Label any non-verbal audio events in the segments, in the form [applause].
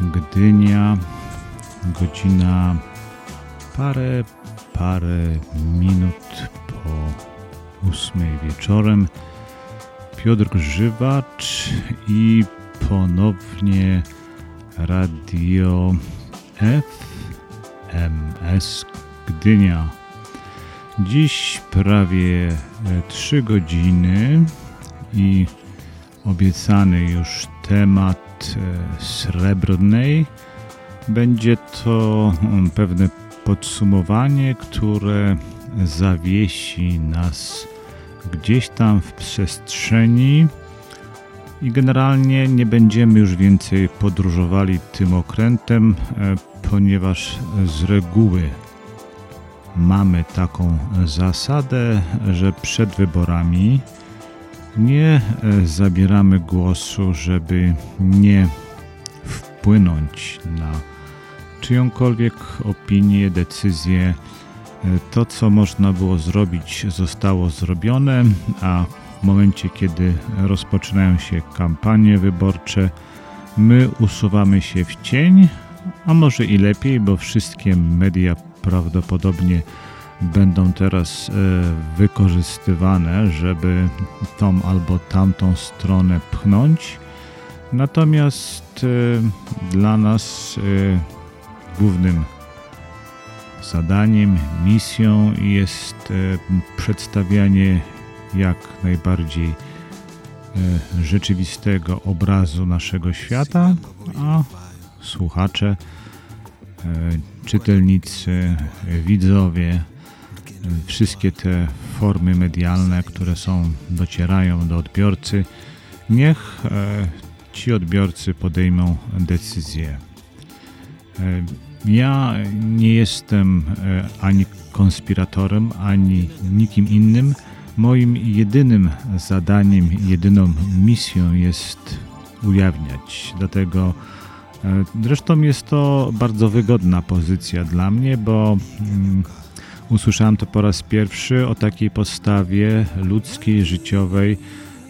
Gdynia, godzina parę, parę minut po ósmej wieczorem. Piotr Grzywacz i ponownie radio FMS Gdynia. Dziś prawie trzy godziny i obiecany już temat srebrnej. Będzie to pewne podsumowanie, które zawiesi nas gdzieś tam w przestrzeni i generalnie nie będziemy już więcej podróżowali tym okrętem, e, ponieważ z reguły mamy taką zasadę, że przed wyborami nie e, zabieramy głosu, żeby nie wpłynąć na czyjąkolwiek opinię, decyzję. To, co można było zrobić, zostało zrobione, a w momencie, kiedy rozpoczynają się kampanie wyborcze, my usuwamy się w cień, a może i lepiej, bo wszystkie media prawdopodobnie będą teraz e, wykorzystywane, żeby tą albo tamtą stronę pchnąć. Natomiast e, dla nas e, głównym zadaniem, misją jest przedstawianie jak najbardziej rzeczywistego obrazu naszego świata, a słuchacze, czytelnicy, widzowie, wszystkie te formy medialne, które są, docierają do odbiorcy, niech ci odbiorcy podejmą decyzję. Ja nie jestem e, ani konspiratorem, ani nikim innym. Moim jedynym zadaniem, jedyną misją jest ujawniać. Dlatego e, zresztą jest to bardzo wygodna pozycja dla mnie, bo mm, usłyszałem to po raz pierwszy o takiej podstawie ludzkiej, życiowej,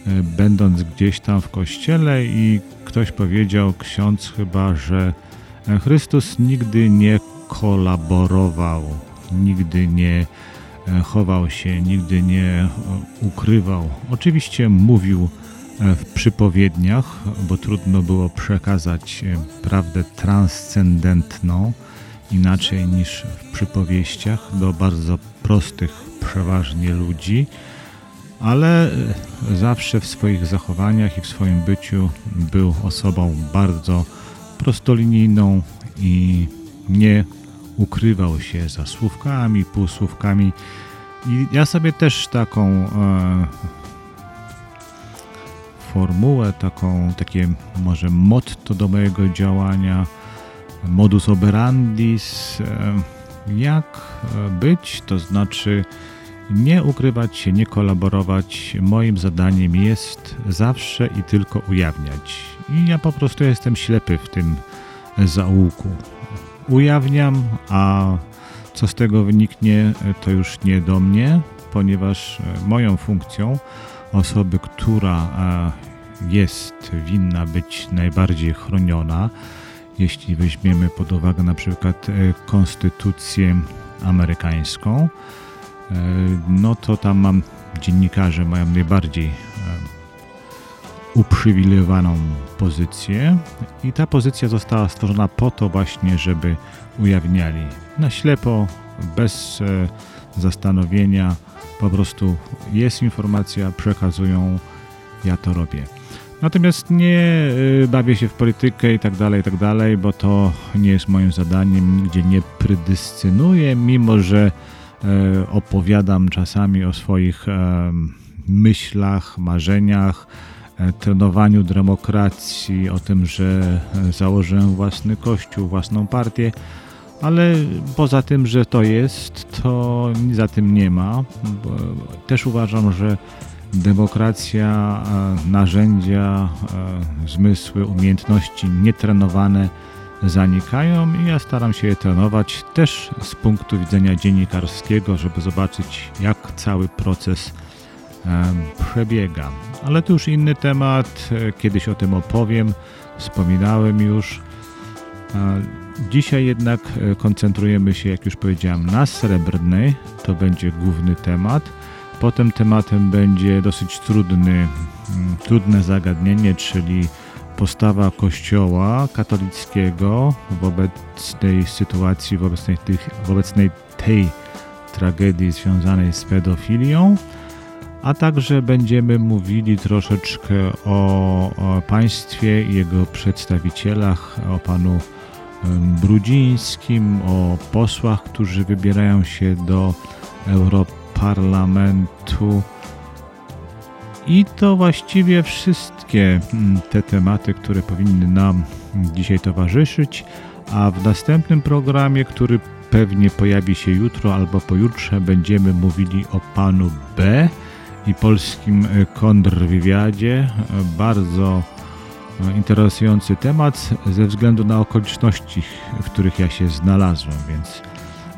e, będąc gdzieś tam w kościele i ktoś powiedział, ksiądz chyba, że Chrystus nigdy nie kolaborował, nigdy nie e, chował się, nigdy nie e, ukrywał. Oczywiście mówił e, w przypowiedniach, bo trudno było przekazać prawdę transcendentną inaczej niż w przypowieściach do bardzo prostych przeważnie ludzi, ale zawsze w swoich zachowaniach i w swoim byciu był osobą bardzo prostolinijną i nie ukrywał się za słówkami, półsłówkami. I ja sobie też taką e, formułę, taką, takie może motto do mojego działania, modus operandis, e, jak być, to znaczy nie ukrywać się, nie kolaborować. Moim zadaniem jest zawsze i tylko ujawniać. I ja po prostu jestem ślepy w tym zaułku. Ujawniam, a co z tego wyniknie, to już nie do mnie, ponieważ moją funkcją osoby, która e, jest winna być najbardziej chroniona, jeśli weźmiemy pod uwagę na przykład e, konstytucję amerykańską, E, no to tam mam dziennikarze mają najbardziej e, uprzywilejowaną pozycję i ta pozycja została stworzona po to właśnie, żeby ujawniali na ślepo, bez zastanowienia, po prostu jest informacja, przekazują, ja to robię. Natomiast nie bawię się w politykę i tak dalej, i tak dalej, bo to nie jest moim zadaniem, nigdzie nie predyscynuję, mimo że E, opowiadam czasami o swoich e, myślach, marzeniach, e, trenowaniu demokracji, o tym, że założę własny kościół, własną partię, ale poza tym, że to jest, to za tym nie ma. Też uważam, że demokracja, narzędzia, zmysły, umiejętności nietrenowane zanikają i ja staram się je trenować też z punktu widzenia dziennikarskiego, żeby zobaczyć jak cały proces przebiega. Ale to już inny temat, kiedyś o tym opowiem, wspominałem już. Dzisiaj jednak koncentrujemy się, jak już powiedziałem, na srebrnej. To będzie główny temat. Potem tematem będzie dosyć trudny, mm, trudne zagadnienie, czyli postawa Kościoła katolickiego w obecnej sytuacji, w obecnej, tych, w obecnej tej tragedii związanej z pedofilią, a także będziemy mówili troszeczkę o, o państwie i jego przedstawicielach, o panu Brudzińskim, o posłach, którzy wybierają się do Europarlamentu. I to właściwie wszystkie mm, te tematy, które powinny nam dzisiaj towarzyszyć, a w następnym programie, który pewnie pojawi się jutro albo pojutrze, będziemy mówili o panu B i polskim kontrwywiadzie. Bardzo interesujący temat ze względu na okoliczności, w których ja się znalazłem, więc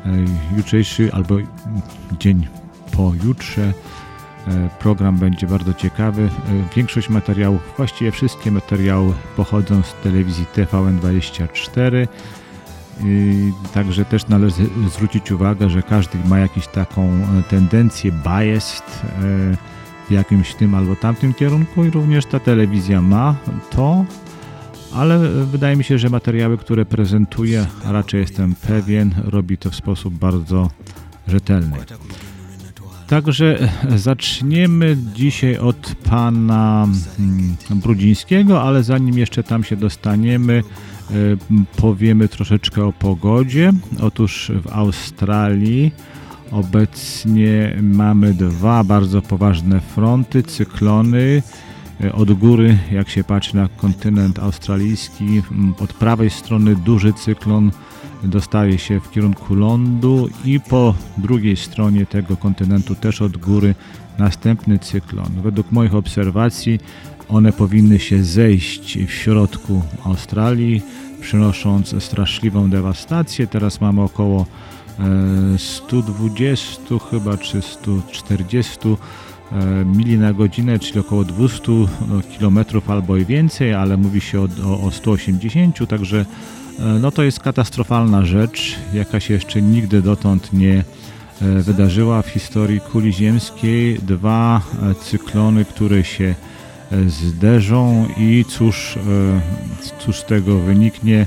e, jutrzejszy albo dzień pojutrze e, program będzie bardzo ciekawy. E, większość materiałów, właściwie wszystkie materiały pochodzą z telewizji TVN24. Także też należy zwrócić uwagę, że każdy ma jakąś taką tendencję, biased w jakimś tym albo tamtym kierunku i również ta telewizja ma to, ale wydaje mi się, że materiały, które prezentuje, a raczej jestem pewien, robi to w sposób bardzo rzetelny. Także zaczniemy dzisiaj od pana mm, Brudzińskiego, ale zanim jeszcze tam się dostaniemy, e, powiemy troszeczkę o pogodzie. Otóż w Australii Obecnie mamy dwa bardzo poważne fronty, cyklony. E, od góry, jak się patrzy na kontynent australijski, od prawej strony duży cyklon dostaje się w kierunku lądu i po drugiej stronie tego kontynentu też od góry następny cyklon. Według moich obserwacji one powinny się zejść w środku Australii, przynosząc straszliwą dewastację. Teraz mamy około 120 chyba czy 140 e, mili na godzinę, czyli około 200 no, km albo i więcej, ale mówi się o, o, o 180, także e, no to jest katastrofalna rzecz, jaka się jeszcze nigdy dotąd nie e, wydarzyła w historii kuli ziemskiej. Dwa cyklony, które się zderzą i cóż, cóż z tego wyniknie,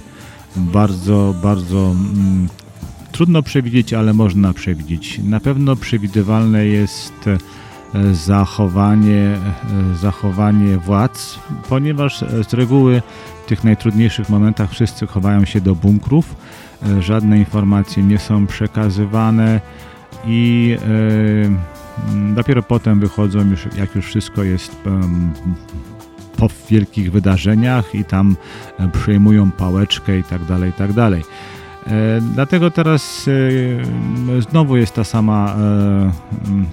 bardzo, bardzo mm, Trudno przewidzieć, ale można przewidzieć. Na pewno przewidywalne jest e, zachowanie, e, zachowanie władz, ponieważ e, z reguły tych najtrudniejszych momentach wszyscy chowają się do bunkrów, żadne informacje nie są przekazywane i dopiero potem wychodzą już, jak już wszystko jest po wielkich wydarzeniach i tam przejmują pałeczkę i tak dalej, i tak dalej. E, dlatego teraz e, znowu jest ta sama, e,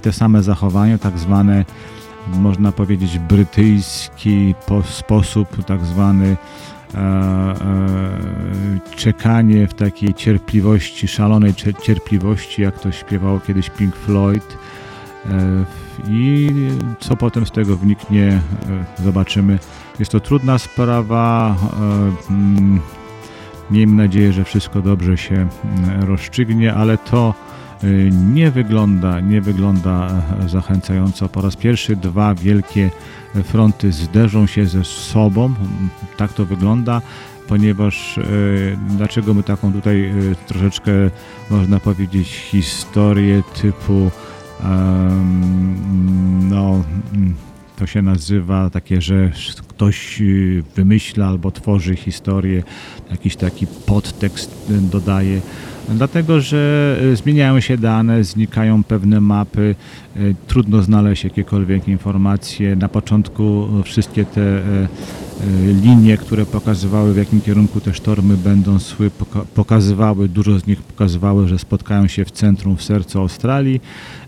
te same zachowanie, tak zwane, można powiedzieć, brytyjski sposób, tak zwany czekanie w takiej cierpliwości, szalonej cierpliwości, jak to śpiewało kiedyś Pink Floyd. I co potem z tego wniknie, zobaczymy. Jest to trudna sprawa. Miejmy nadzieję, że wszystko dobrze się mm, rozstrzygnie, ale to nie wygląda, nie wygląda e, zachęcająco. Po raz pierwszy dwa wielkie fronty zderzą się ze sobą. Tak to wygląda, ponieważ e, dlaczego my taką tutaj e, troszeczkę można powiedzieć historię typu no to się nazywa takie, że ktoś y, wymyśla albo tworzy historię, jakiś taki podtekst dodaje. Dlatego, że y, zmieniają się dane, znikają pewne mapy, y, trudno znaleźć jakiekolwiek informacje. Na początku wszystkie te linie, które pokazywały w jakim kierunku te sztormy będą szły, pokazywały, dużo z nich pokazywały, że spotkają się w centrum, w sercu Australii,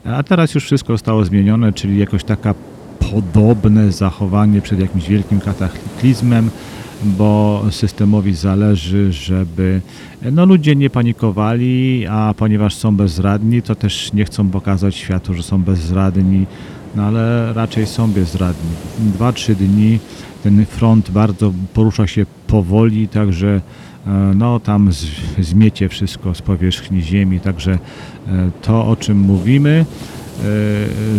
a teraz już wszystko zostało zmienione, czyli jakoś taka podobne zachowanie przed jakimś wielkim kataklizmem, bo systemowi zależy, żeby no, ludzie nie panikowali, a ponieważ są bezradni, to też nie chcą pokazać światu, że są bezradni, no ale raczej są bezradni. Dwa, trzy dni ten front bardzo porusza się powoli, także no, tam zmiecie wszystko z powierzchni ziemi, także to o czym mówimy,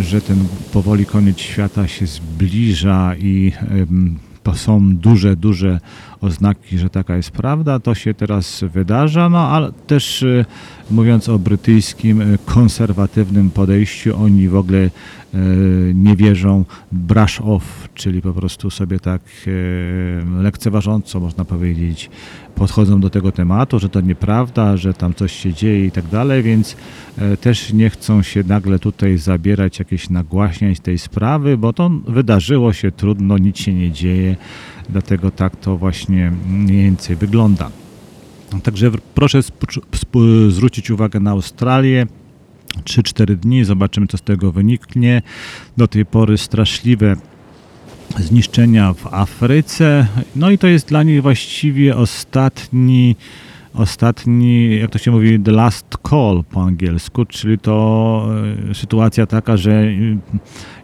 że ten powoli koniec świata się zbliża i to są duże, duże oznaki, że taka jest prawda. To się teraz wydarza, no ale też e, mówiąc o brytyjskim e, konserwatywnym podejściu, oni w ogóle e, nie wierzą brush off, czyli po prostu sobie tak lekceważąco, można powiedzieć, podchodzą do tego tematu, że to nieprawda, że tam coś się dzieje i tak dalej, więc też nie chcą się nagle tutaj zabierać jakieś nagłaśniać tej sprawy, bo to wydarzyło się trudno, nic się nie dzieje, dlatego tak to właśnie mniej więcej wygląda. Także proszę zwrócić uwagę na Australię. 3-4 dni, zobaczymy co z tego wyniknie. Do tej pory straszliwe zniszczenia w Afryce. No i to jest dla nich właściwie ostatni ostatni, jak to się mówi, the last call po angielsku, czyli to e, sytuacja taka, że e,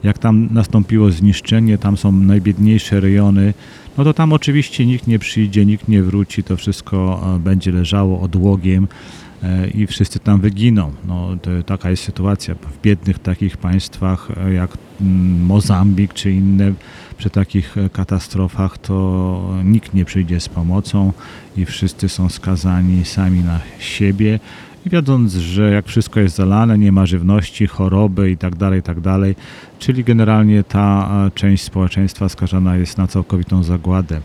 jak tam nastąpiło zniszczenie, tam są najbiedniejsze rejony, no to tam oczywiście nikt nie przyjdzie, nikt nie wróci, to wszystko e, będzie leżało odłogiem i wszyscy tam wyginą. No, taka jest sytuacja w biednych takich państwach jak mm, Mozambik czy inne przy takich e, katastrofach to nikt nie przyjdzie z pomocą i wszyscy są skazani sami na siebie. I wiedząc, że jak wszystko jest zalane, nie ma żywności, choroby i tak dalej, i tak czyli generalnie ta część społeczeństwa skażona jest na całkowitą zagładę.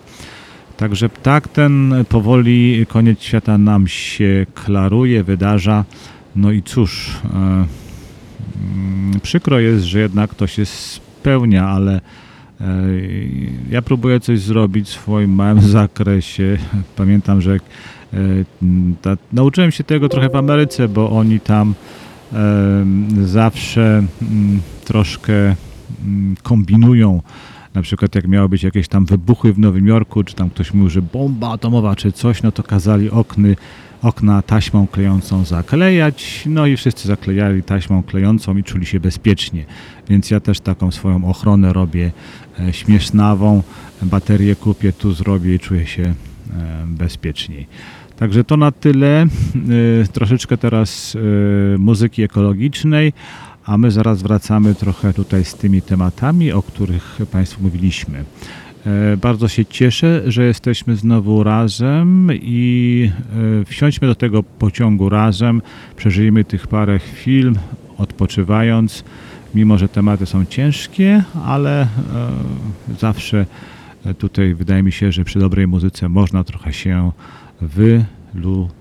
Także tak ten powoli koniec świata nam się klaruje, wydarza. No i cóż, mm, przykro jest, że jednak to się spełnia, ale E, ja próbuję coś zrobić w swoim małym zakresie. [laughs] Pamiętam, że ta, nauczyłem się tego trochę w Ameryce, bo oni tam zawsze troszkę kombinują. Na przykład jak miały być jakieś tam wybuchy w Nowym Jorku, czy tam ktoś mówił, że bomba atomowa, czy coś, no to kazali okny okna taśmą klejącą zaklejać, no i wszyscy zaklejali taśmą klejącą i czuli się bezpiecznie. Więc ja też taką swoją ochronę robię e, śmiesznawą, baterię kupię, tu zrobię i czuję się e, bezpieczniej. Także to na tyle. E, troszeczkę teraz muzyki ekologicznej, a my zaraz wracamy trochę tutaj z tymi tematami, o których Państwu mówiliśmy. E, bardzo się cieszę, że jesteśmy znowu razem i e, wsiądźmy do tego pociągu razem, przeżyjmy tych parę chwil odpoczywając, mimo że tematy są ciężkie, ale e, zawsze tutaj wydaje mi się, że przy dobrej muzyce można trochę się wyluzować.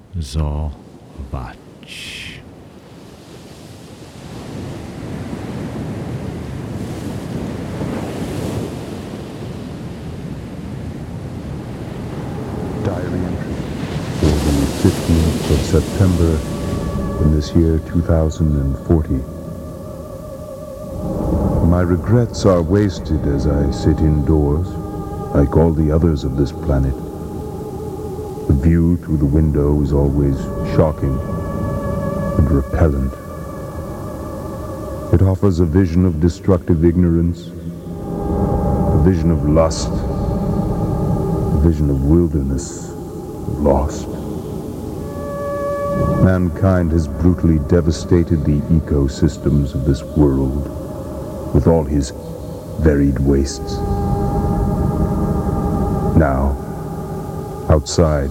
of September in this year 2040. My regrets are wasted as I sit indoors, like all the others of this planet. The view through the window is always shocking and repellent. It offers a vision of destructive ignorance, a vision of lust, a vision of wilderness, lost. Mankind has brutally devastated the ecosystems of this world with all his varied wastes. Now, outside,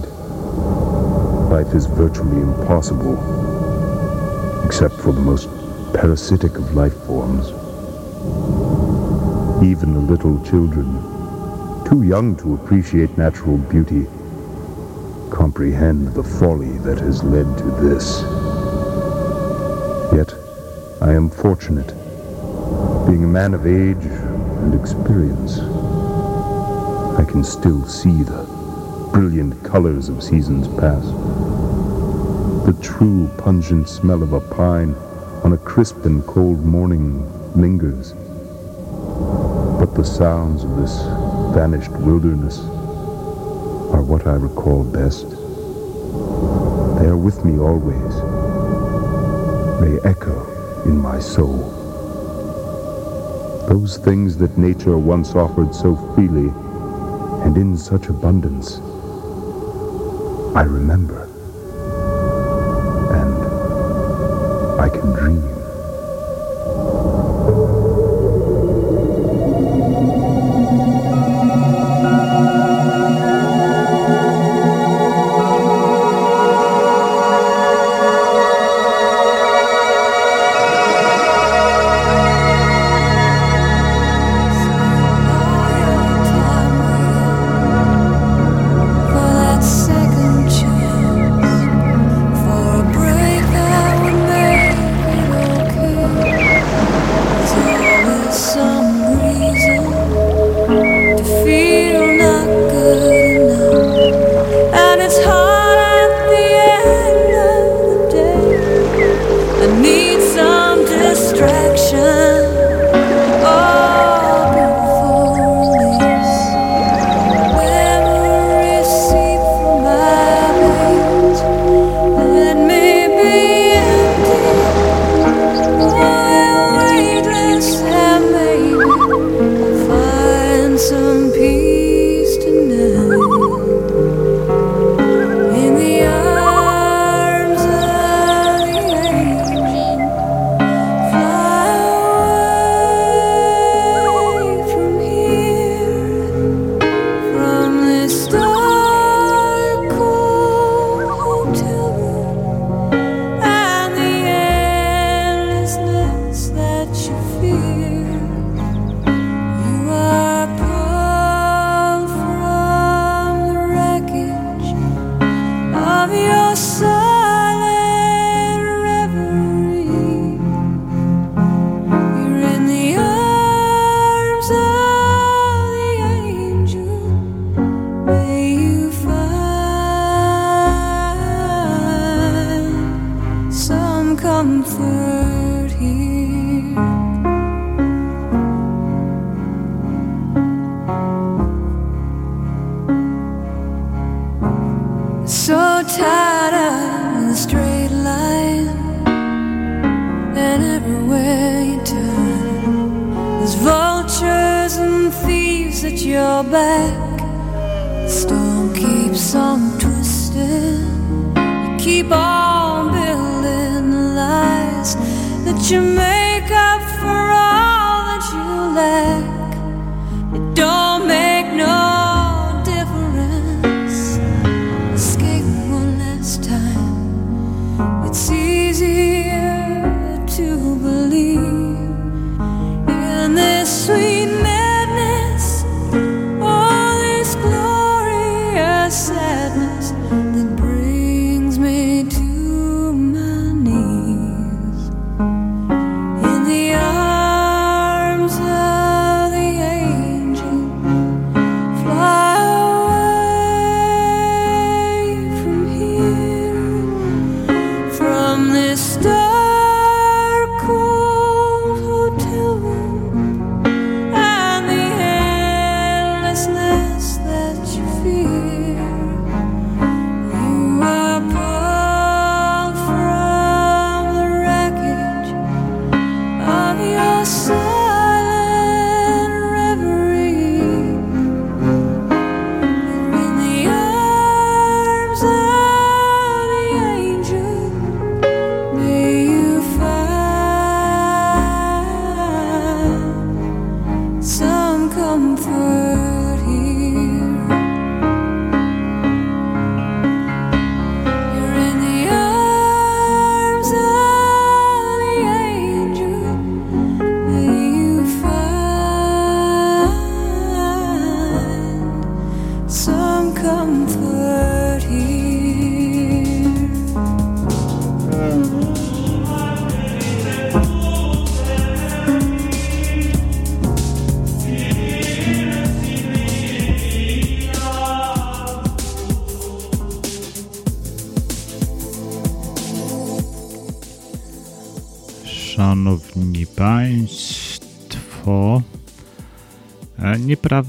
life is virtually impossible, except for the most parasitic of life forms. Even the little children, too young to appreciate natural beauty, comprehend the folly that has led to this. Yet, I am fortunate, being a man of age and experience. Can still see the brilliant colors of seasons past. The true pungent smell of a pine on a crisp and cold morning lingers. But the sounds of this vanished wilderness are what I recall best. They are with me always. They echo in my soul. Those things that nature once offered so freely and in such abundance. I remember. And I can dream.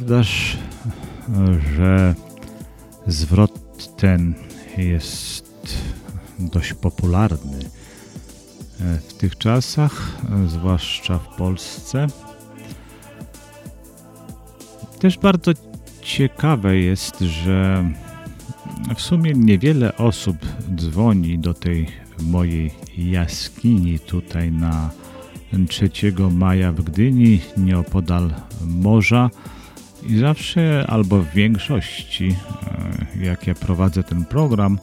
Nieprawdaż, że zwrot ten jest dość popularny w tych czasach, zwłaszcza w Polsce. Też bardzo ciekawe jest, że w sumie niewiele osób dzwoni do tej mojej jaskini tutaj na 3 maja w Gdyni, nieopodal morza. I zawsze, albo w większości, e, jak ja prowadzę ten program,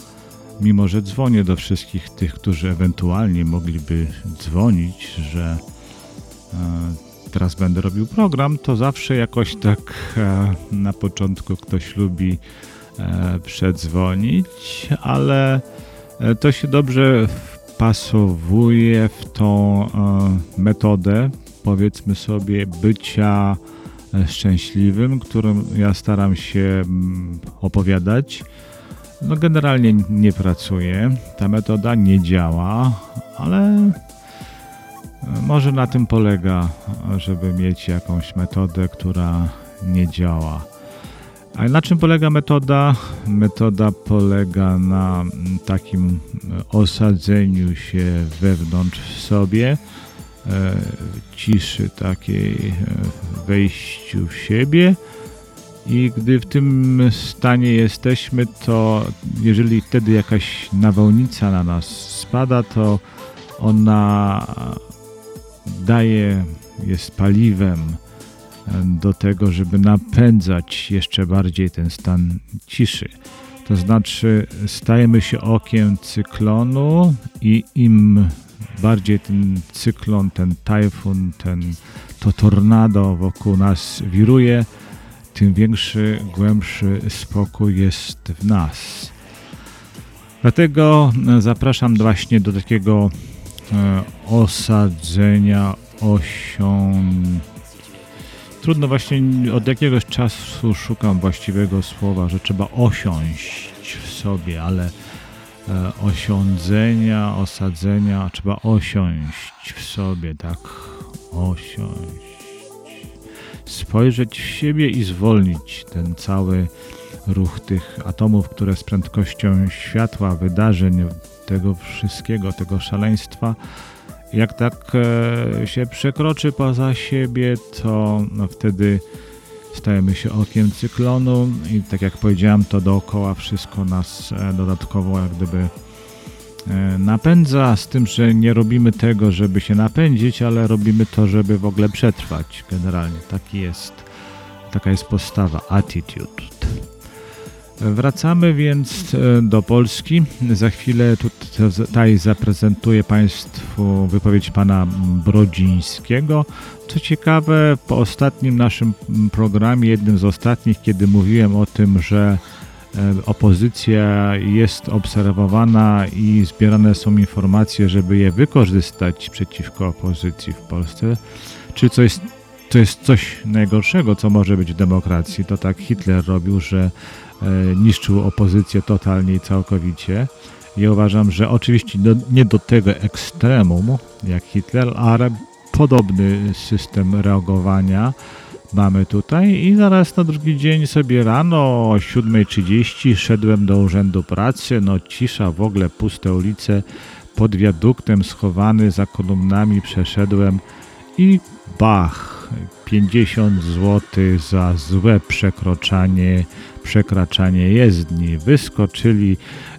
mimo że dzwonię do wszystkich tych, którzy ewentualnie mogliby dzwonić, że e, teraz będę robił program, to zawsze jakoś tak e, na początku ktoś lubi przedzwonić, ale to się dobrze wpasowuje w tą metodę, powiedzmy sobie, bycia szczęśliwym, którym ja staram się mm, opowiadać. No generalnie nie pracuje, ta metoda nie działa, ale e, może na tym polega, żeby mieć jakąś metodę, która nie działa. A na czym polega metoda? Metoda polega na mm, takim e, osadzeniu się wewnątrz sobie, ciszy takiej, e, wejściu w siebie. I gdy w tym stanie jesteśmy, to jeżeli wtedy jakaś nawałnica na nas spada, to ona daje, jest paliwem do tego, żeby napędzać jeszcze bardziej ten stan ciszy. To znaczy, stajemy się okiem cyklonu i im bardziej ten cyklon, ten tajfun, ten, to tornado wokół nas wiruje, tym większy, głębszy spokój jest w nas. Dlatego e, zapraszam właśnie do takiego e, osadzenia osią. Trudno właśnie od jakiegoś czasu szukam właściwego słowa, że trzeba osiąść w sobie, ale osiądzenia, osadzenia, trzeba osiąść w sobie, tak, osiąść. Spojrzeć w siebie i zwolnić ten cały ruch tych atomów, które z prędkością światła, wydarzeń, tego wszystkiego, tego szaleństwa, jak tak e, się przekroczy poza siebie, to no, wtedy stajemy się okiem cyklonu i tak jak powiedziałem, to dookoła wszystko nas e, dodatkowo jak gdyby e, napędza, z tym, że nie robimy tego, żeby się napędzić, ale robimy to, żeby w ogóle przetrwać generalnie. Taki jest, taka jest postawa, attitude. Wracamy więc e, do Polski. Za chwilę tutaj zaprezentuję Państwu wypowiedź pana Brodzińskiego. Co ciekawe, po ostatnim naszym programie, jednym z ostatnich, kiedy mówiłem o tym, że e, opozycja jest obserwowana i zbierane są informacje, żeby je wykorzystać przeciwko opozycji w Polsce, czy co jest, to jest coś najgorszego, co może być w demokracji. To tak Hitler robił, że niszczył opozycję totalnie i całkowicie. Ja uważam, że oczywiście do, nie do tego ekstremum jak Hitler, ale podobny system reagowania mamy tutaj. I zaraz na drugi dzień sobie rano o 7.30 szedłem do urzędu pracy, no cisza, w ogóle puste ulice, pod wiaduktem schowany za kolumnami przeszedłem i bach, 50 zł za złe przekroczanie przekraczanie jezdni. Wyskoczyli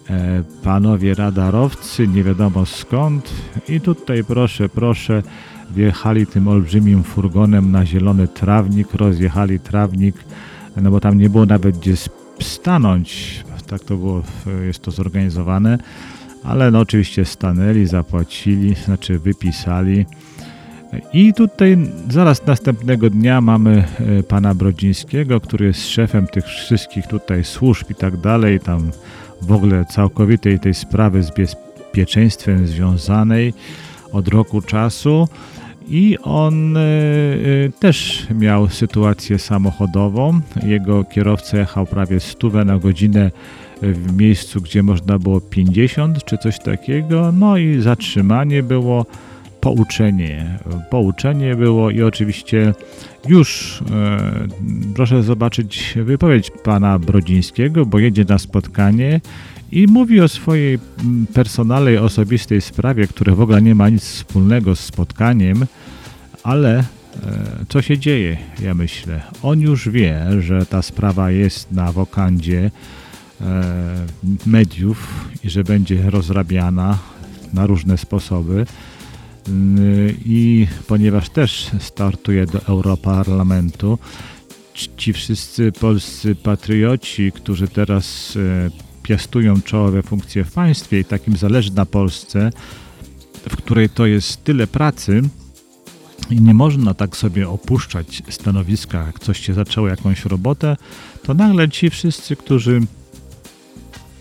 e, panowie radarowcy, nie wiadomo skąd. I tutaj proszę, proszę, wjechali tym olbrzymim furgonem na zielony trawnik, rozjechali trawnik, no bo tam nie było nawet gdzie stanąć, tak to było, jest to zorganizowane, ale no oczywiście stanęli, zapłacili, znaczy wypisali, i tutaj zaraz następnego dnia mamy e, pana Brodzińskiego, który jest szefem tych wszystkich tutaj służb i tak dalej, tam w ogóle całkowitej tej sprawy z bezpieczeństwem związanej od roku czasu. I on y, y, też miał sytuację samochodową. Jego kierowca jechał prawie 100 na godzinę w miejscu, gdzie można było 50 czy coś takiego. No i zatrzymanie było pouczenie. Pouczenie było i oczywiście już e, proszę zobaczyć wypowiedź pana Brodzińskiego, bo jedzie na spotkanie i mówi o swojej personalnej, osobistej sprawie, która w ogóle nie ma nic wspólnego z spotkaniem, ale co się dzieje, ja myślę. On już wie, że ta sprawa jest na wokandzie mediów i że będzie rozrabiana na różne sposoby. I ponieważ też startuje do Europarlamentu, ci wszyscy polscy patrioci, którzy teraz piastują czołowe funkcje w państwie i takim zależy na Polsce, w której to jest tyle pracy i nie można tak sobie opuszczać stanowiska, jak coś się zaczęło, jakąś robotę, to nagle ci wszyscy, którzy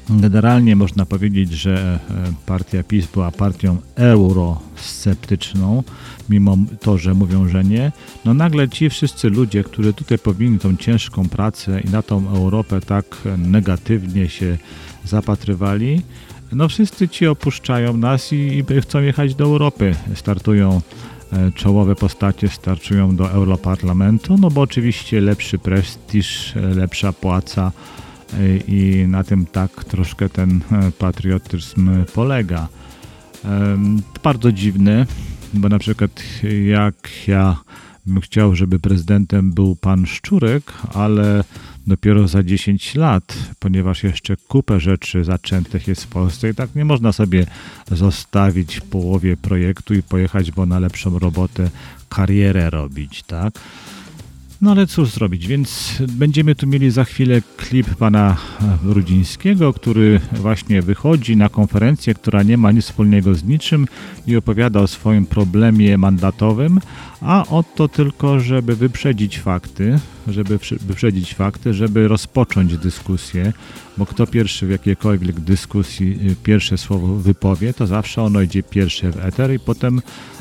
generalnie można powiedzieć, że e, partia PiS była partią eurosceptyczną, mimo to, że mówią, że nie, no nagle ci wszyscy ludzie, którzy tutaj powinni tą ciężką pracę i na tą Europę tak negatywnie się zapatrywali, no wszyscy ci opuszczają nas i, i chcą jechać do Europy. Startują e, czołowe postacie, starczują do Europarlamentu, no bo oczywiście lepszy prestiż, e, lepsza płaca i na tym tak troszkę ten patriotyzm polega. Bardzo dziwne, bo na przykład jak ja bym chciał, żeby prezydentem był pan Szczurek, ale dopiero za 10 lat, ponieważ jeszcze kupę rzeczy zaczętych jest w Polsce i tak nie można sobie zostawić w połowie projektu i pojechać, bo na lepszą robotę karierę robić, tak? No ale cóż zrobić, więc będziemy tu mieli za chwilę klip pana Rudzińskiego, który właśnie wychodzi na konferencję, która nie ma nic wspólnego z niczym i opowiada o swoim problemie mandatowym, a oto tylko, żeby wyprzedzić fakty, żeby wyprzedzić fakty, żeby rozpocząć dyskusję, bo kto pierwszy w jakiejkolwiek dyskusji y, pierwsze słowo wypowie, to zawsze ono idzie pierwsze w eter i potem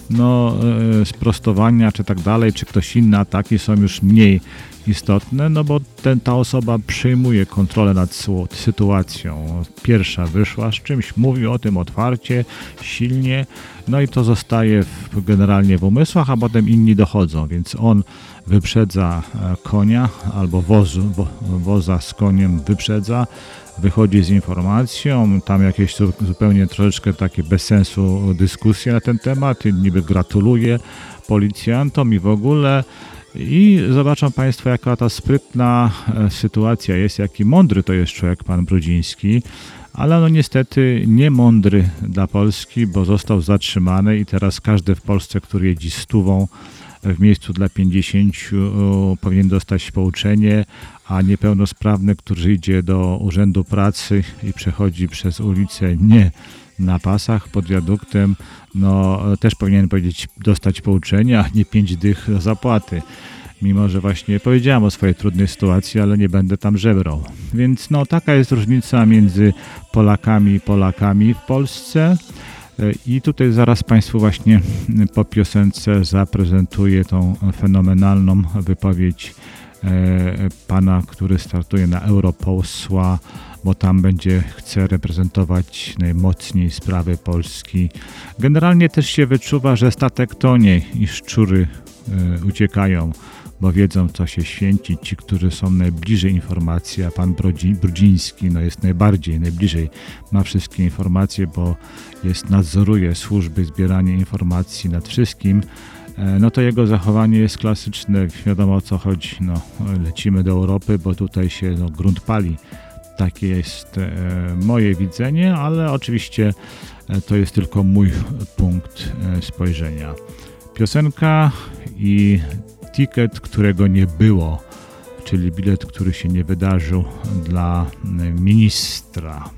no, e, sprostowania czy tak dalej, czy ktoś inny ataki są już mniej istotne, no bo ten, ta osoba przyjmuje kontrolę nad sytuacją. Pierwsza wyszła z czymś, mówi o tym otwarcie, silnie, no i to zostaje w, generalnie w umysłach, a potem inni dochodzą, więc on wyprzedza e, konia albo wozu, wo, woza z koniem wyprzedza, wychodzi z informacją, tam jakieś zupełnie troszeczkę takie bez sensu dyskusje na ten temat, niby gratuluje policjantom i w ogóle. I zobaczą Państwo, jaka ta sprytna e, sytuacja jest, jaki mądry to jest człowiek, pan Brudziński, ale no niestety nie mądry dla Polski, bo został zatrzymany i teraz każdy w Polsce, który jeździ stówą w miejscu dla 50 powinien dostać pouczenie, a niepełnosprawny, który idzie do Urzędu Pracy i przechodzi przez ulicę nie na pasach pod wiaduktem, no też powinien powiedzieć dostać pouczenie, a nie pięć dych zapłaty. Mimo, że właśnie powiedziałem o swojej trudnej sytuacji, ale nie będę tam żebrał. Więc no taka jest różnica między Polakami i Polakami w Polsce. I tutaj zaraz Państwu właśnie po piosence zaprezentuję tą fenomenalną wypowiedź E, pana, który startuje na europosła, bo tam będzie, chce reprezentować najmocniej sprawy Polski. Generalnie też się wyczuwa, że statek tonie i szczury e, uciekają, bo wiedzą, co się święci. Ci, którzy są najbliżej informacji, a pan Brudziński no, jest najbardziej, najbliżej, ma wszystkie informacje, bo jest, nadzoruje służby, zbieranie informacji nad wszystkim. E, no to jego zachowanie jest klasyczne, wiadomo o co chodzi, no, lecimy do Europy, bo tutaj się no, grunt pali. Takie jest e, moje widzenie, ale oczywiście e, to jest tylko mój punkt spojrzenia. Piosenka i ticket, którego nie było, czyli bilet, który się nie wydarzył dla ministra.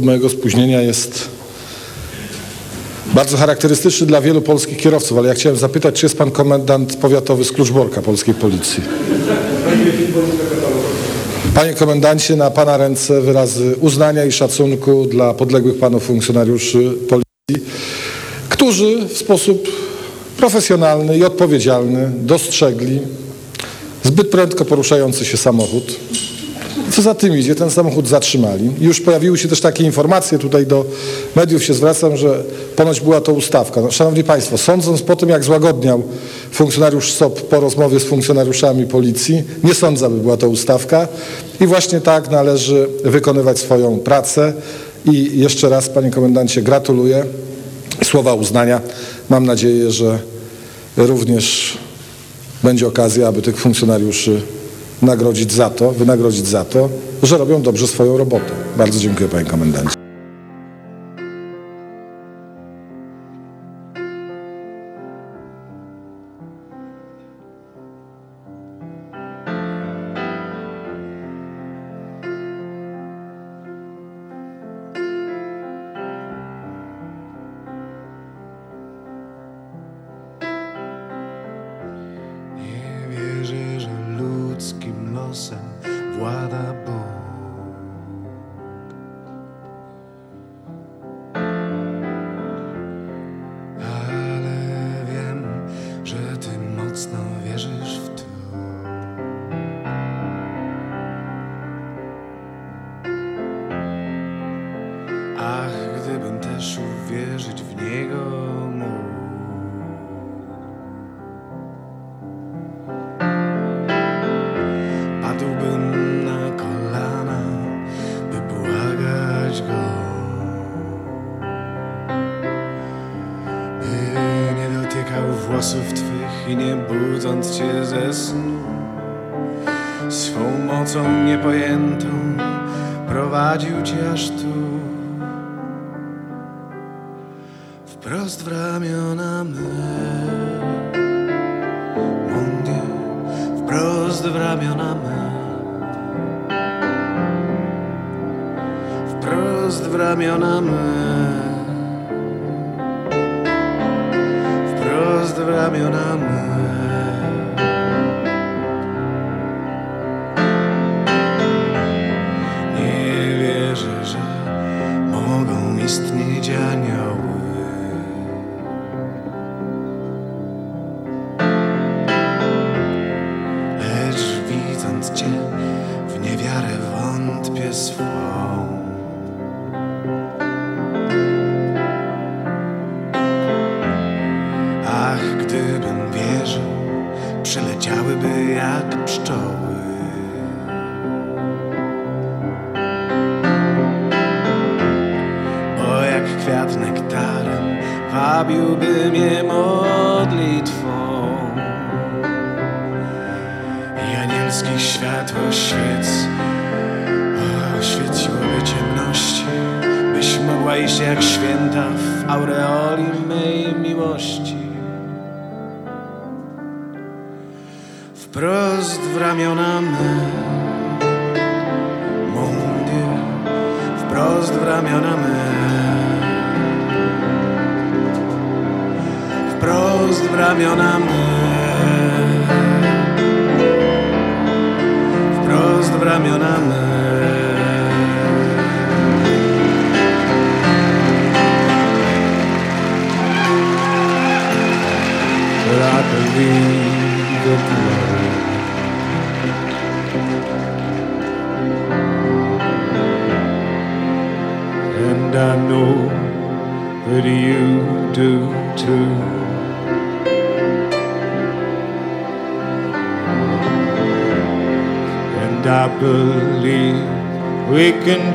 Powód mojego spóźnienia jest bardzo charakterystyczny dla wielu polskich kierowców, ale ja chciałem zapytać, czy jest pan komendant powiatowy z Kluczborka polskiej policji? Panie komendancie, na pana ręce wyrazy uznania i szacunku dla podległych panu funkcjonariuszy policji, którzy w sposób profesjonalny i odpowiedzialny dostrzegli zbyt prędko poruszający się samochód. Co za tym idzie, ten samochód zatrzymali. Już pojawiły się też takie informacje, tutaj do mediów się zwracam, że ponoć była to ustawka. No, szanowni Państwo, sądząc po tym, jak złagodniał funkcjonariusz SOP po rozmowie z funkcjonariuszami policji, nie sądzę, by była to ustawka i właśnie tak należy wykonywać swoją pracę. I jeszcze raz, Panie Komendancie, gratuluję. Słowa uznania. Mam nadzieję, że również będzie okazja, aby tych funkcjonariuszy nagrodzić za to, wynagrodzić za to, że robią dobrze swoją robotę. Bardzo dziękuję panie komendancie.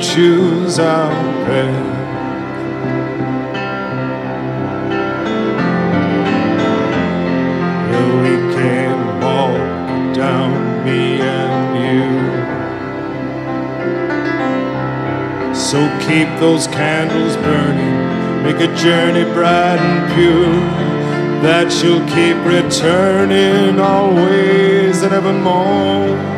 Choose our path. We can walk down me and you. So keep those candles burning, make a journey bright and pure. That you'll keep returning always and evermore.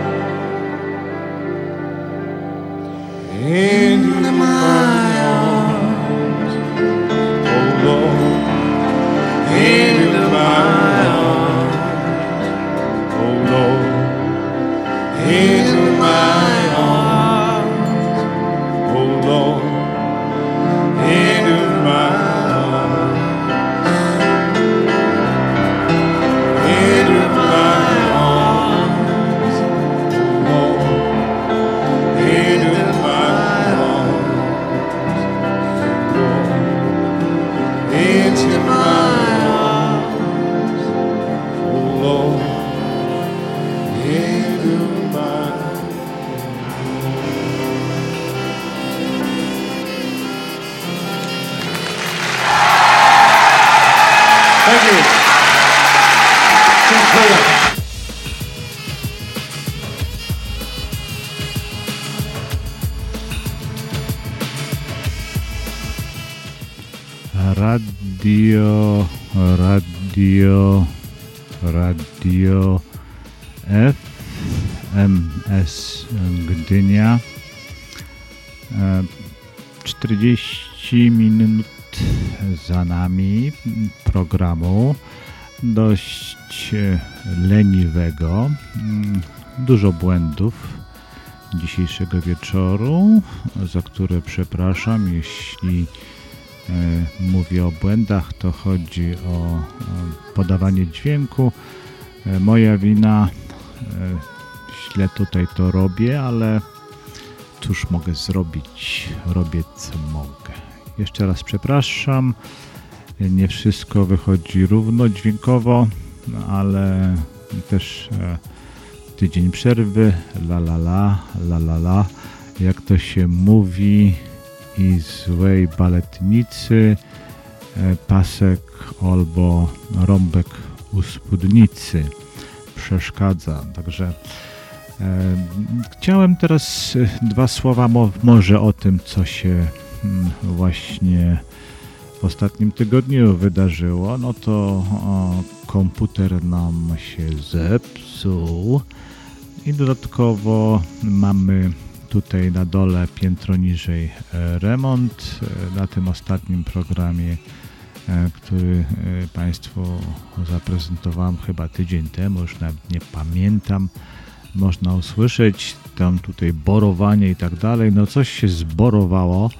40 minut za nami programu dość e, leniwego. Mm, Dużo błędów dzisiejszego wieczoru, za które przepraszam, jeśli e, mówię o błędach, to chodzi o, podawanie dźwięku. E, Moja wina, źle tutaj to robię, ale cóż mogę zrobić? Robię. Jeszcze raz przepraszam. Nie wszystko wychodzi równo dźwiękowo, no ale też e, tydzień przerwy, la la la, la la la, jak to się mówi i złej baletnicy, e, pasek albo rąbek u spódnicy przeszkadza. Także e, chciałem teraz e, dwa słowa mo- może o tym, co się właśnie w ostatnim tygodniu wydarzyło. No to komputer nam się zepsuł i dodatkowo mamy tutaj na dole piętro niżej e, remont. E, Na tym ostatnim programie, e, który Państwu zaprezentowałem chyba tydzień temu, już nawet nie pamiętam, można usłyszeć tam tutaj borowanie i tak dalej. No coś się zborowało.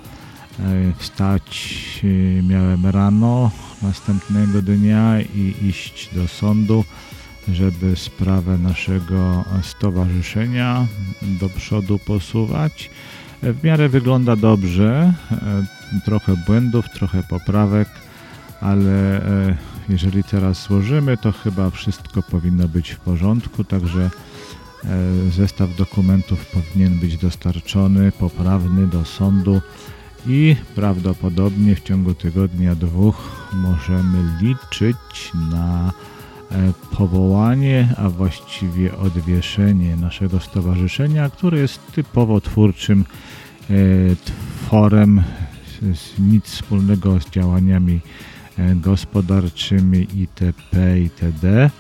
E, Wstać e, miałem rano następnego dnia i iść do sądu, żeby sprawę naszego stowarzyszenia do przodu posuwać. E, W miarę wygląda dobrze, trochę błędów, trochę poprawek, ale jeżeli teraz złożymy, to chyba wszystko powinno być w porządku, także zestaw dokumentów powinien być dostarczony, poprawny do sądu i prawdopodobnie w ciągu tygodnia, dwóch możemy liczyć na e, powołanie, a właściwie odwieszenie naszego stowarzyszenia, które jest typowo twórczym e, tworem, nic wspólnego z działaniami e, gospodarczymi itp. itd.,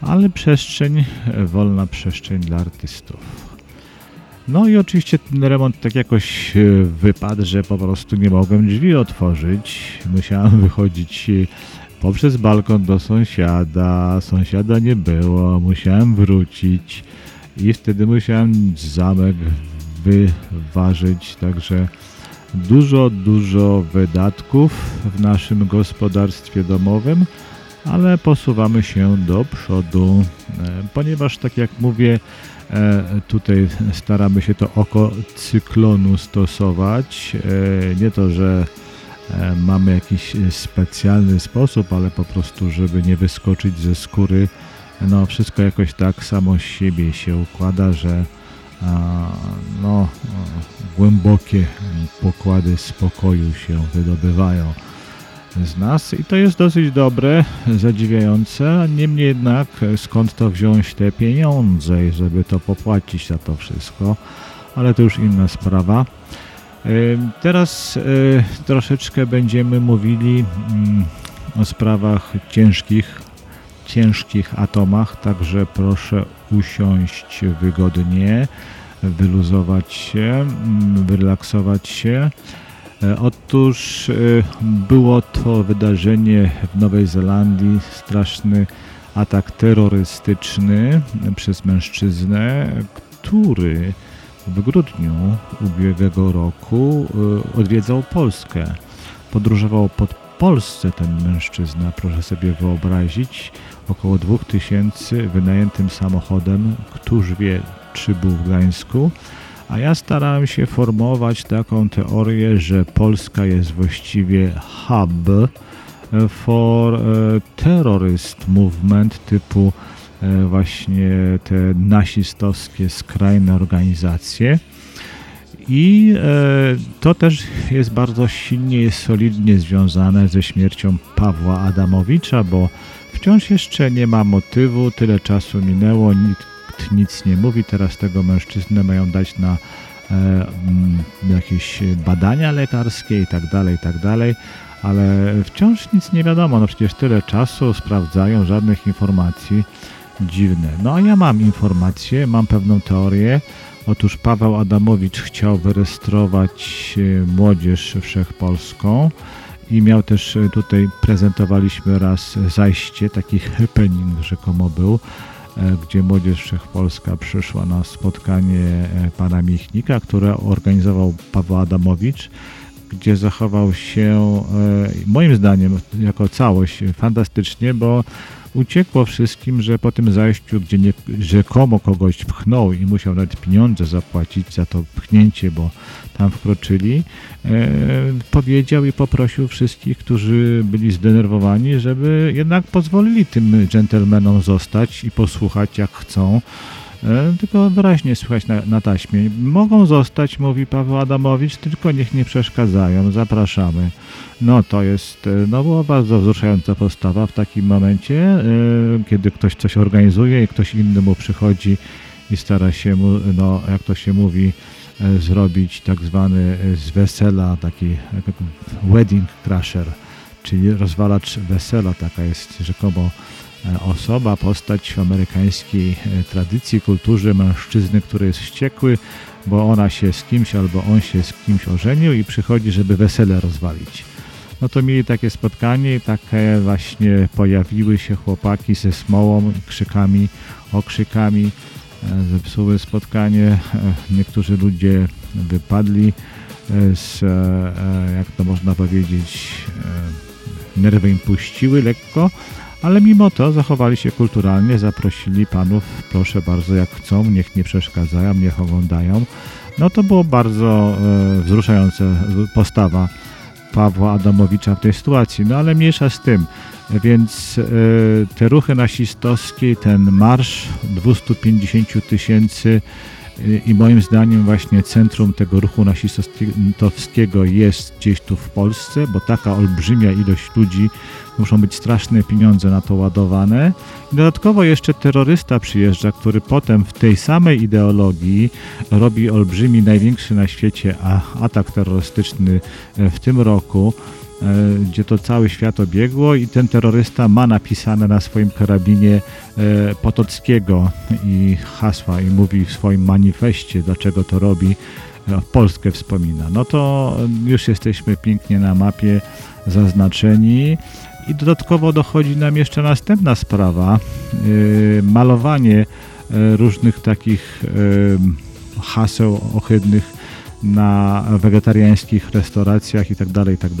ale przestrzeń, wolna przestrzeń dla artystów. No i oczywiście ten remont tak jakoś e, wypadł, że po prostu nie mogłem drzwi otworzyć. Musiałem [laughs] wychodzić e, poprzez balkon do sąsiada. Sąsiada nie było, musiałem wrócić i wtedy musiałem zamek wyważyć, także dużo, dużo wydatków w naszym gospodarstwie domowym, ale posuwamy się do przodu, e, ponieważ tak jak mówię, tutaj staramy się to oko cyklonu stosować. E, nie to, że mamy jakiś specjalny sposób, ale po prostu, żeby nie wyskoczyć ze skóry, no wszystko jakoś tak samo z siebie się układa, że no, głębokie pokłady spokoju się wydobywają z nas i to jest dosyć dobre, zadziwiające, niemniej jednak skąd to wziąć te pieniądze, żeby to popłacić za to wszystko, ale to już inna sprawa. Teraz e, troszeczkę będziemy mówili mm, o sprawach ciężkich, ciężkich atomach, także proszę usiąść wygodnie, wyluzować się, mm, wyrelaksować się. E, otóż e, było to wydarzenie w Nowej Zelandii, straszny atak terrorystyczny przez mężczyznę, który w grudniu ubiegłego roku e, odwiedzał Polskę. Podróżował pod Polsce ten mężczyzna, proszę sobie wyobrazić, około 2000 wynajętym samochodem, któż wie, czy był w Gdańsku, a ja starałem się formować taką teorię, że Polska jest właściwie hub for e, terrorist movement typu e, właśnie te nasistowskie skrajne organizacje. I e, to też jest bardzo silnie, jest solidnie związane ze śmiercią Pawła Adamowicza, bo wciąż jeszcze nie ma motywu, tyle czasu minęło, nikt nic nie mówi. Teraz tego mężczyznę mają dać na e, m, jakieś badania lekarskie i tak dalej, i tak dalej, ale wciąż nic nie wiadomo. No przecież tyle czasu sprawdzają, żadnych informacji. Dziwne. No a ja mam informacje, mam pewną teorię. Otóż Paweł Adamowicz chciał wyrejestrować e, młodzież wszechpolską i miał też e, tutaj prezentowaliśmy raz zajście, taki happening rzekomo był gdzie Młodzież Wszechpolska przyszła na spotkanie e, pana Michnika, które organizował Paweł Adamowicz, gdzie zachował się e, moim zdaniem jako całość fantastycznie, bo uciekło wszystkim, że po tym zajściu, gdzie nie, rzekomo kogoś pchnął i musiał nawet pieniądze zapłacić za to pchnięcie, bo tam wkroczyli, e, powiedział i poprosił wszystkich, którzy byli zdenerwowani, żeby jednak pozwolili tym dżentelmenom zostać i posłuchać jak chcą. E, tylko wyraźnie słychać na, na taśmie. Mogą zostać, mówi Paweł Adamowicz, tylko niech nie przeszkadzają. Zapraszamy. No to jest, e, no była bardzo wzruszająca postawa w takim momencie, e, kiedy ktoś coś organizuje i ktoś inny mu przychodzi i stara się mu, no jak to się mówi, zrobić tak zwany z wesela taki wedding crasher, czyli rozwalacz wesela, taka jest rzekomo osoba, postać w amerykańskiej e, tradycji, kulturze mężczyzny, który jest wściekły, bo ona się z kimś albo on się z kimś ożenił i przychodzi, żeby wesele rozwalić. No to mieli takie spotkanie i takie właśnie pojawiły się chłopaki ze smołą, krzykami, okrzykami, e, zepsuły spotkanie. Niektórzy ludzie wypadli z, jak to można powiedzieć, nerwy im puściły lekko, ale mimo to zachowali się kulturalnie, zaprosili panów, proszę bardzo, jak chcą, niech nie przeszkadzają, niech oglądają. No to było bardzo e, wzruszająca postawa Pawła Adamowicza w tej sytuacji, no ale mniejsza z tym. Więc e, te ruchy nasistowskie, ten marsz 250 tysięcy i moim zdaniem właśnie centrum tego ruchu nasistowskiego jest gdzieś tu w Polsce, bo taka olbrzymia ilość ludzi, muszą być straszne pieniądze na to ładowane. dodatkowo jeszcze terrorysta przyjeżdża, który potem w tej samej ideologii robi olbrzymi, największy na świecie atak terrorystyczny e, w tym roku gdzie to cały świat obiegło i ten terrorysta ma napisane na swoim karabinie e, Potockiego i hasła i mówi w swoim manifestie, dlaczego to robi, e, Polskę wspomina. No to już jesteśmy pięknie na mapie zaznaczeni I dodatkowo dochodzi nam jeszcze następna sprawa. Malowanie różnych takich haseł ohydnych na wegetariańskich restauracjach i tak dalej, i tak.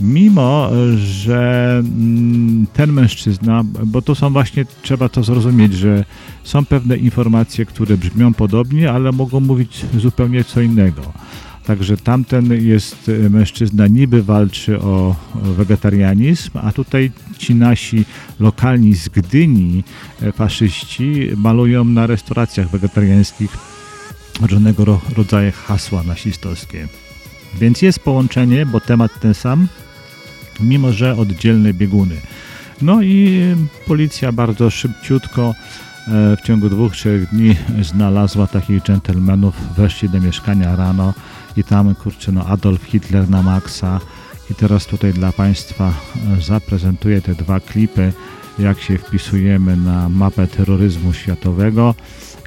Mimo, że mm, ten mężczyzna, bo to są właśnie, trzeba to zrozumieć, że są pewne informacje, które brzmią podobnie, ale mogą mówić zupełnie co innego. Także tamten jest mężczyzna, niby walczy o wegetarianizm, a tutaj ci nasi lokalni z Gdyni e, faszyści malują na restauracjach wegetariańskich różnego ro rodzaju hasła nasistowskie. Więc jest połączenie, bo temat ten sam, mimo że oddzielne bieguny. No i policja bardzo szybciutko e, w ciągu dwóch, trzech dni znalazła takich dżentelmenów, weszli do mieszkania rano i tam, kurczę, no Adolf Hitler na maksa i teraz tutaj dla Państwa e, zaprezentuję te dwa klipy, jak się wpisujemy na mapę terroryzmu światowego.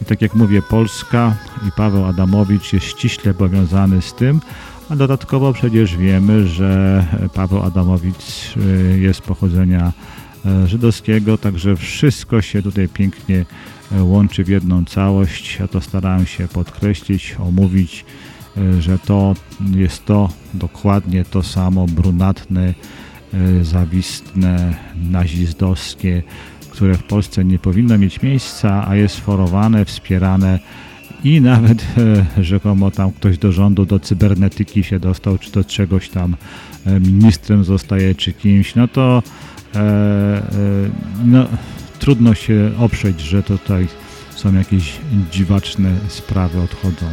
I tak jak mówię, Polska i Paweł Adamowicz jest ściśle powiązany z tym, a dodatkowo przecież wiemy, że Paweł Adamowicz y, jest pochodzenia e, żydowskiego, także wszystko się tutaj pięknie e, łączy w jedną całość. Ja to starałem się podkreślić, omówić, że to jest to dokładnie to samo brunatne, zawistne, nazistowskie, które w Polsce nie powinno mieć miejsca, a jest forowane, wspierane i nawet e, rzekomo tam ktoś do rządu, do cybernetyki się dostał, czy do czegoś tam e, ministrem zostaje, czy kimś, no to e, no, trudno się oprzeć, że tutaj są jakieś dziwaczne sprawy odchodzą.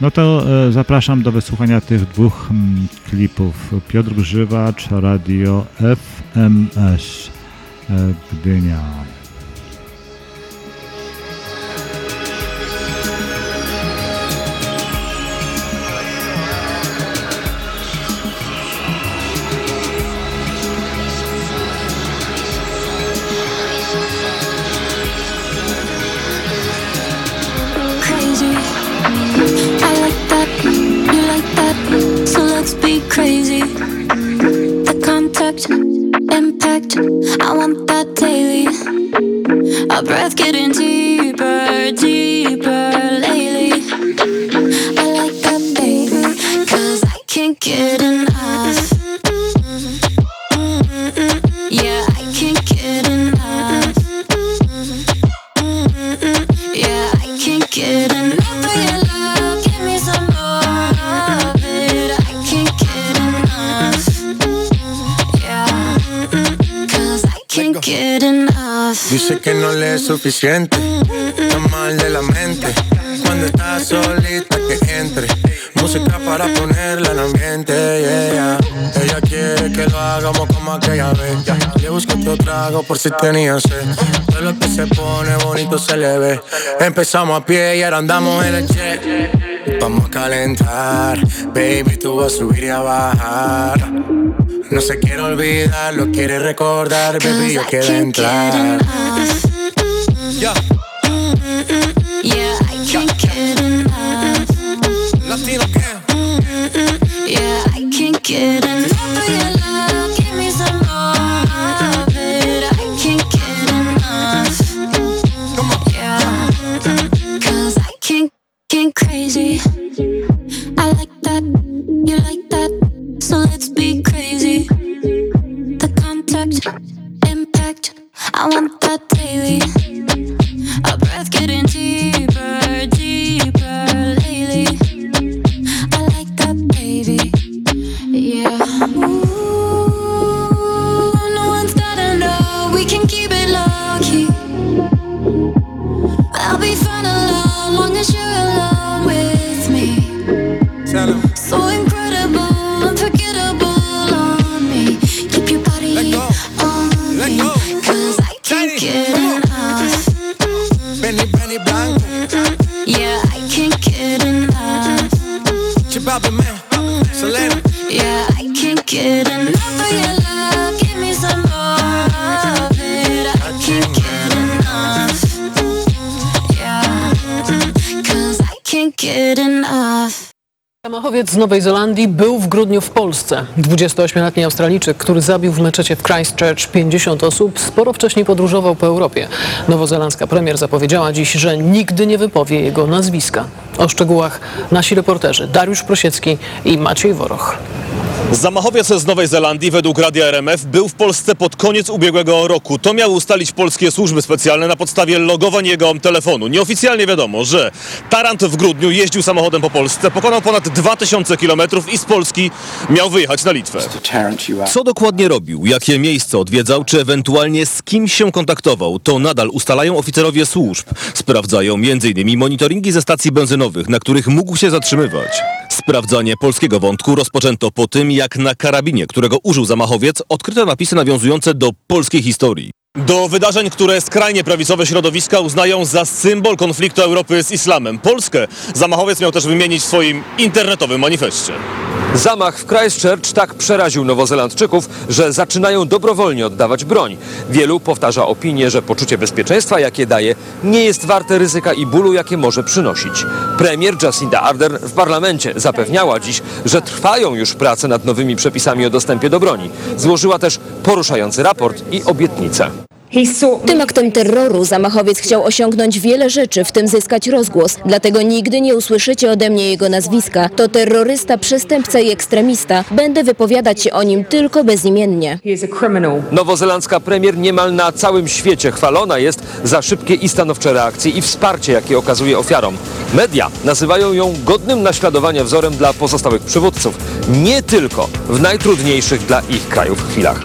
No to zapraszam do wysłuchania tych dwóch mm, klipów. Piotr Grzywacz, Radio FMS. Gdynia. crazy. I want that daily. Our breath getting deeper, deeper lately. I like that, baby, cause I can't get enough. Dice que no le es suficiente, está mal de la mente. Cuando está solita que entre, música para ponerla en ambiente. Yeah. Ella quiere que lo hagamos como aquella vez. Le busco otro trago por si tenía sed. Todo lo que se pone bonito se le ve. Empezamos a pie y ahora andamos en el jet. Vamos a calentar, baby, tú vas a subir y a bajar. No se quiere olvidar, lo quiere recordar, baby, yo quiero entrar. Yeah. Yeah, I Nowej Zelandii był w grudniu w Polsce. 28-letni Australijczyk, który zabił w meczecie w Christchurch 50 osób, sporo wcześniej podróżował po Europie. Nowozelandzka premier zapowiedziała dziś, że nigdy nie wypowie jego nazwiska. O szczegółach nasi reporterzy Dariusz Prosiecki i Maciej Woroch. Zamachowiec z Nowej Zelandii według Radia RMF był w Polsce pod koniec ubiegłego roku. To miały ustalić polskie służby specjalne na podstawie logowań jego telefonu. Nieoficjalnie wiadomo, że Tarant w grudniu jeździł samochodem po Polsce, pokonał ponad 2000 km i z Polski miał wyjechać na Litwę. Co dokładnie robił, jakie miejsce odwiedzał, czy ewentualnie z kim się kontaktował, to nadal ustalają oficerowie służb. Sprawdzają m.in. monitoringi ze stacji benzynowych, na których mógł się zatrzymywać. Sprawdzanie polskiego wątku rozpoczęto po tym, jak na karabinie, którego użył zamachowiec, odkryto napisy nawiązujące do polskiej historii. Do wydarzeń, które skrajnie prawicowe środowiska uznają za symbol konfliktu Europy z islamem. Polskę zamachowiec miał też wymienić w swoim internetowym manifestie. Zamach w Christchurch tak przeraził Nowozelandczyków, że zaczynają dobrowolnie oddawać broń. Wielu powtarza opinię, że poczucie bezpieczeństwa, jakie daje, nie jest warte ryzyka i bólu, jakie może przynosić. Premier Jacinda Ardern w parlamencie zapewniała dziś, że trwają już prace nad nowymi przepisami o dostępie do broni. Złożyła też poruszający raport i obietnicę. Tym aktem terroru zamachowiec chciał osiągnąć wiele rzeczy, w tym zyskać rozgłos. Dlatego nigdy nie usłyszycie ode mnie jego nazwiska. To terrorysta, przestępca i ekstremista. Będę wypowiadać się o nim tylko bezimiennie. Nowozelandzka premier niemal na całym świecie chwalona jest za szybkie i stanowcze reakcje i wsparcie, jakie okazuje ofiarom. Media nazywają ją godnym naśladowania wzorem dla pozostałych przywódców. Nie tylko w najtrudniejszych dla ich krajów chwilach.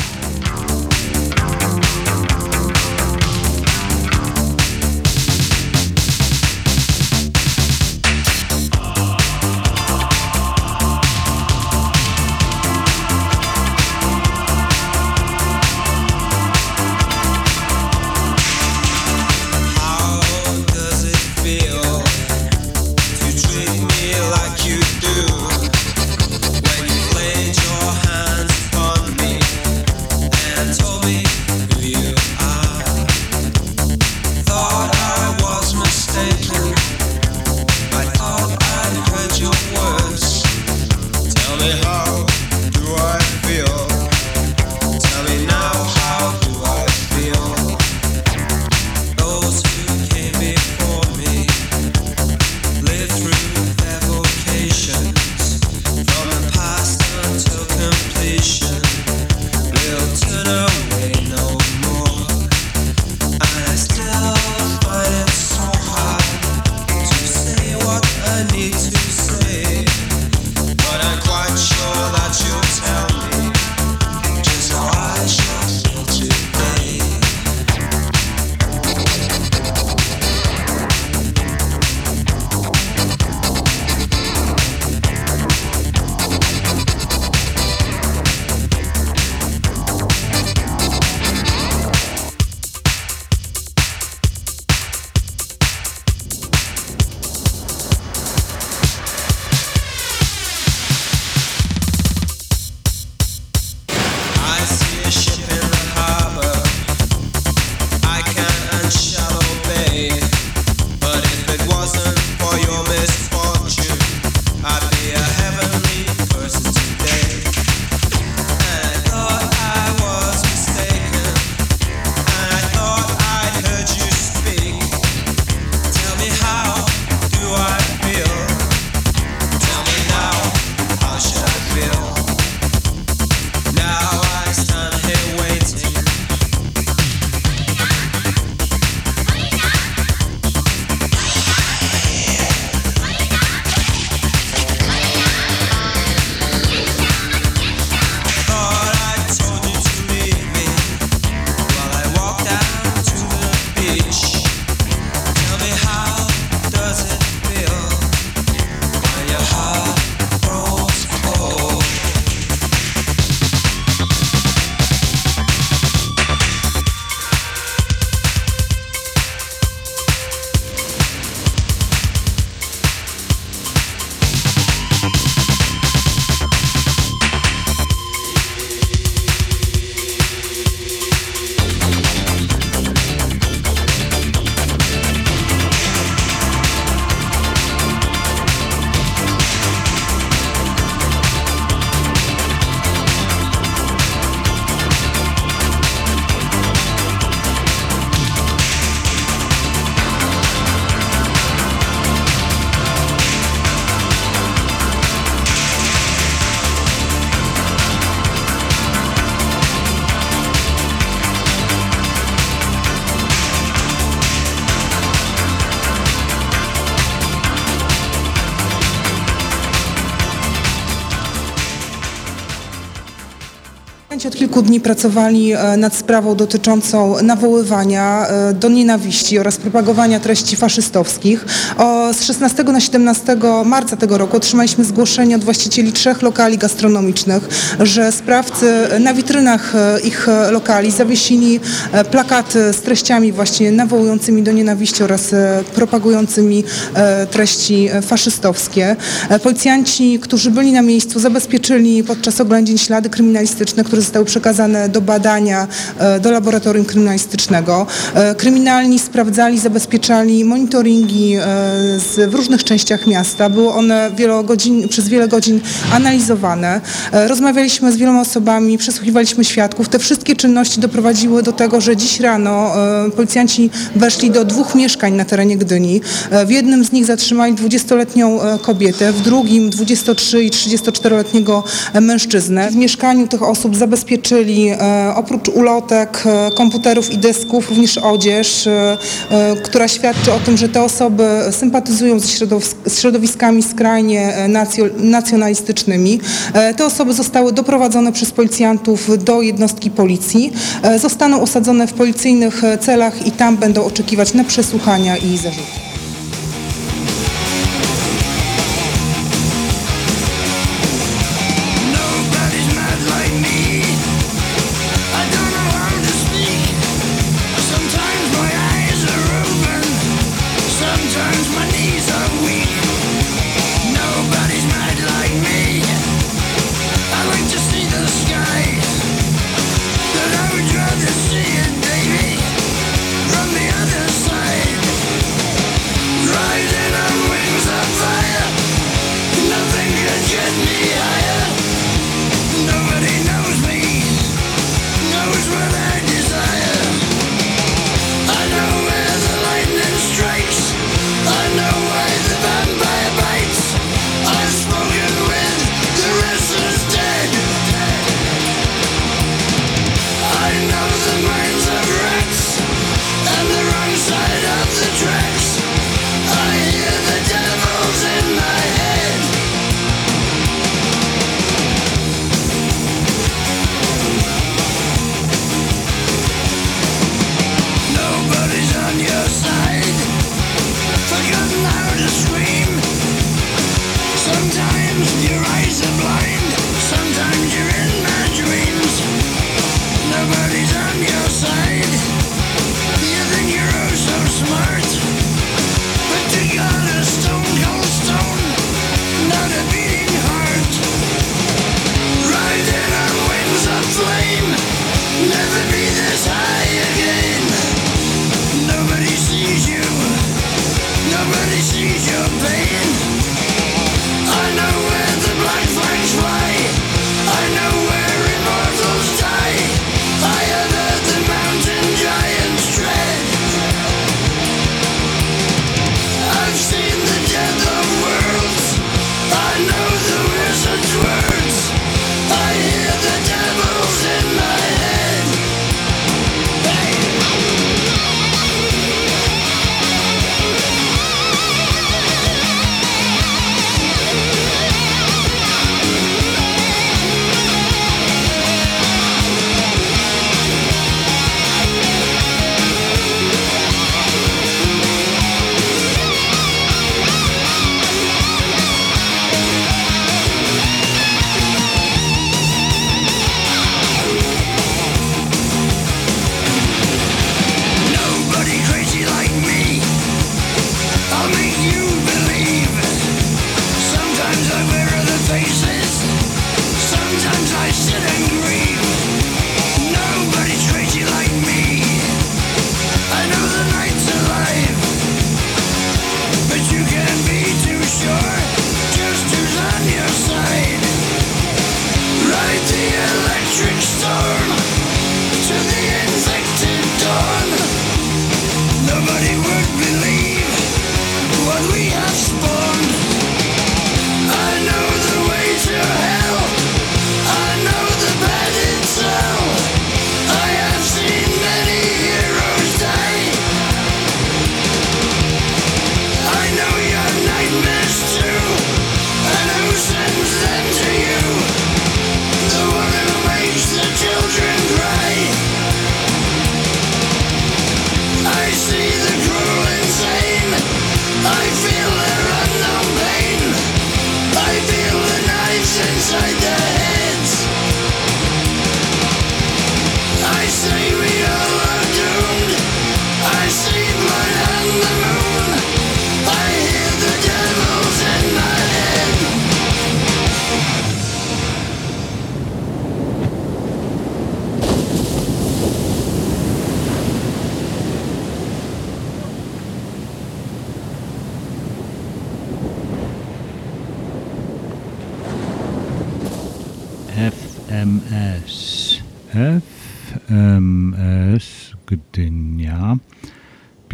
Kilku dni pracowali e, nad sprawą dotyczącą nawoływania e, do nienawiści oraz propagowania treści faszystowskich. O, z 16 na 17 marca tego roku otrzymaliśmy zgłoszenie od właścicieli trzech lokali gastronomicznych, że sprawcy na witrynach e, ich e, lokali zawiesili e, plakaty z treściami właśnie nawołującymi do nienawiści oraz propagującymi treści faszystowskie. Policjanci, którzy byli na miejscu, zabezpieczyli podczas oględzin ślady kryminalistyczne, które zostały przekazane do badania do laboratorium kryminalistycznego. Kryminalni sprawdzali, zabezpieczali monitoringi w różnych częściach miasta. Były one wielogodzin, przez wiele godzin analizowane. E, Rozmawialiśmy z wieloma osobami, przesłuchiwaliśmy świadków. Te wszystkie czynności doprowadziły do tego, że dziś rano e, policjanci weszli do dwóch mieszkań na terenie Gdyni. E, W jednym z nich zatrzymali 20-letnią e, kobietę, w drugim 23 i 34-letniego mężczyznę. W mieszkaniu tych osób zabezpieczyli oprócz ulotek, komputerów i dysków również odzież, która świadczy o tym, że te osoby sympatyzują ze środowisk, z środowiskami skrajnie e, nacjo, nacjonalistycznymi. E, Te osoby zostały doprowadzone przez policjantów do jednostki policji, e, zostaną osadzone w policyjnych celach i tam będą oczekiwać na przesłuchania i zarzuty.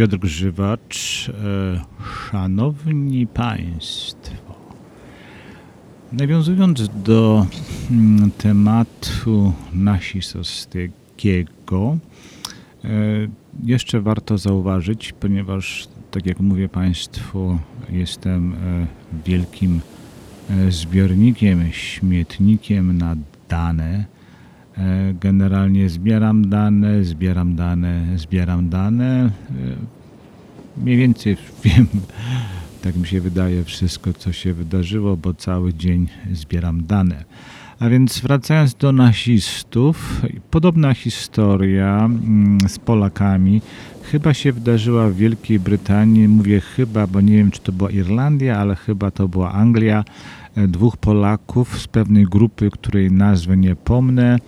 Piotr Grzywacz. E, Szanowni Państwo. Nawiązując do mm, tematu nasistowskiego, e, jeszcze warto zauważyć, ponieważ tak jak mówię Państwu, jestem e, wielkim zbiornikiem, śmietnikiem na dane. Generalnie zbieram dane, zbieram dane, zbieram dane. Mniej więcej [laughs] wiem, tak mi się wydaje, wszystko co się wydarzyło, bo cały dzień zbieram dane. A więc wracając do nazistów, podobna historia mm, z Polakami chyba się wydarzyła w Wielkiej Brytanii. Mówię chyba, bo nie wiem, czy to była Irlandia, ale chyba to była Anglia. E, Dwóch Polaków z pewnej grupy, której nazwy nie pomnę,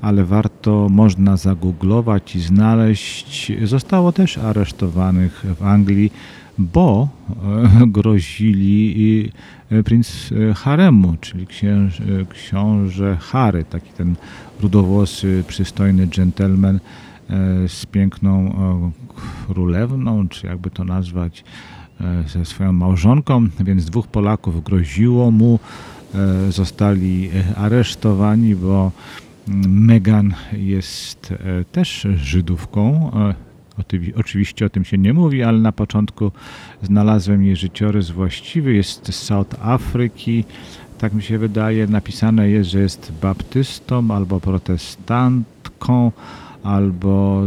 ale warto, można zagooglować i znaleźć. Zostało też aresztowanych w Anglii, bo e, [laughs] grozili e, princ Haremu, czyli księż, książę Harry, taki ten rudowłosy, przystojny dżentelmen z piękną e, królewną, czy jakby to nazwać, e, ze swoją małżonką, więc dwóch Polaków groziło mu, e, zostali e, aresztowani, bo mm, Meghan jest e, też Żydówką. e, Oczywiście o tym się nie mówi, ale na początku znalazłem jej życiorys właściwy. Jest z South Afryki, tak mi się wydaje. Napisane jest, że jest baptystą albo protestantką, albo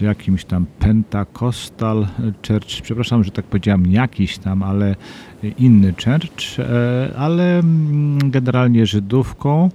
e, jakimś tam Pentecostal Church. Przepraszam, że tak powiedziałem, jakiś tam, ale inny church, e, ale mm, generalnie Żydówką.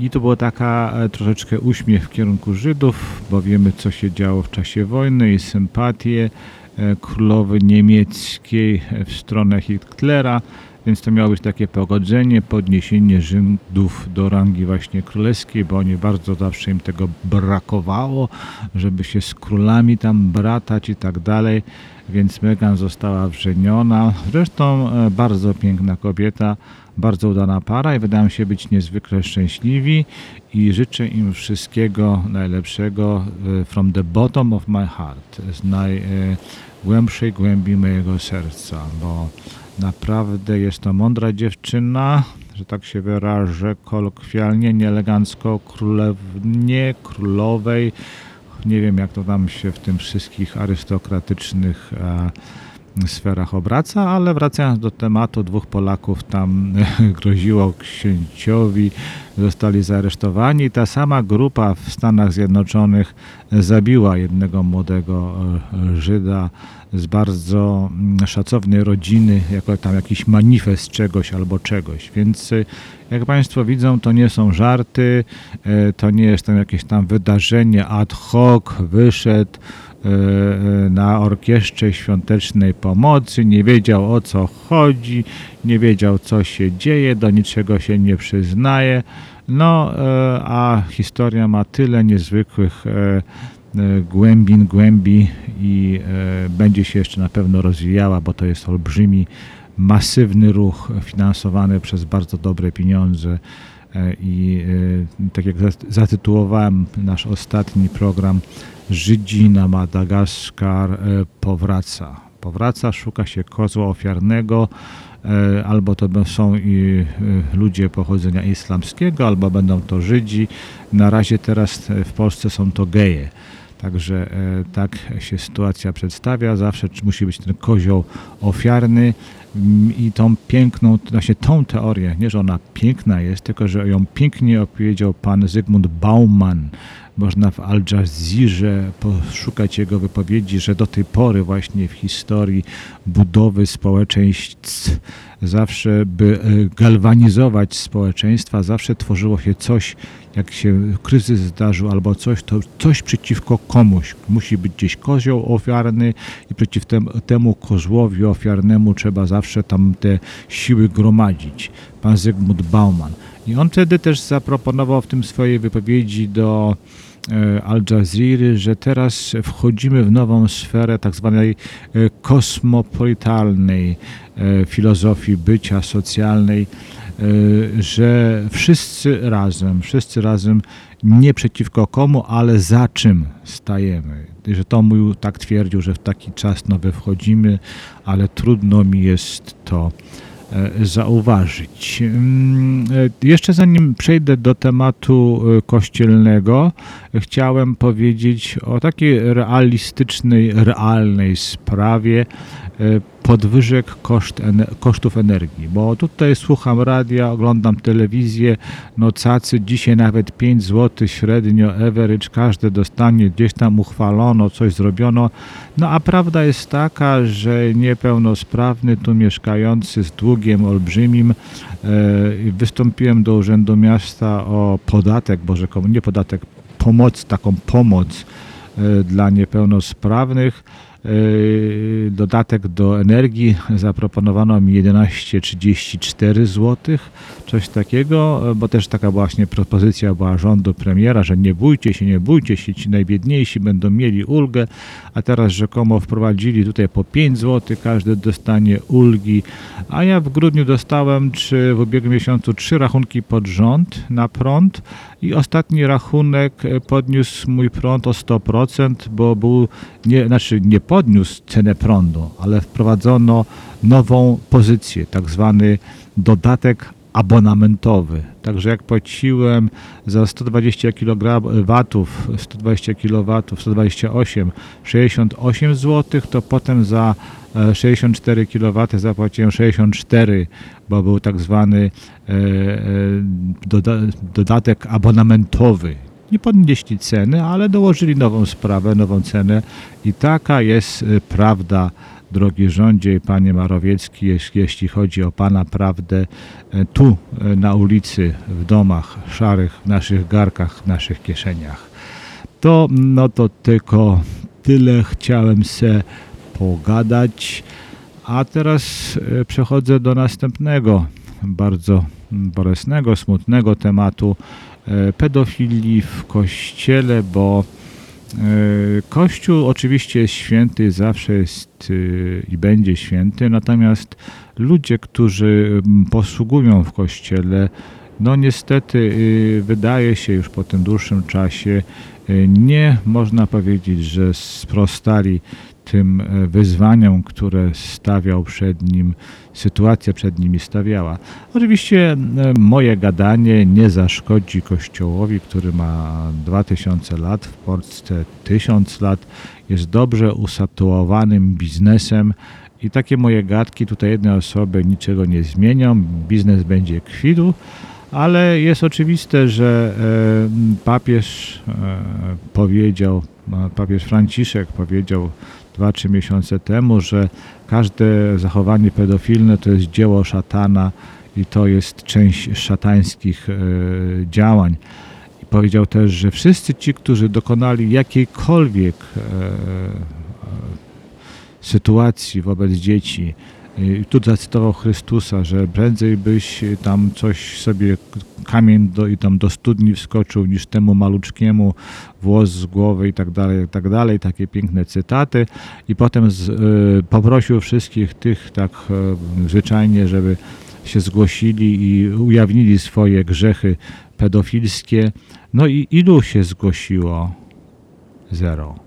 I to była taka e, troszeczkę uśmiech w kierunku Żydów, bo wiemy, co się działo w czasie wojny i sympatie e, królowy niemieckiej e, w stronę Hitlera, więc to miało być takie pogodzenie, podniesienie Żydów do rangi właśnie królewskiej, bo oni bardzo zawsze im tego brakowało, żeby się z królami tam bratać i tak dalej, więc Meghan została wrzeniona. Zresztą e, bardzo piękna kobieta, bardzo udana para i wydają się być niezwykle szczęśliwi i życzę im wszystkiego najlepszego e, from the bottom of my heart, z najgłębszej głębi mojego serca, bo naprawdę jest to mądra dziewczyna, że tak się wyrażę kolokwialnie, nieelegancko, królewnie, królowej, nie wiem jak to tam się w tym wszystkich arystokratycznych e, sferach obraca, ale wracając do tematu, dwóch Polaków tam [laughs] groziło księciowi, zostali zaaresztowani. Ta sama grupa w Stanach Zjednoczonych zabiła jednego młodego e, Żyda z bardzo mm, szacownej rodziny, jako tam jakiś manifest czegoś albo czegoś. Więc e, jak Państwo widzą, to nie są żarty, e, to nie jest tam jakieś tam wydarzenie ad hoc, wyszedł na orkiestrze świątecznej pomocy, nie wiedział o co chodzi, nie wiedział co się dzieje, do niczego się nie przyznaje. No, e, a historia ma tyle niezwykłych głębin, głębi i będzie się jeszcze na pewno rozwijała, bo to jest olbrzymi, masywny ruch finansowany przez bardzo dobre pieniądze. I tak jak zatytułowałem nasz ostatni program, Żydzi na Madagaskar e, powraca. Powraca, szuka się kozła ofiarnego, e, albo to są e, ludzie pochodzenia islamskiego, albo będą to Żydzi. Na razie teraz w Polsce są to geje. Także tak się sytuacja przedstawia. Zawsze musi być ten kozioł ofiarny Mm, i tą piękną, właśnie tą teorię, nie że ona piękna jest, tylko że ją pięknie opowiedział pan Zygmunt Bauman. Można w Al Jazeerze poszukać jego wypowiedzi, że do tej pory właśnie w historii budowy społeczeństw zawsze, by e, galwanizować społeczeństwa, zawsze tworzyło się coś, jak się kryzys zdarzył albo coś, to coś przeciwko komuś. Musi być gdzieś kozioł ofiarny i przeciw tem, temu kozłowi ofiarnemu trzeba zawsze tam te siły gromadzić. Pan Zygmunt Bauman. I on wtedy też zaproponował w tym swojej wypowiedzi do e, Al Jazeera, że teraz wchodzimy w nową sferę tak zwanej e, kosmopolitalnej e, filozofii bycia socjalnej, że wszyscy razem, wszyscy razem nie przeciwko komu, ale za czym stajemy. Że Tomuł tak twierdził, że w taki czas nowy wchodzimy, ale trudno mi jest to zauważyć. Mm, e, Jeszcze zanim przejdę do tematu e, kościelnego, chciałem powiedzieć o takiej realistycznej, realnej sprawie e, podwyżek koszt, kosztów energii, bo tutaj słucham radia, oglądam telewizję, no cacy dzisiaj nawet 5 zł średnio average, każdy dostanie, gdzieś tam uchwalono, coś zrobiono, no a prawda jest taka, że niepełnosprawny tu mieszkający z długiem olbrzymim, e, wystąpiłem do Urzędu Miasta o podatek, bo rzekomo nie podatek, pomoc, taką pomoc e, dla niepełnosprawnych. E, Dodatek do energii. Zaproponowano mi 11,34 zł, coś takiego, e, bo też taka właśnie propozycja była rządu premiera, że nie bójcie się, nie bójcie się, ci najbiedniejsi będą mieli ulgę, a teraz rzekomo wprowadzili tutaj po 5 zł, każdy dostanie ulgi, a ja w grudniu dostałem, czy w ubiegłym miesiącu, trzy rachunki pod rząd na prąd i ostatni rachunek e, podniósł mój prąd o 100%, bo był, nie, znaczy nie podniósł cenę prądu, ale wprowadzono nową pozycję, tak zwany dodatek abonamentowy. Także jak płaciłem za 120 kg watów, 120 kW, 128, 68 zł, to potem za e, 64 kW zapłaciłem 64, bo był tak zwany e, e, doda dodatek abonamentowy. Nie podnieśli ceny, ale dołożyli nową sprawę, nową cenę i taka jest e, prawda drogi rządzie i panie Marowiecki, jeś- jeśli chodzi o pana prawdę, e, tu e, na ulicy, w domach szarych, w naszych garkach, w naszych kieszeniach. To, no to tylko tyle chciałem se pogadać. A teraz e, przechodzę do następnego bardzo bolesnego, smutnego tematu pedofilii w kościele, bo Kościół oczywiście święty, zawsze jest e, i będzie święty, natomiast ludzie, którzy m, posługują w kościele, no niestety y, wydaje się już po tym dłuższym czasie, nie można powiedzieć, że sprostali tym e, wyzwaniom, które stawiał przed nim, sytuacja przed nimi stawiała. Oczywiście e, moje gadanie nie zaszkodzi Kościołowi, który ma 2000 lat, w Polsce 1000 lat, jest dobrze usatuowanym biznesem i takie moje gadki tutaj jednej osoby niczego nie zmienią, biznes będzie kwitł, ale jest oczywiste, że e, papież powiedział, e, papież Franciszek powiedział 2-3 miesiące temu, że każde zachowanie pedofilne to jest dzieło szatana i to jest część szatańskich e, działań. I powiedział też, że wszyscy ci, którzy dokonali jakiejkolwiek e, sytuacji wobec dzieci. I tu zacytował Chrystusa, że prędzej byś tam coś sobie kamień do, i tam do studni wskoczył niż temu maluczkiemu włos z głowy i tak dalej, i tak dalej. Takie piękne cytaty. I potem z, y, poprosił wszystkich tych tak y, zwyczajnie, żeby się zgłosili i ujawnili swoje grzechy pedofilskie. No i ilu się zgłosiło? Zero.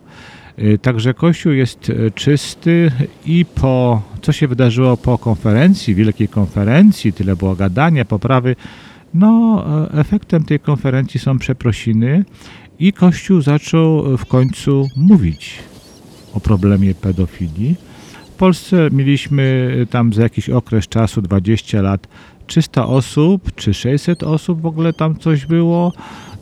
Y, Także Kościół jest y, czysty i po, co się wydarzyło po konferencji, wielkiej konferencji, tyle było gadania, poprawy, no e, efektem tej konferencji są przeprosiny i Kościół zaczął w końcu mówić o problemie pedofilii. W Polsce mieliśmy tam za jakiś okres czasu, 20 lat, 300 osób, czy 600 osób w ogóle tam coś było,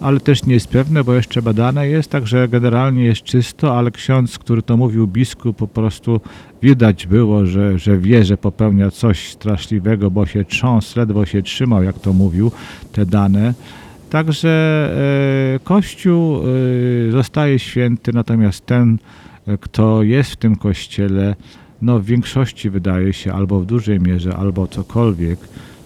ale też nie jest pewne, bo jeszcze badane jest, także generalnie jest czysto, ale ksiądz, który to mówił, biskup, po prostu widać było, że, że wie, że popełnia coś straszliwego, bo się trząsł, ledwo się trzymał, jak to mówił, te dane. Także e, Kościół e, zostaje święty, natomiast ten, e, kto jest w tym kościele, no w większości wydaje się, albo w dużej mierze, albo cokolwiek,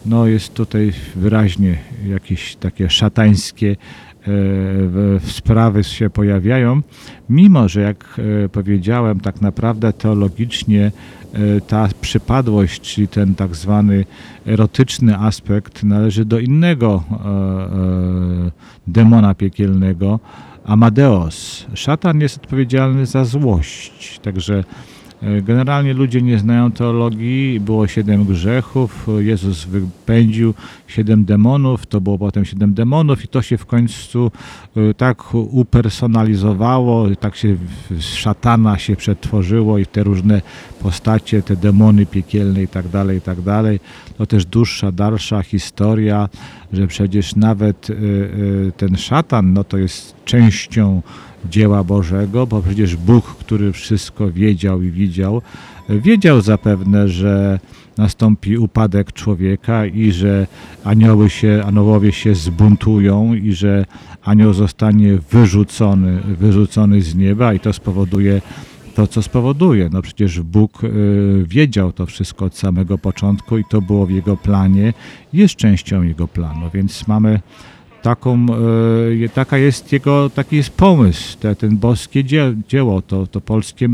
no jest tutaj wyraźnie jakieś takie szatańskie e, sprawy się pojawiają, mimo że jak e, powiedziałem, tak naprawdę teologicznie e, ta przypadłość, czyli ten tak zwany erotyczny aspekt należy do innego demona piekielnego, Amadeus. Szatan jest odpowiedzialny za złość, także Generalnie ludzie nie znają teologii, było siedem grzechów, Jezus wypędził siedem demonów, to było potem siedem demonów i to się w końcu e, tak upersonalizowało, tak się z szatana się przetworzyło i te różne postacie, te demony piekielne i tak dalej, i tak dalej. To też dłuższa, dalsza historia, że przecież nawet ten szatan, no to jest częścią dzieła Bożego, bo przecież Bóg, który wszystko wiedział i widział, wiedział zapewne, że nastąpi upadek człowieka i że anioły się, aniołowie się zbuntują i że anioł zostanie wyrzucony, wyrzucony z nieba i to spowoduje to, co spowoduje. No przecież Bóg y, wiedział to wszystko od samego początku i to było w Jego planie, jest częścią Jego planu, więc mamy taką, e, taka jest jego, taki jest pomysł, te, ten boskie dzie, dzieło, to, to polskie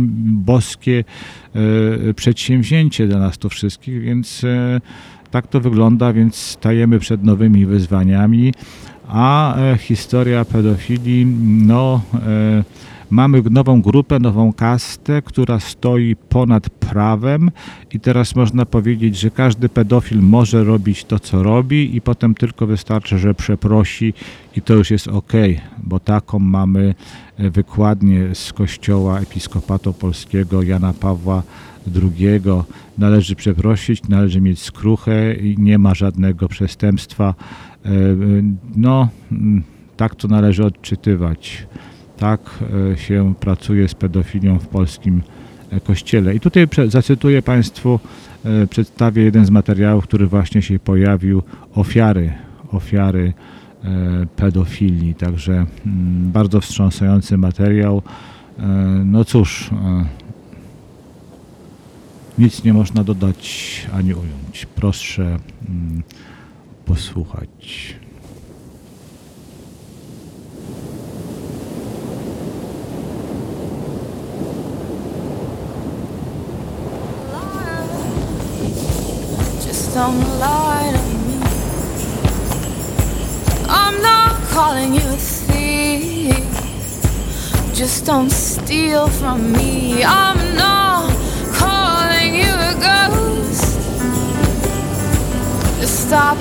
boskie e, przedsięwzięcie dla nas tu wszystkich, więc e, tak to wygląda, więc stajemy przed nowymi wyzwaniami, a e, historia pedofilii, no e, mamy nową grupę, nową kastę, która stoi ponad prawem i teraz można powiedzieć, że każdy pedofil może robić to, co robi i potem tylko wystarczy, że przeprosi i to już jest ok, bo taką mamy e, wykładnię z Kościoła Episkopatu Polskiego Jana Pawła II. Należy przeprosić, należy mieć skruchę i nie ma żadnego przestępstwa. E, e, No, mm, tak to należy odczytywać. Tak e, się pracuje z pedofilią w polskim e, kościele. I tutaj zacytuję Państwu, e, przedstawię jeden z materiałów, który właśnie się pojawił, ofiary, ofiary pedofilii. Także mm, bardzo wstrząsający materiał. No cóż, nic nie można dodać ani ująć. Proszę mm, posłuchać. Don't lie to me. I'm not calling you a thief. Just don't steal from me. I'm not calling you a ghost. Just stop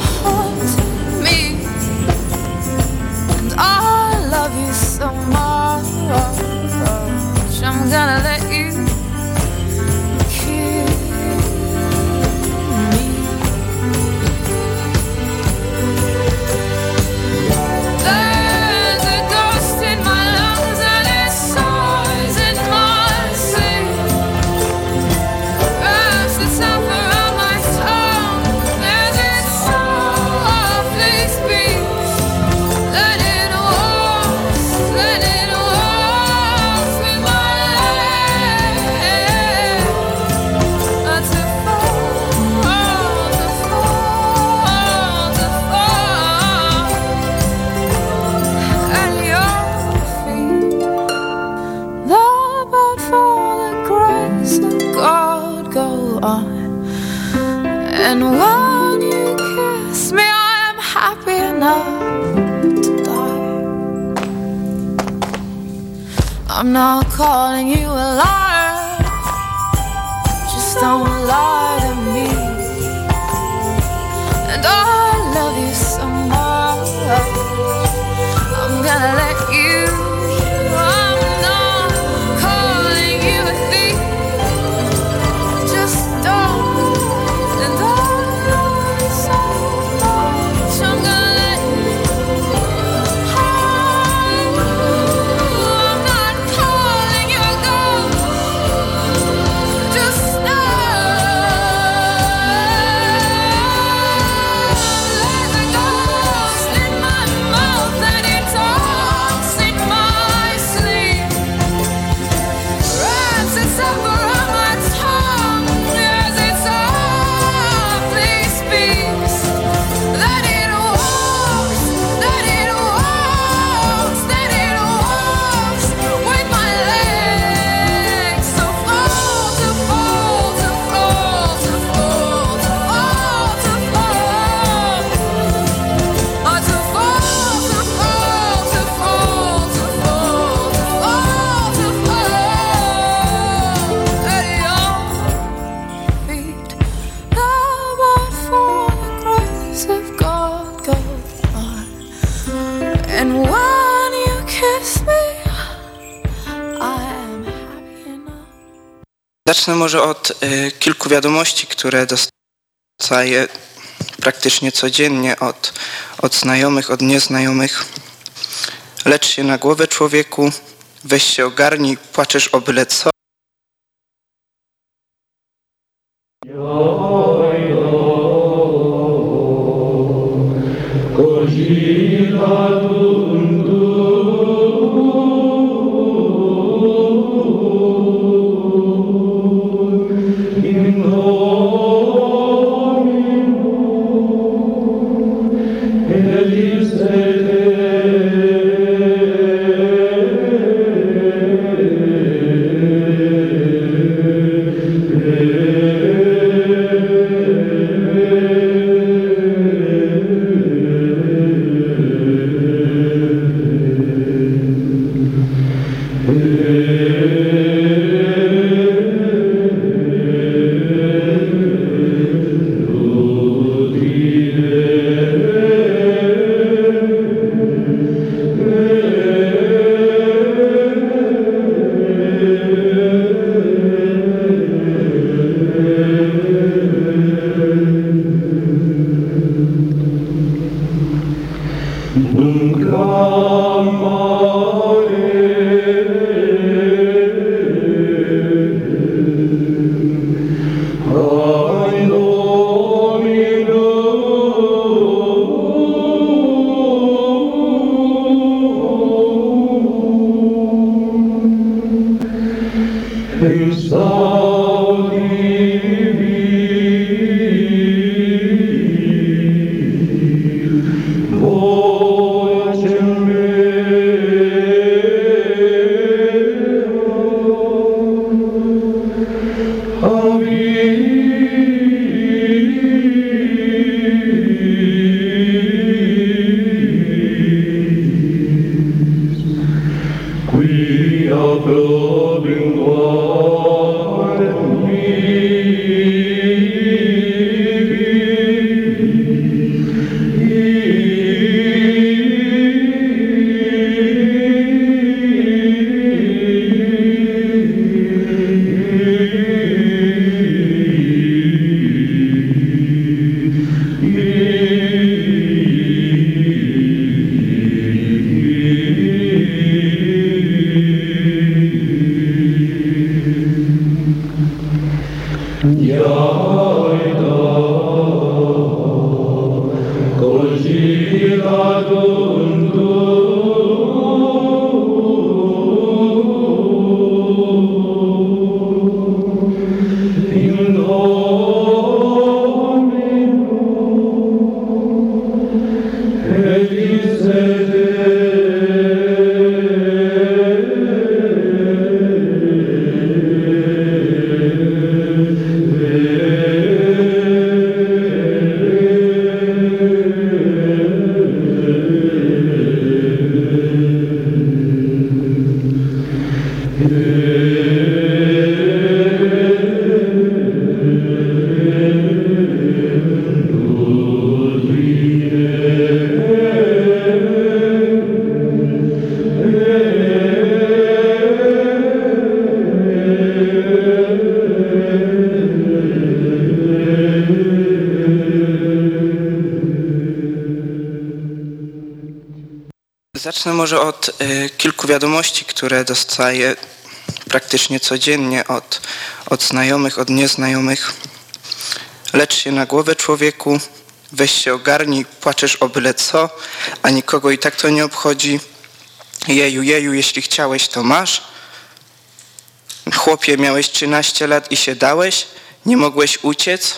może od y, kilku wiadomości, które dostaję praktycznie codziennie od, od znajomych, od nieznajomych. Lecz się na głowę człowieku, weź się ogarnij, płaczesz o byle co. wiadomości, które dostaję praktycznie codziennie od, od znajomych, od nieznajomych. Lecz się na głowę człowieku, weź się ogarnij, płaczesz o byle co, a nikogo i tak to nie obchodzi. Jeju, jeju, jeśli chciałeś, to masz. Chłopie, miałeś 13 lat i się dałeś, nie mogłeś uciec.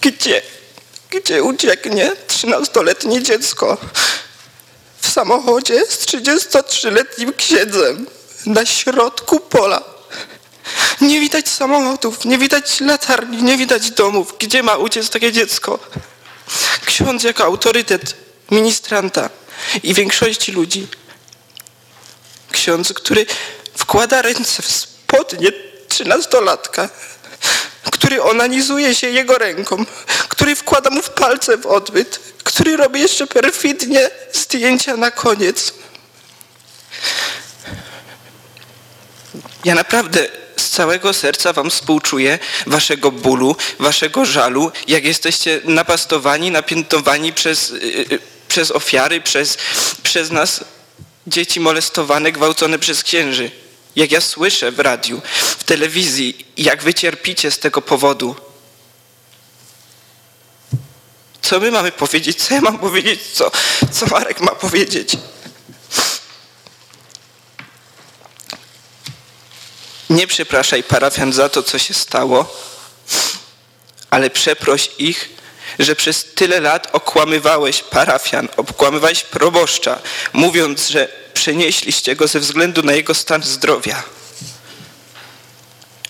Gdzie? Gdzie ucieknie 13-letnie dziecko? W samochodzie z 33-letnim księdzem na środku pola. Nie widać samochodów, nie widać latarni, nie widać domów. Gdzie ma uciec takie dziecko? Ksiądz jako autorytet ministranta i większości ludzi. Ksiądz, który wkłada ręce w spodnie trzynastolatka który onanizuje się jego ręką, który wkłada mu w palce w odbyt, który robi jeszcze perfidnie zdjęcia na koniec. Ja naprawdę z całego serca wam współczuję waszego bólu, waszego żalu, jak jesteście napastowani, napiętowani przez, yy, przez ofiary, przez, przez nas dzieci molestowane, gwałcone przez księży. Jak ja słyszę w radiu, w telewizji, jak wy cierpicie z tego powodu. Co my mamy powiedzieć? Co ja mam powiedzieć? Co, co Marek ma powiedzieć? Nie przepraszaj parafian za to, co się stało, ale przeproś ich, że przez tyle lat okłamywałeś parafian, okłamywałeś proboszcza, mówiąc, że przenieśliście go ze względu na jego stan zdrowia.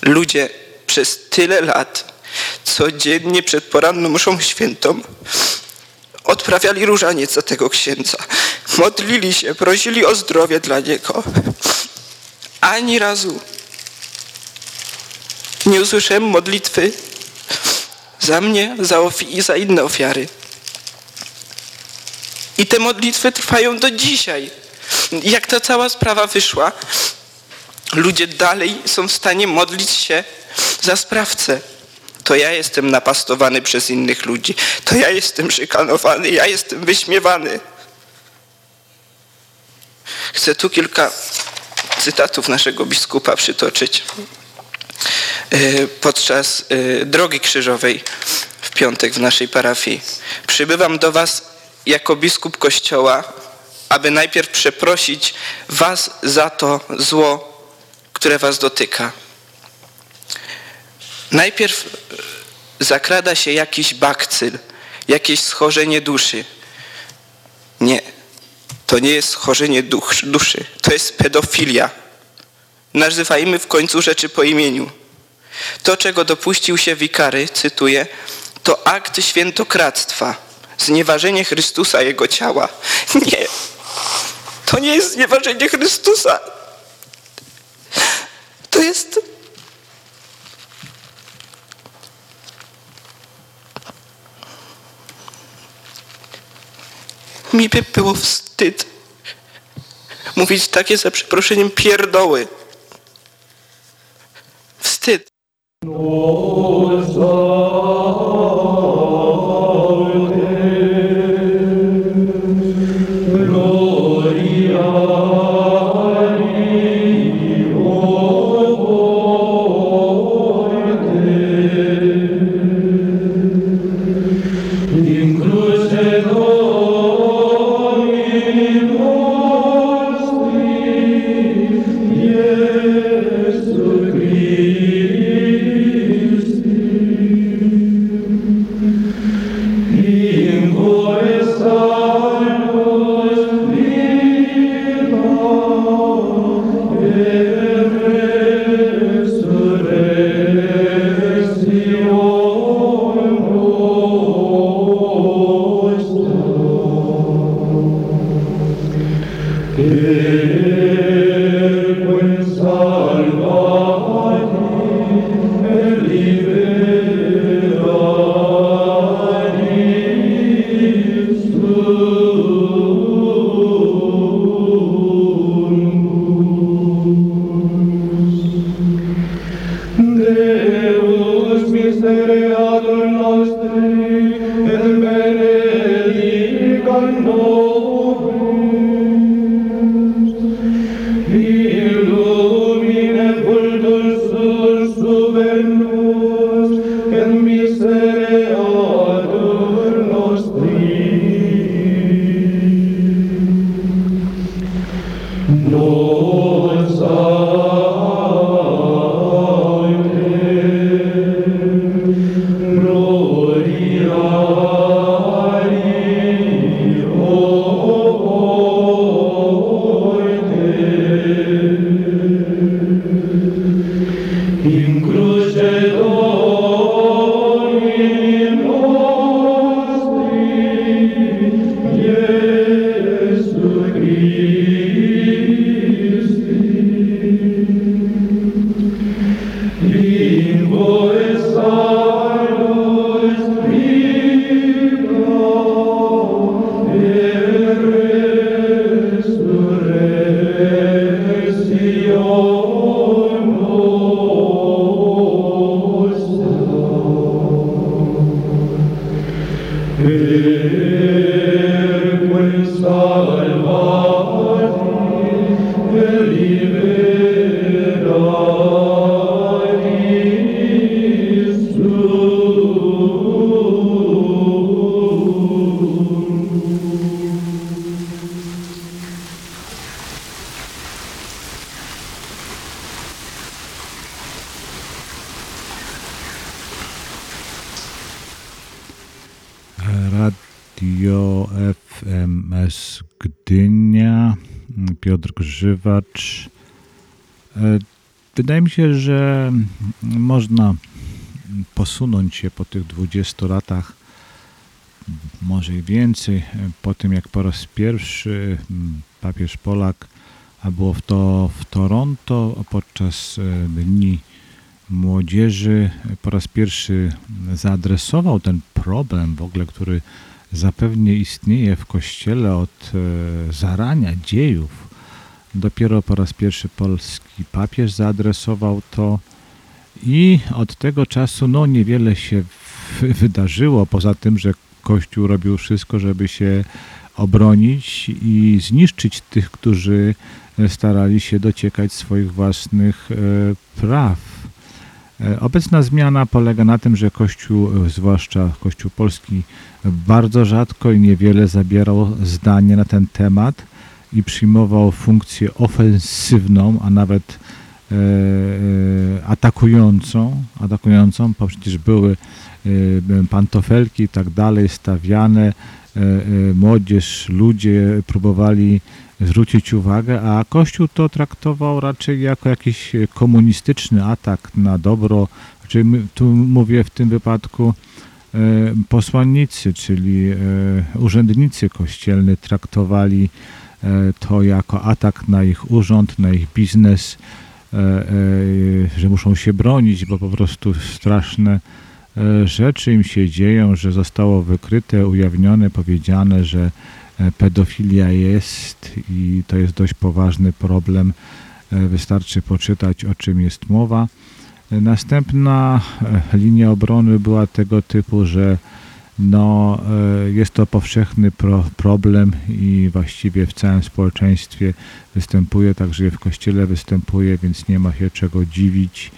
Ludzie przez tyle lat codziennie przed poranną mszą świętą odprawiali różaniec za tego księdza. Modlili się, prosili o zdrowie dla niego. Ani razu nie usłyszałem modlitwy za mnie za i za inne ofiary. I te modlitwy trwają do dzisiaj. Jak ta cała sprawa wyszła, ludzie dalej są w stanie modlić się za sprawcę. To ja jestem napastowany przez innych ludzi. To ja jestem szykanowany, ja jestem wyśmiewany. Chcę tu kilka cytatów naszego biskupa przytoczyć. E, Podczas e, drogi krzyżowej w piątek w naszej parafii przybywam do Was jako biskup Kościoła, aby najpierw przeprosić Was za to zło, które Was dotyka. Najpierw e, zakrada się jakiś bakcyl, jakieś schorzenie duszy. Nie, to nie jest schorzenie duszy, to jest pedofilia. Nazywajmy w końcu rzeczy po imieniu. To, czego dopuścił się wikary, cytuję, to akt świętokradztwa, znieważenie Chrystusa, Jego ciała. Nie, to nie jest znieważenie Chrystusa. To jest... Mi by było wstyd mówić takie za przeproszeniem pierdoły. Oh Grzywacz. E, Wydaje mi się, że można posunąć się po tych 20 latach, może i więcej, po tym jak po raz pierwszy mm, papież Polak, a było w to w Toronto podczas e, Dni Młodzieży, po raz pierwszy zaadresował ten problem w ogóle, który zapewnie istnieje w Kościele od e, zarania dziejów. Dopiero po raz pierwszy polski papież zaadresował to i od tego czasu no niewiele się wydarzyło, poza tym, że Kościół robił wszystko, żeby się obronić i zniszczyć tych, którzy e, starali się dociekać swoich własnych e, praw. E, Obecna zmiana polega na tym, że Kościół, zwłaszcza Kościół polski, bardzo rzadko i niewiele zabierał zdanie na ten temat i przyjmował funkcję ofensywną, a nawet e, e, atakującą, atakującą, bo przecież były e, pantofelki i tak dalej stawiane, młodzież, ludzie próbowali zwrócić uwagę, a Kościół to traktował raczej jako jakiś komunistyczny atak na dobro, czyli tu mówię w tym wypadku posłannicy, czyli urzędnicy kościelni traktowali to jako atak na ich urząd, na ich biznes, e, e, że muszą się bronić, bo po prostu straszne e, rzeczy im się dzieją, że zostało wykryte, ujawnione, powiedziane, że e, pedofilia jest i to jest dość poważny problem. E, Wystarczy poczytać, o czym jest mowa. E, Następna e, linia obrony była tego typu, że no, e, jest to powszechny pro, problem i właściwie w całym społeczeństwie występuje, także w kościele występuje, więc nie ma się czego dziwić.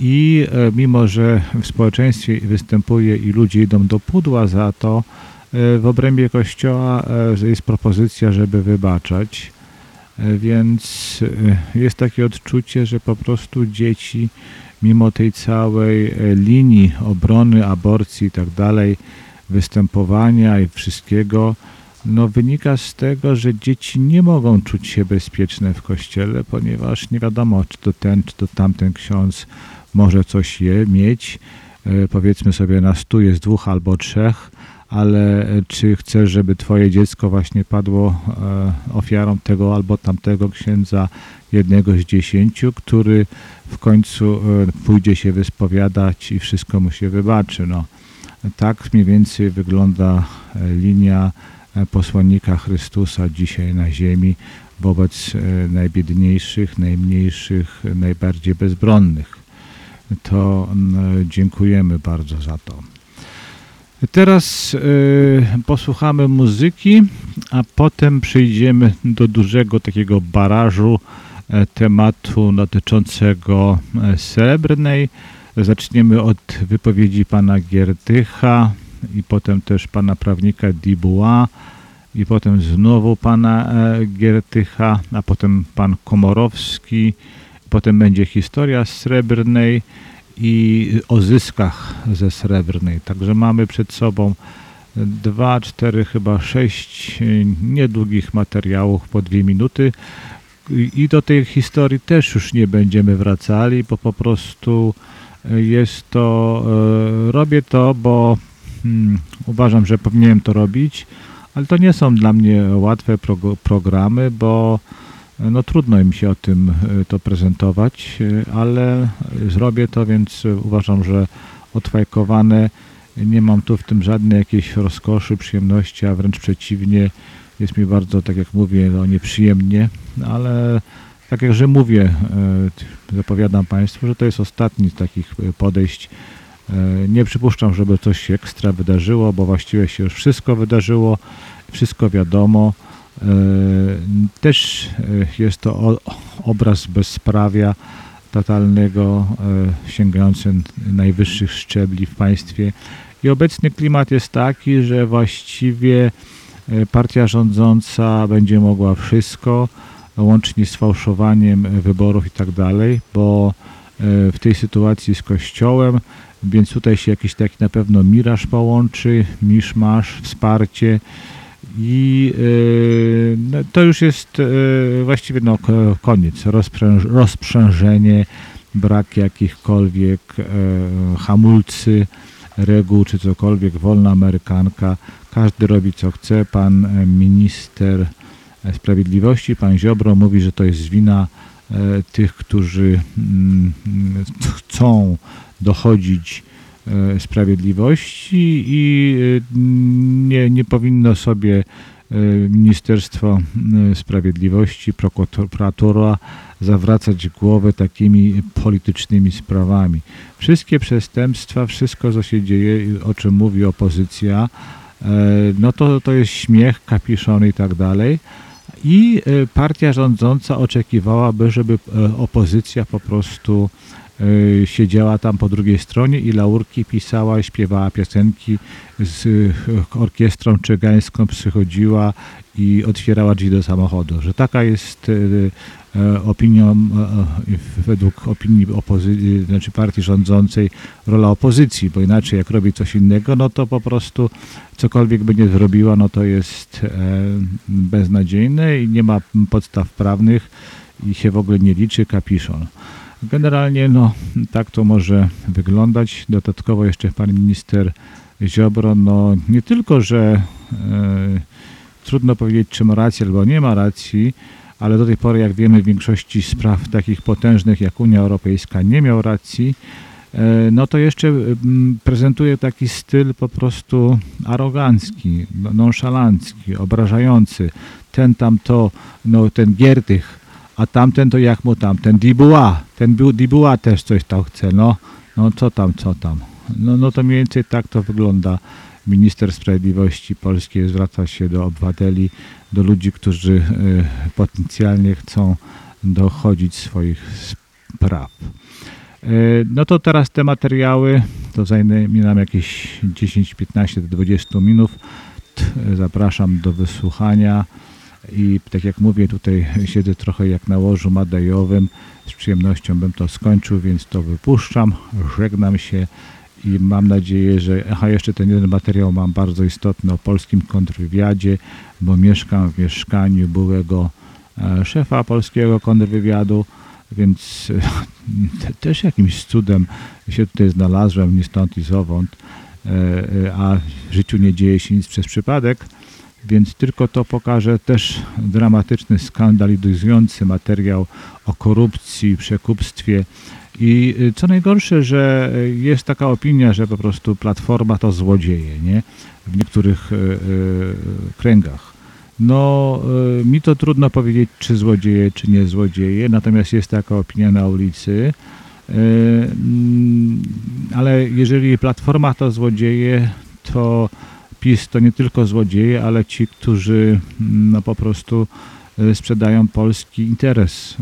I e, mimo, że w społeczeństwie występuje i ludzie idą do pudła za to, e, w obrębie kościoła jest propozycja, żeby wybaczać. Więc jest takie odczucie, że po prostu dzieci, mimo tej całej e, linii obrony, aborcji i tak dalej, występowania i wszystkiego, no wynika z tego, że dzieci nie mogą czuć się bezpieczne w kościele, ponieważ nie wiadomo, czy to ten, czy to tamten ksiądz może coś je mieć. E, Powiedzmy sobie, na stu jest dwóch albo trzech, ale e, czy chcesz, żeby twoje dziecko właśnie padło e, ofiarą tego albo tamtego księdza, jednego z dziesięciu, który w końcu e, pójdzie się wyspowiadać i wszystko mu się wybaczy. No, tak mniej więcej wygląda e, linia e, posłannika Chrystusa dzisiaj na ziemi wobec najbiedniejszych, najmniejszych, najbardziej bezbronnych. To dziękujemy bardzo za to. Teraz posłuchamy muzyki, a potem przejdziemy do dużego takiego barażu tematu dotyczącego e, srebrnej. Zaczniemy od wypowiedzi pana Giertycha i potem też pana prawnika Dubois i potem znowu pana e, Giertycha, a potem pan Komorowski, potem będzie historia srebrnej i o zyskach ze srebrnej. Także mamy przed sobą dwa, cztery, chyba sześć e, niedługich materiałów po dwie minuty. I do tej historii też już nie będziemy wracali, bo po prostu e, jest to, e, robię to, bo hmm, uważam, że powinienem to robić, ale to nie są dla mnie łatwe programy, bo e, no trudno mi się o tym to prezentować, ale zrobię to, więc uważam, że odfajkowane. Nie mam tu w tym żadnej jakiejś rozkoszy, przyjemności, a wręcz przeciwnie, jest mi bardzo, tak jak mówię, no, nieprzyjemnie, ale tak jak że mówię, e, zapowiadam Państwu, że to jest ostatni z takich e, podejść, E, Nie przypuszczam, żeby coś się ekstra wydarzyło, bo właściwie się już wszystko wydarzyło, wszystko wiadomo. Też jest to obraz bezprawia totalnego, sięgający najwyższych szczebli w państwie. I obecny klimat jest taki, że właściwie partia rządząca będzie mogła wszystko, łącznie z fałszowaniem wyborów i tak dalej, bo e, w tej sytuacji z Kościołem, więc tutaj się jakiś taki na pewno miraż połączy, miszmasz, wsparcie i e, no, to już jest właściwie no, ko- koniec, rozprzęż, rozprzężenie, brak jakichkolwiek hamulcy, reguł czy cokolwiek, wolna amerykanka, każdy robi co chce, pan e, minister Sprawiedliwości, pan Ziobro mówi, że to jest wina e, tych, którzy mm, chcą dochodzić e, sprawiedliwości i e, nie, nie powinno sobie e, Ministerstwo e, Sprawiedliwości, prokuratura zawracać głowę takimi politycznymi sprawami. Wszystkie przestępstwa, wszystko co się dzieje, o czym mówi opozycja, e, no to, to jest śmiech, kapiszon i tak dalej. I e, partia rządząca oczekiwałaby, żeby opozycja po prostu siedziała tam po drugiej stronie i laurki pisała, i śpiewała piosenki z e, orkiestrą czegańską, przychodziła i otwierała drzwi do samochodu. Że taka jest e, opinią, według opinii znaczy partii rządzącej rola opozycji, bo inaczej jak robi coś innego, no to po prostu cokolwiek by nie zrobiła, no to jest e, beznadziejne i nie ma podstaw prawnych i się w ogóle nie liczy kapiszon. Generalnie no tak to może wyglądać. Dodatkowo jeszcze pan minister Ziobro, no nie tylko, że e, trudno powiedzieć, czy ma rację albo nie ma racji, ale do tej pory, jak wiemy, w większości spraw takich potężnych jak Unia Europejska nie miał racji, e, no to jeszcze prezentuje taki styl po prostu arogancki, no- nonszalancki, obrażający. Ten tam to, no ten Giertych, a tamten to jak mu tamten, Dibuła, ten był Dibuła też coś tam chce, no, no co tam, co tam. No, no to mniej więcej tak to wygląda. Minister Sprawiedliwości Polskiej zwraca się do obywateli, do ludzi, którzy e, potencjalnie chcą dochodzić swoich spraw. E, No to teraz te materiały, to zajmie nam jakieś 10, 15 do 20 minut. Zapraszam do wysłuchania i tak jak mówię, tutaj siedzę trochę jak na łożu madejowym. Z przyjemnością bym to skończył, więc to wypuszczam. Żegnam się i mam nadzieję, że. Aha, jeszcze ten jeden materiał mam bardzo istotny o polskim kontrwywiadzie, bo mieszkam w mieszkaniu byłego e, szefa polskiego kontrwywiadu, więc [laughs] te- też jakimś cudem się tutaj znalazłem, ni stąd i zowąd, e, e, a w życiu nie dzieje się nic przez przypadek, więc tylko to pokaże też dramatyczny, skandalizujący materiał o korupcji, przekupstwie i y, co najgorsze, że jest taka opinia, że po prostu Platforma to złodzieje, nie? W niektórych y, y, kręgach. No, mi to trudno powiedzieć, czy złodzieje, czy nie złodzieje, natomiast jest taka opinia na ulicy. Mm, Ale jeżeli Platforma to złodzieje, to PiS to nie tylko złodzieje, ale ci, którzy mm, no, po prostu y, sprzedają polski interes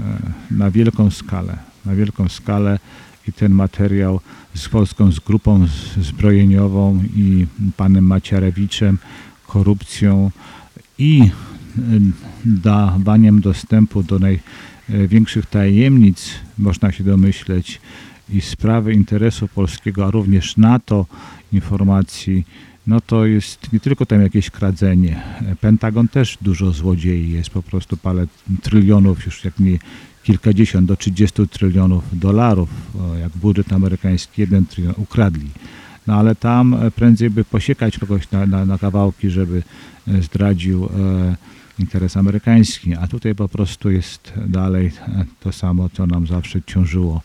y, na wielką skalę. Na wielką skalę i ten materiał z polską z grupą zbrojeniową i panem Maciarewiczem, korupcją i y, dawaniem dostępu do największych tajemnic, można się domyśleć, i sprawy interesu polskiego, a również NATO informacji, no to jest nie tylko tam jakieś kradzenie. Pentagon też dużo złodziei jest, po prostu parę trylionów, już jak nie kilkadziesiąt do 30 trylionów dolarów, jak budżet amerykański, jeden trylion ukradli. No ale tam e, prędzej by posiekać kogoś na, na, na kawałki, żeby e, zdradził e, interes amerykański, a tutaj po prostu jest dalej e, to samo, co nam zawsze ciążyło.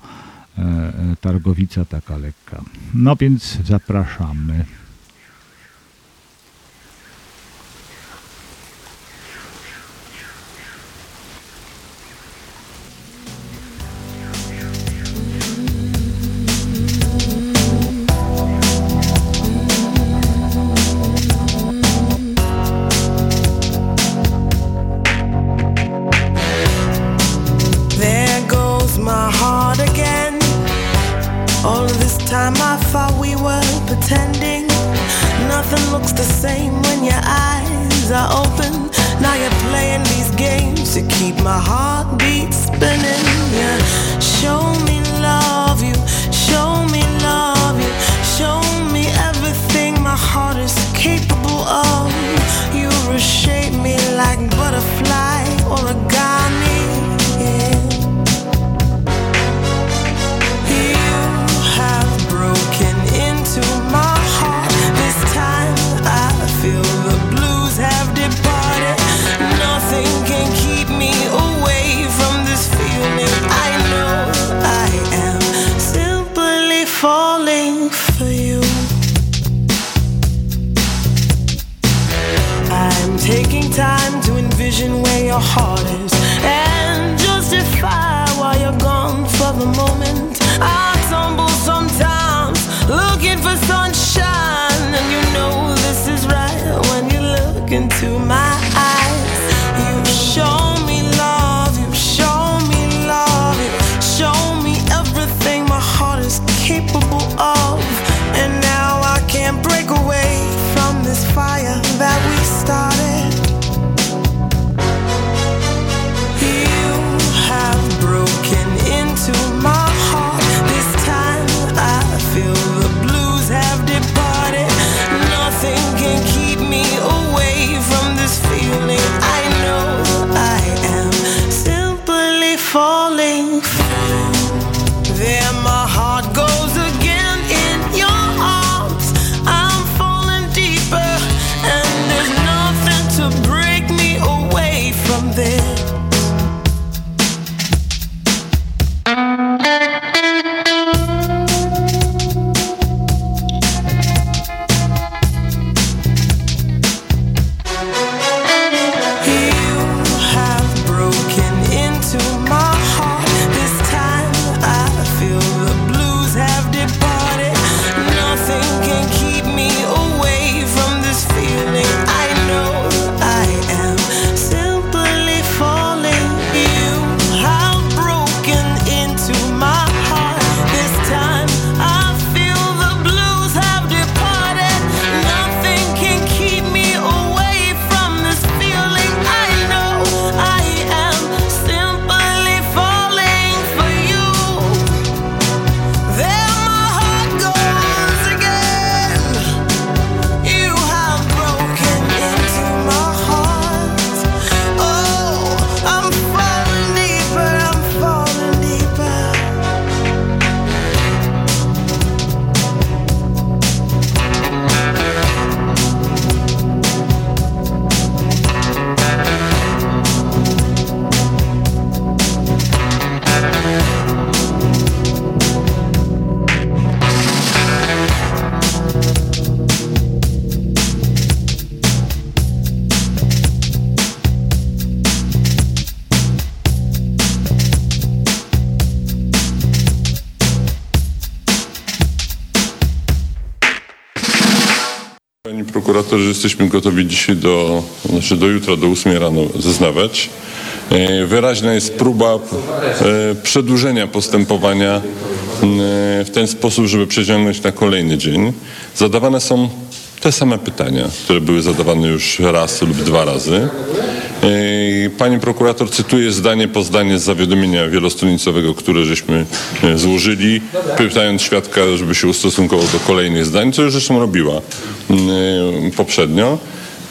E, targowica taka lekka. No więc zapraszamy. Jesteśmy gotowi dzisiaj do, znaczy do jutra, do 8 rano zeznawać. E, Wyraźna jest próba e, przedłużenia postępowania e, w ten sposób, żeby przeciągnąć na kolejny dzień. Zadawane są te same pytania, które były zadawane już raz lub dwa razy. Pani prokurator cytuje zdanie po zdanie z zawiadomienia wielostronicowego, które żeśmy złożyli, pytając świadka, żeby się ustosunkował do kolejnych zdań, co już zresztą robiła poprzednio.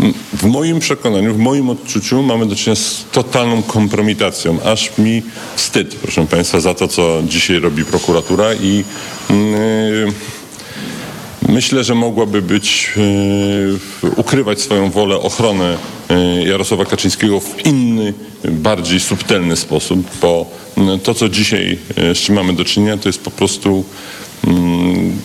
Mm, W moim przekonaniu, w moim odczuciu mamy do czynienia z totalną kompromitacją. Aż mi wstyd, proszę Państwa, za to, co dzisiaj robi prokuratura i mm, Myślę, że mogłaby być, e, ukrywać swoją wolę, ochronę e, Jarosława Kaczyńskiego w inny, bardziej subtelny sposób, bo to, co dzisiaj, z czym mamy do czynienia, to jest po prostu mm,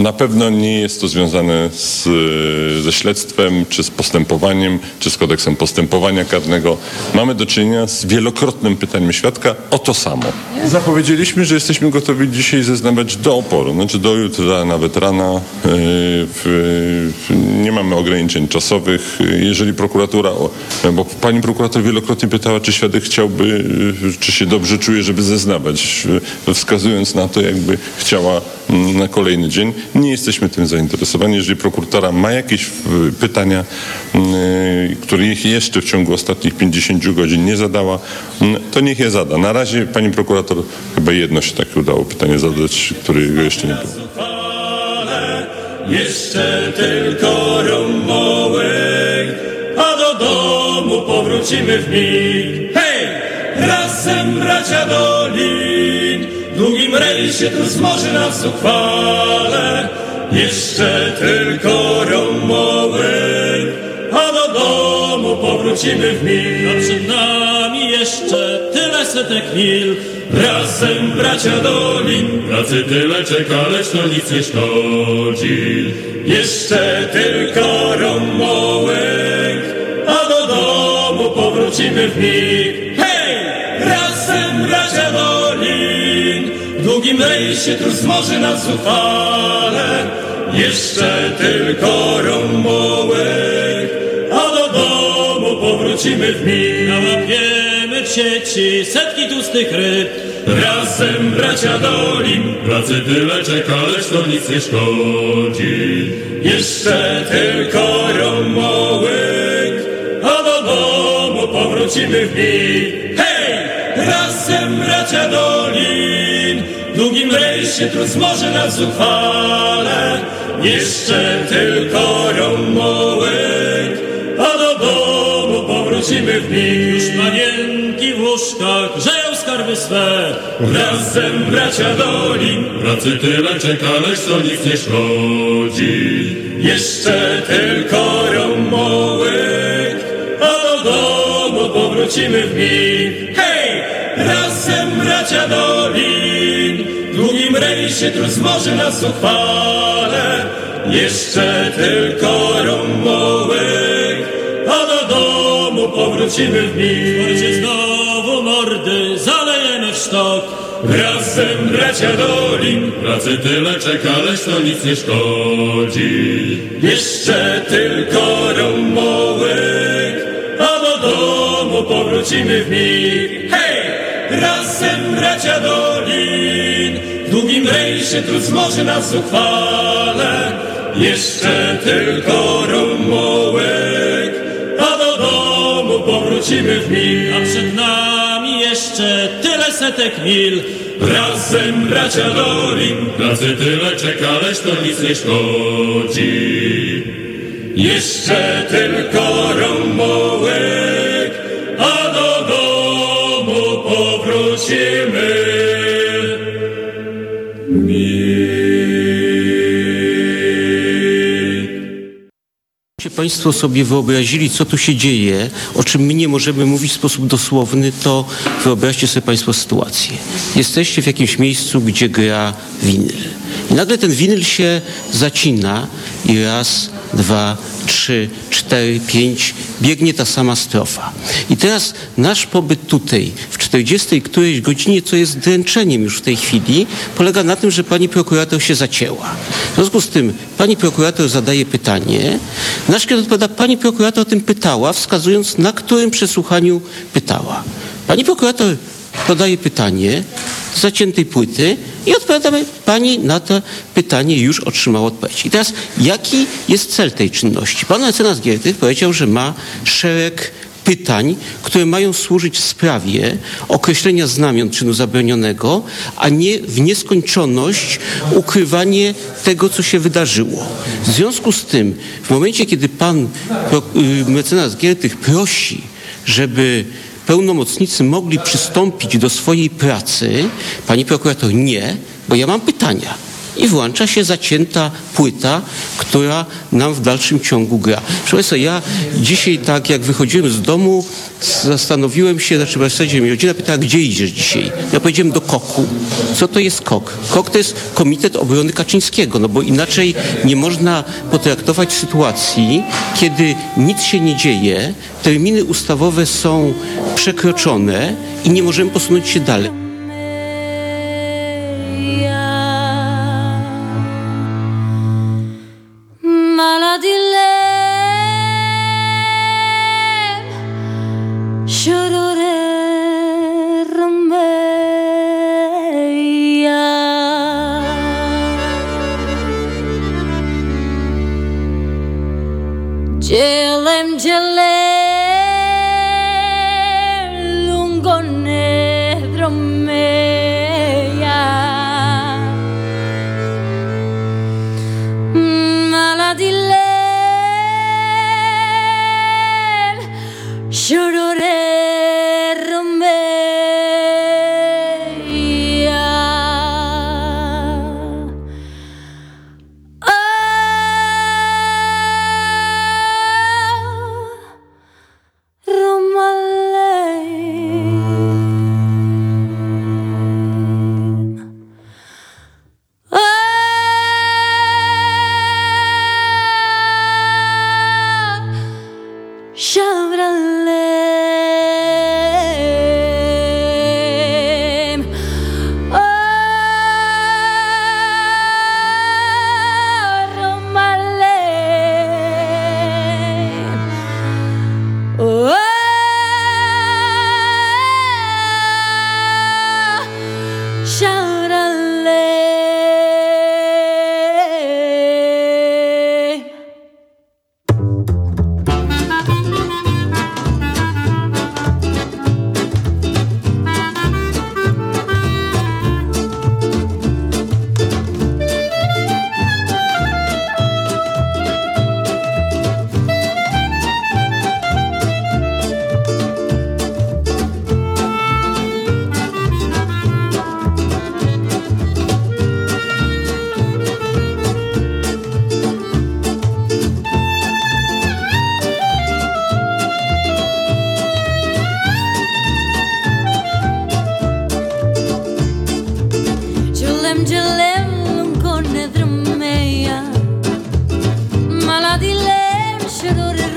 na pewno nie jest to związane z, e, ze śledztwem, czy z postępowaniem, czy z kodeksem postępowania karnego. Mamy do czynienia z wielokrotnym pytaniem świadka o to samo. Zapowiedzieliśmy, że jesteśmy gotowi dzisiaj zeznawać do oporu, znaczy do jutra, nawet rana. E, nie mamy ograniczeń czasowych. Jeżeli prokuratura, bo pani prokurator wielokrotnie pytała, czy świadek chciałby, e, czy się dobrze czuje, żeby zeznawać, wskazując na to, jakby chciała na kolejny dzień. Nie jesteśmy tym zainteresowani. Jeżeli prokuratura ma jakieś w- pytania, które ich jeszcze w ciągu ostatnich 50 godzin nie zadała, to niech je zada. Na razie pani prokurator chyba jedno się takie udało pytanie zadać, którego jeszcze nie było. Jeszcze tylko romołek, a do domu powrócimy w mig. Hej! Razem bracia Dolin, długim rejsie tu zmoży nas zuchwale. Jeszcze tylko romołek, a do domu powrócimy w mig. A przed nami jeszcze tyle setek mil. Razem bracia Dolin, pracy tyle czeka, lecz to nic nie szkodzi. Jeszcze tylko romołek, a do domu powrócimy w mig. Długim rejsie tu zmoży nas zuchwale. Jeszcze tylko romołek, a do domu powrócimy w mig. Nałapiemy w sieci setki tłustych ryb. Razem bracia Dolin, pracy tyle czeka, lecz to nic nie szkodzi. Jeszcze tylko romołek, a do domu powrócimy w mig. Hej! Razem bracia Dolin, w długim rejsie trud może nas zuchwale. Jeszcze tylko romołek, a do domu powrócimy w mig. Już panienki w łóżkach grzeją skarby swe. Razem bracia Dolin, pracy tyle czeka, lecz to nic nie szkodzi. Jeszcze tylko romołek, a do domu powrócimy w mig. Bracia Dolin, w długim rejsie trud zmoży nas zuchwale. Jeszcze tylko romołek, a do domu powrócimy w mig. Znowu mordy, zalejemy w sztok. Razem bracia Dolin, pracy tyle czeka, lecz to nic nie szkodzi. Jeszcze tylko romołek, a do domu powrócimy w mig. Razem bracia Dolin, w długim rejsie trud zmoży nas zuchwale. Jeszcze tylko romołek, a do domu powrócimy w mig. A przed nami jeszcze tyle setek mil. Razem bracia Dolin, pracy tyle czeka, lecz to nic nie szkodzi. Jeszcze tylko romołek, Państwo sobie wyobrazili, co tu się dzieje, o czym my nie możemy mówić w sposób dosłowny, to wyobraźcie sobie Państwo sytuację. Jesteście w jakimś miejscu, gdzie gra winyl. I nagle ten winyl się zacina i raz, dwa, trzy, cztery, pięć, biegnie ta sama strofa. I teraz nasz pobyt tutaj w 40 którejś godzinie, co jest dręczeniem już w tej chwili, polega na tym, że pani prokurator się zacięła. W związku z tym pani prokurator zadaje pytanie, nasz kierowca odpowiada, pani prokurator o tym pytała, wskazując na którym przesłuchaniu pytała. Pani prokurator podaje pytanie z zaciętej płyty i odpowiadamy, pani na to pytanie już otrzymała odpowiedź. I teraz, jaki jest cel tej czynności? Pan mecenas Giertych powiedział, że ma szereg pytań, które mają służyć w sprawie określenia znamion czynu zabronionego, a nie w nieskończoność ukrywanie tego, co się wydarzyło. W związku z tym, w momencie, kiedy pan y, mecenas Giertych prosi, żeby pełnomocnicy mogli przystąpić do swojej pracy, pani prokurator nie, bo ja mam pytania. I włącza się zacięta płyta, która nam w dalszym ciągu gra. Proszę Państwa, ja dzisiaj tak jak wychodziłem z domu, zastanowiłem się, znaczy w zasadzie mi rodzina pytała, gdzie idziesz dzisiaj? Ja powiedziałem do KOK-u. Co to jest KOK? KOK to jest Komitet Obrony Kaczyńskiego, no bo inaczej nie można potraktować sytuacji, kiedy nic się nie dzieje, terminy ustawowe są przekroczone i nie możemy posunąć się dalej. Λέμ και λέμ κόνε δρομέα Μαλά τη λέμ σε δωρε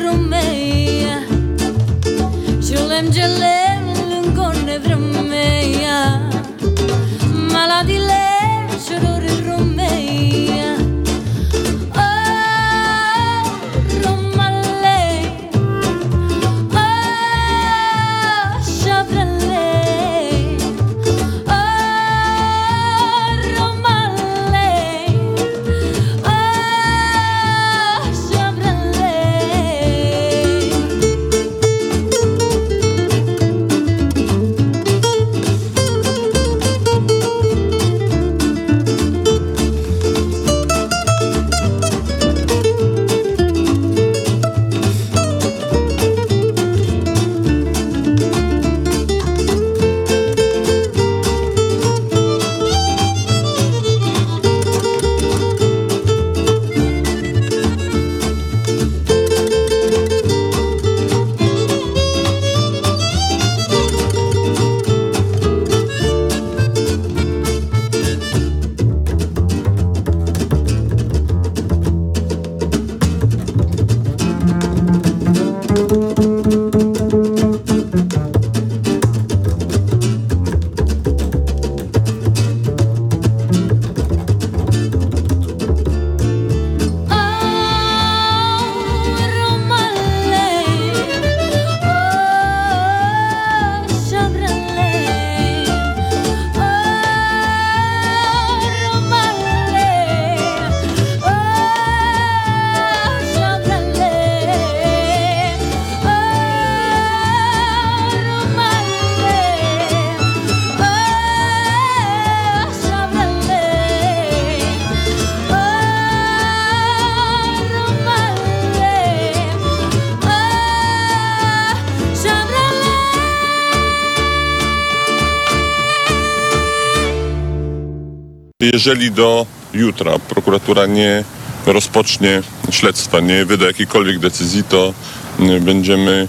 Jeżeli do jutra prokuratura nie rozpocznie śledztwa, nie wyda jakiejkolwiek decyzji, to mm, będziemy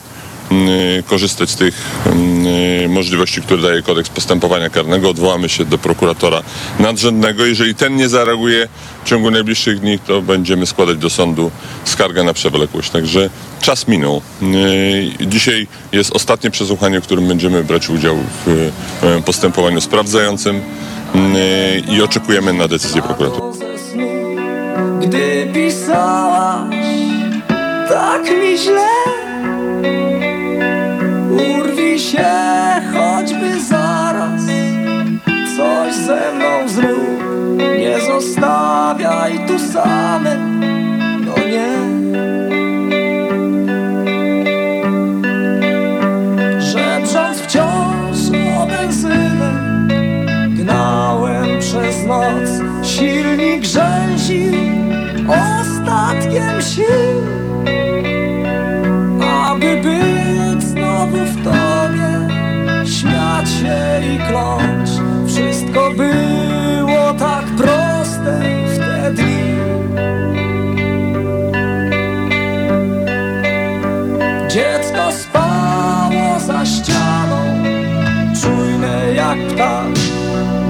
mm, korzystać z tych mm, możliwości, które daje kodeks postępowania karnego. Odwołamy się do prokuratora nadrzędnego. Jeżeli ten nie zareaguje w ciągu najbliższych dni, to będziemy składać do sądu skargę na przewlekłość. Także czas minął. Yy, Dzisiaj jest ostatnie przesłuchanie, w którym będziemy brać udział w e, postępowaniu sprawdzającym i oczekujemy na decyzję prokuratury. Gdy pisałaś tak mi źle. Urwij się choćby zaraz. Coś ze mną zrób. Nie zostawiaj tu samym Się, aby być znowu w tobie. Śmiać się i kląć. Wszystko było tak proste wtedy. Dziecko spało za ścianą. Czujne jak ptak.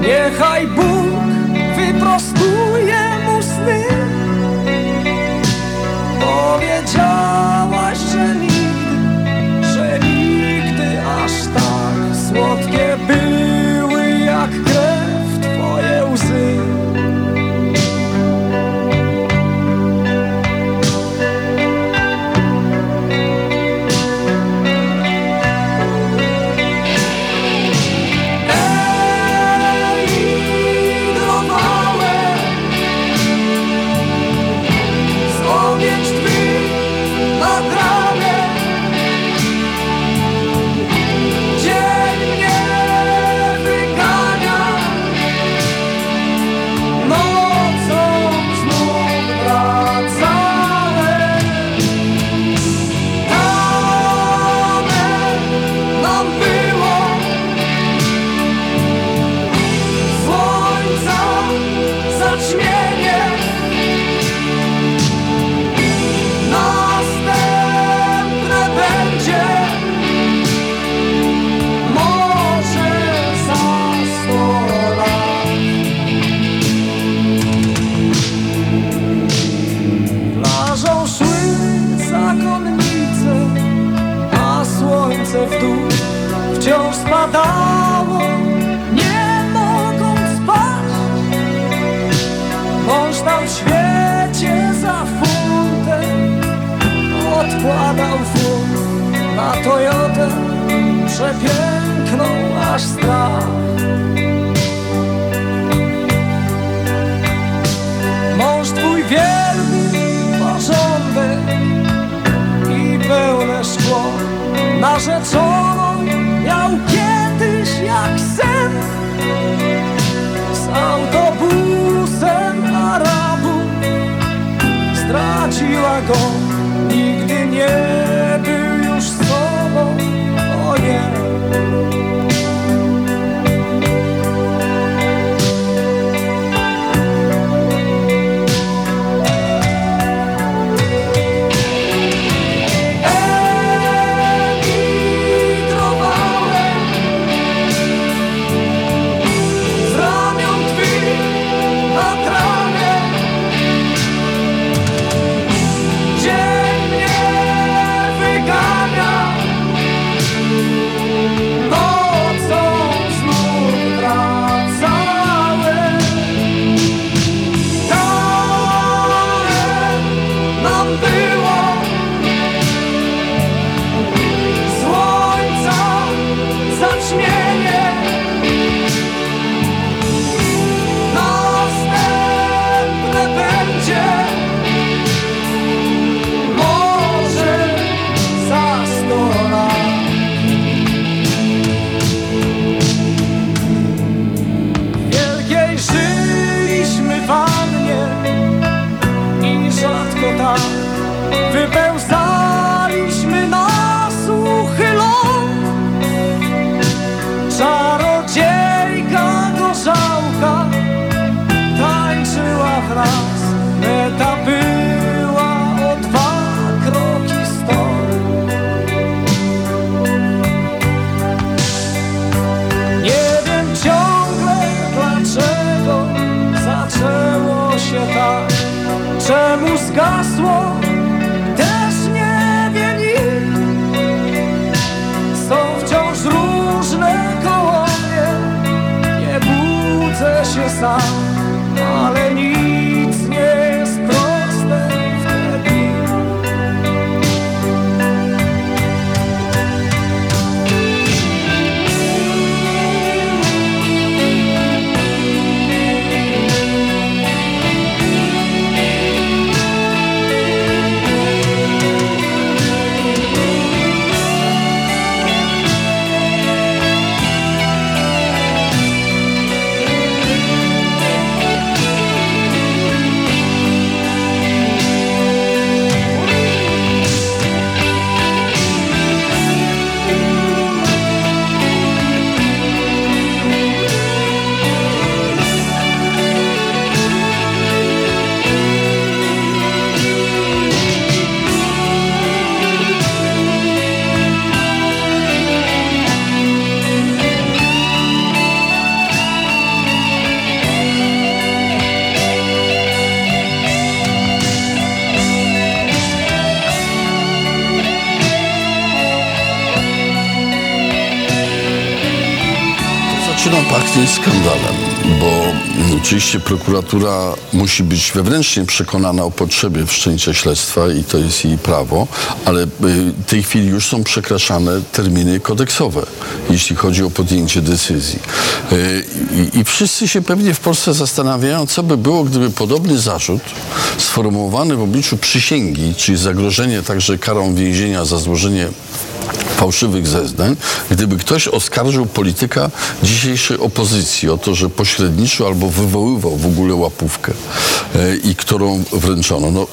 Niechaj Bóg oczywiście prokuratura musi być wewnętrznie przekonana o potrzebie wszczęcia śledztwa i to jest jej prawo, ale y, w tej chwili już są przekraczane terminy kodeksowe, jeśli chodzi o podjęcie decyzji. Y, I, I wszyscy się pewnie w Polsce zastanawiają, co by było, gdyby podobny zarzut sformułowany w obliczu przysięgi, czyli zagrożenie także karą więzienia za złożenie fałszywych zeznań, gdyby ktoś oskarżył polityka dzisiejszej opozycji o to, że pośredniczył albo wywoływał w ogóle łapówkę e, i którą wręczono. No,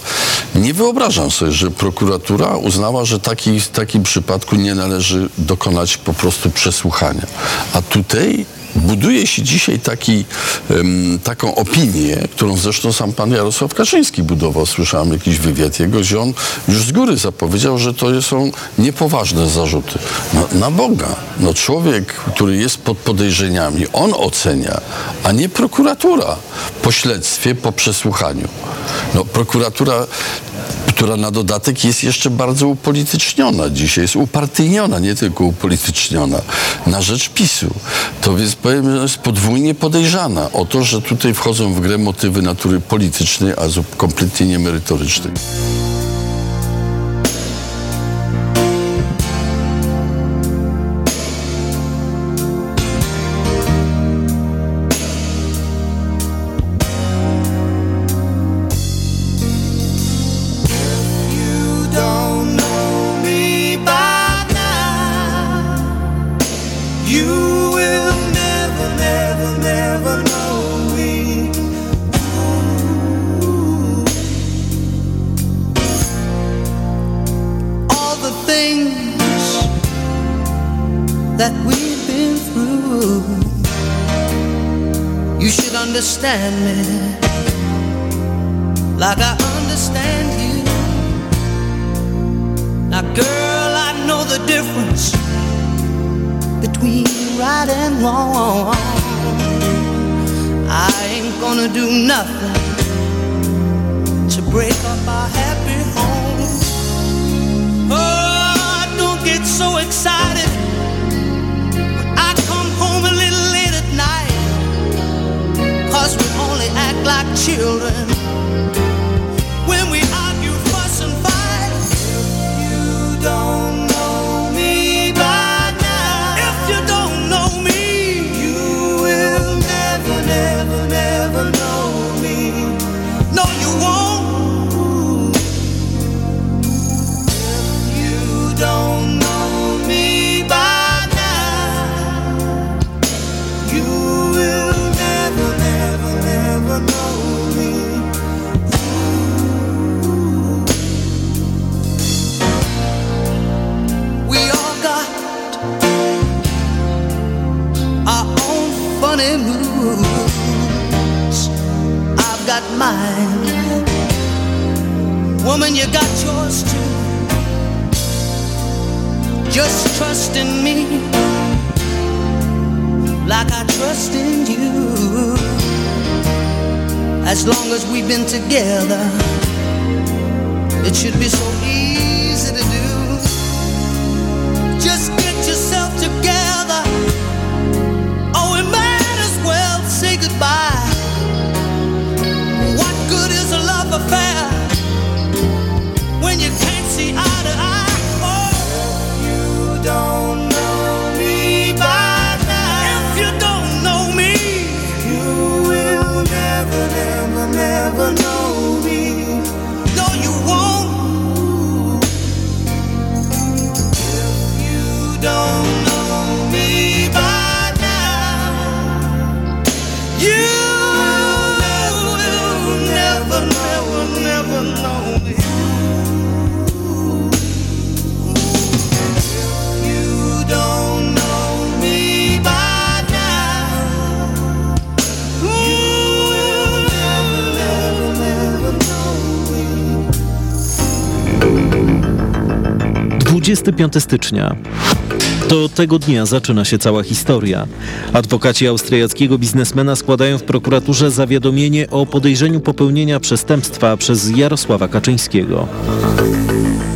nie wyobrażam sobie, że prokuratura uznała, że taki, w takim przypadku nie należy dokonać po prostu przesłuchania. A tutaj buduje się dzisiaj taki, taką opinię, którą zresztą sam pan Jarosław Kaczyński budował. Słyszałem jakiś wywiad jego, gdzie on już z góry zapowiedział, że to są niepoważne zarzuty. No, na Boga. No człowiek, który jest pod podejrzeniami, on ocenia, a nie prokuratura po śledztwie, po przesłuchaniu. No prokuratura która na dodatek jest jeszcze bardzo upolityczniona dzisiaj, jest upartyjniona, nie tylko upolityczniona, na rzecz PiSu. To więc powiem, że jest podwójnie podejrzana o to, że tutaj wchodzą w grę motywy natury politycznej, a kompletnie niemerytorycznej. 25 stycznia. To tego dnia zaczyna się cała historia. Adwokaci austriackiego biznesmena składają w prokuraturze zawiadomienie o podejrzeniu popełnienia przestępstwa przez Jarosława Kaczyńskiego.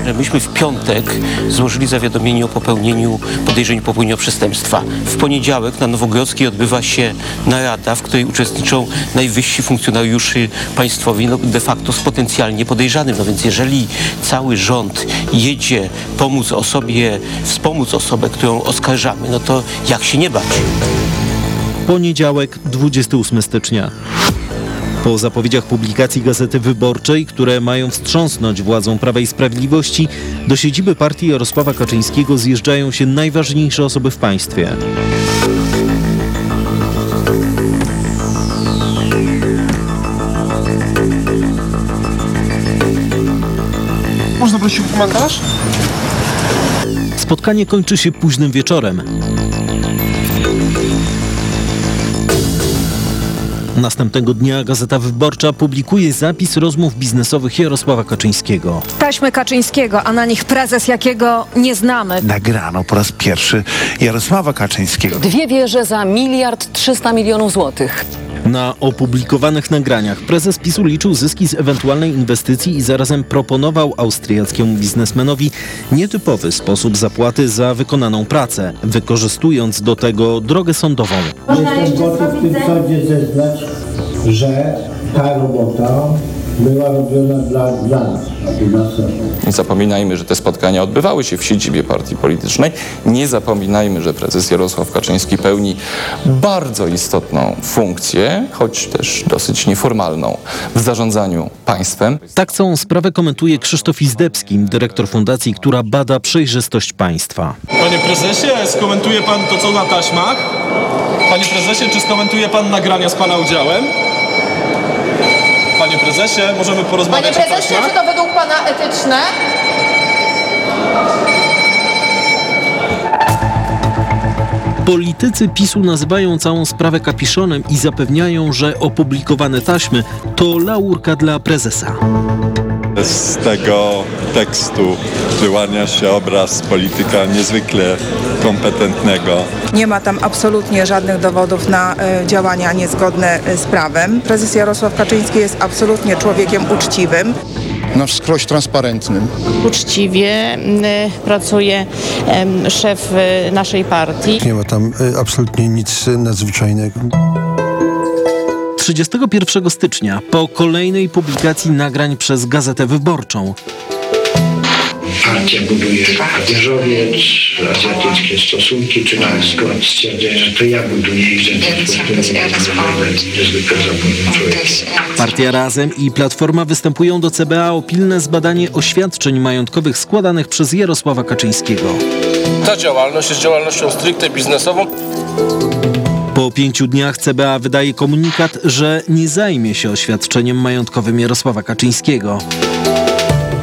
Że myśmy w piątek złożyli zawiadomienie o popełnieniu, podejrzeniu popełnienia przestępstwa. W poniedziałek na Nowogrodzkiej odbywa się narada, w której uczestniczą najwyżsi funkcjonariusze państwowi, no de facto z potencjalnie podejrzanym. No więc jeżeli cały rząd jedzie pomóc osobie, wspomóc osobę, którą oskarżamy, no to jak się nie bać? Poniedziałek, 28 stycznia. Po zapowiedziach publikacji Gazety Wyborczej, które mają wstrząsnąć władzą Prawa i Sprawiedliwości, do siedziby partii Jarosława Kaczyńskiego zjeżdżają się najważniejsze osoby w państwie. Można prosić o komentarz? Spotkanie kończy się późnym wieczorem. Następnego dnia Gazeta Wyborcza publikuje zapis rozmów biznesowych Jarosława Kaczyńskiego. Taśmy Kaczyńskiego, a na nich prezes jakiego nie znamy. Nagrano po raz pierwszy Jarosława Kaczyńskiego. Dwie wieże za miliard 300 milionów złotych. Na opublikowanych nagraniach prezes PiSu liczył zyski z ewentualnej inwestycji i zarazem proponował austriackiemu biznesmenowi nietypowy sposób zapłaty za wykonaną pracę, wykorzystując do tego drogę sądową. Jestem gotów w tym sądzie zeznać, że ta robota była robiona dla, dla nas. Nie zapominajmy, że te spotkania odbywały się w siedzibie partii politycznej. Nie zapominajmy, że prezes Jarosław Kaczyński pełni bardzo istotną funkcję, choć też dosyć nieformalną w zarządzaniu państwem. Tak całą sprawę komentuje Krzysztof Izdebski, dyrektor fundacji, która bada przejrzystość państwa. Panie prezesie, skomentuje pan to, co na taśmach? Panie prezesie, czy skomentuje pan nagrania z pana udziałem? Panie prezesie, możemy Panie porozmawiać o prezesie, taśmach? czy to według pana etyczne? Politycy PiSu nazywają całą sprawę kapiszonem i zapewniają, że opublikowane taśmy to laurka dla prezesa. Z tego tekstu wyłania się obraz polityka niezwykle kompetentnego. Nie ma tam absolutnie żadnych dowodów na e, działania niezgodne e, z prawem. Prezes Jarosław Kaczyński jest absolutnie człowiekiem uczciwym. na wskroś transparentnym. Uczciwie pracuje szef y, naszej partii. Nie ma tam y, absolutnie nic y, nadzwyczajnego. 31 stycznia, po kolejnej publikacji nagrań przez Gazetę Wyborczą, Partia buduje wieżowiec, azjatyckie stosunki, czy na przykład stwierdzenie, że to ja buduję i że. Partia Razem i Platforma występują do CBA o pilne zbadanie oświadczeń majątkowych składanych przez Jarosława Kaczyńskiego. Ta działalność jest działalnością stricte biznesową. Po pięciu dniach CBA wydaje komunikat, że nie zajmie się oświadczeniem majątkowym Jarosława Kaczyńskiego.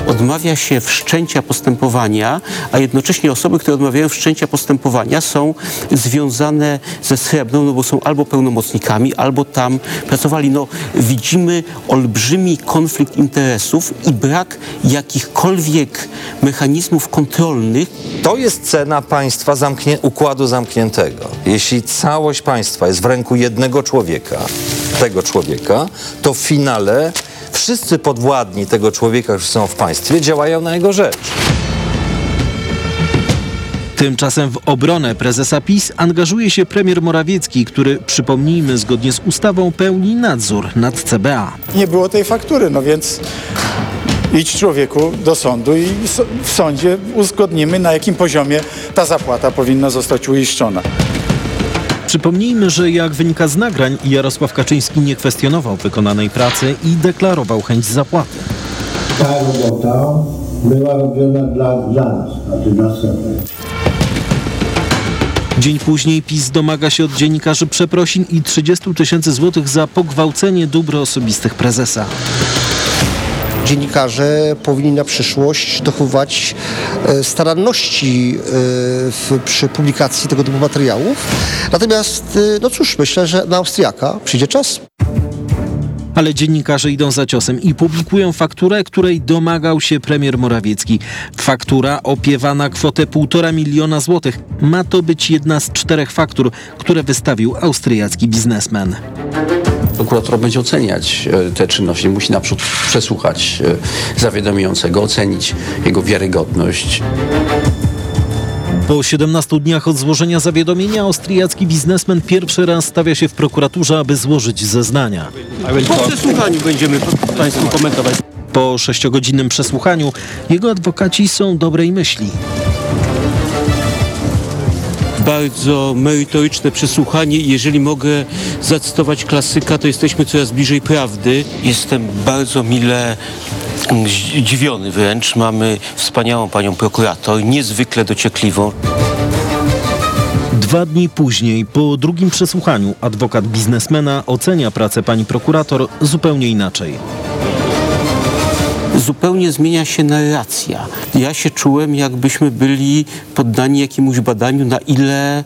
Odmawia się wszczęcia postępowania, a jednocześnie osoby, które odmawiają wszczęcia postępowania są związane ze srebrną, no bo są albo pełnomocnikami, albo tam pracowali. No, widzimy olbrzymi konflikt interesów i brak jakichkolwiek mechanizmów kontrolnych. To jest cena państwa zamknię, układu zamkniętego. Jeśli całość państwa jest w ręku jednego człowieka, tego człowieka, to w finale wszyscy podwładni tego człowieka, którzy są w państwie, działają na jego rzecz. Tymczasem w obronę prezesa PiS angażuje się premier Morawiecki, który, przypomnijmy, zgodnie z ustawą pełni nadzór nad CBA. Nie było tej faktury, no więc idź człowieku do sądu i w sądzie uzgodnimy, na jakim poziomie ta zapłata powinna zostać uiszczona. Przypomnijmy, że jak wynika z nagrań, Jarosław Kaczyński nie kwestionował wykonanej pracy i deklarował chęć zapłaty. Ta robota była robiona dla, dla nas, nie dla. Dzień później PiS domaga się od dziennikarzy przeprosin i 30 tysięcy złotych za pogwałcenie dóbr osobistych prezesa. Dziennikarze powinni na przyszłość dochowywać e, staranności e, w, przy publikacji tego typu materiałów. Natomiast, e, no cóż, myślę, że na Austriaka przyjdzie czas. Ale dziennikarze idą za ciosem i publikują fakturę, której domagał się premier Morawiecki. Faktura opiewa na kwotę 1,5 miliona złotych. Ma to być jedna z czterech faktur, które wystawił austriacki biznesmen. Prokurator będzie oceniać e, te czynności, musi na przykład przesłuchać e, zawiadamiającego, ocenić jego wiarygodność. Po 17 dniach od złożenia zawiadomienia austriacki biznesmen pierwszy raz stawia się w prokuraturze, aby złożyć zeznania. Po przesłuchaniu będziemy Państwu komentować. Po sześciogodzinnym przesłuchaniu jego adwokaci są dobrej myśli. Bardzo merytoryczne przesłuchanie. Jeżeli mogę zacytować klasyka, to jesteśmy coraz bliżej prawdy. Jestem bardzo mile zdziwiony wręcz. Mamy wspaniałą panią prokurator, niezwykle dociekliwą. Dwa dni później, po drugim przesłuchaniu, adwokat biznesmena ocenia pracę pani prokurator zupełnie inaczej. Zupełnie zmienia się narracja. Ja się czułem, jakbyśmy byli poddani jakiemuś badaniu, na ile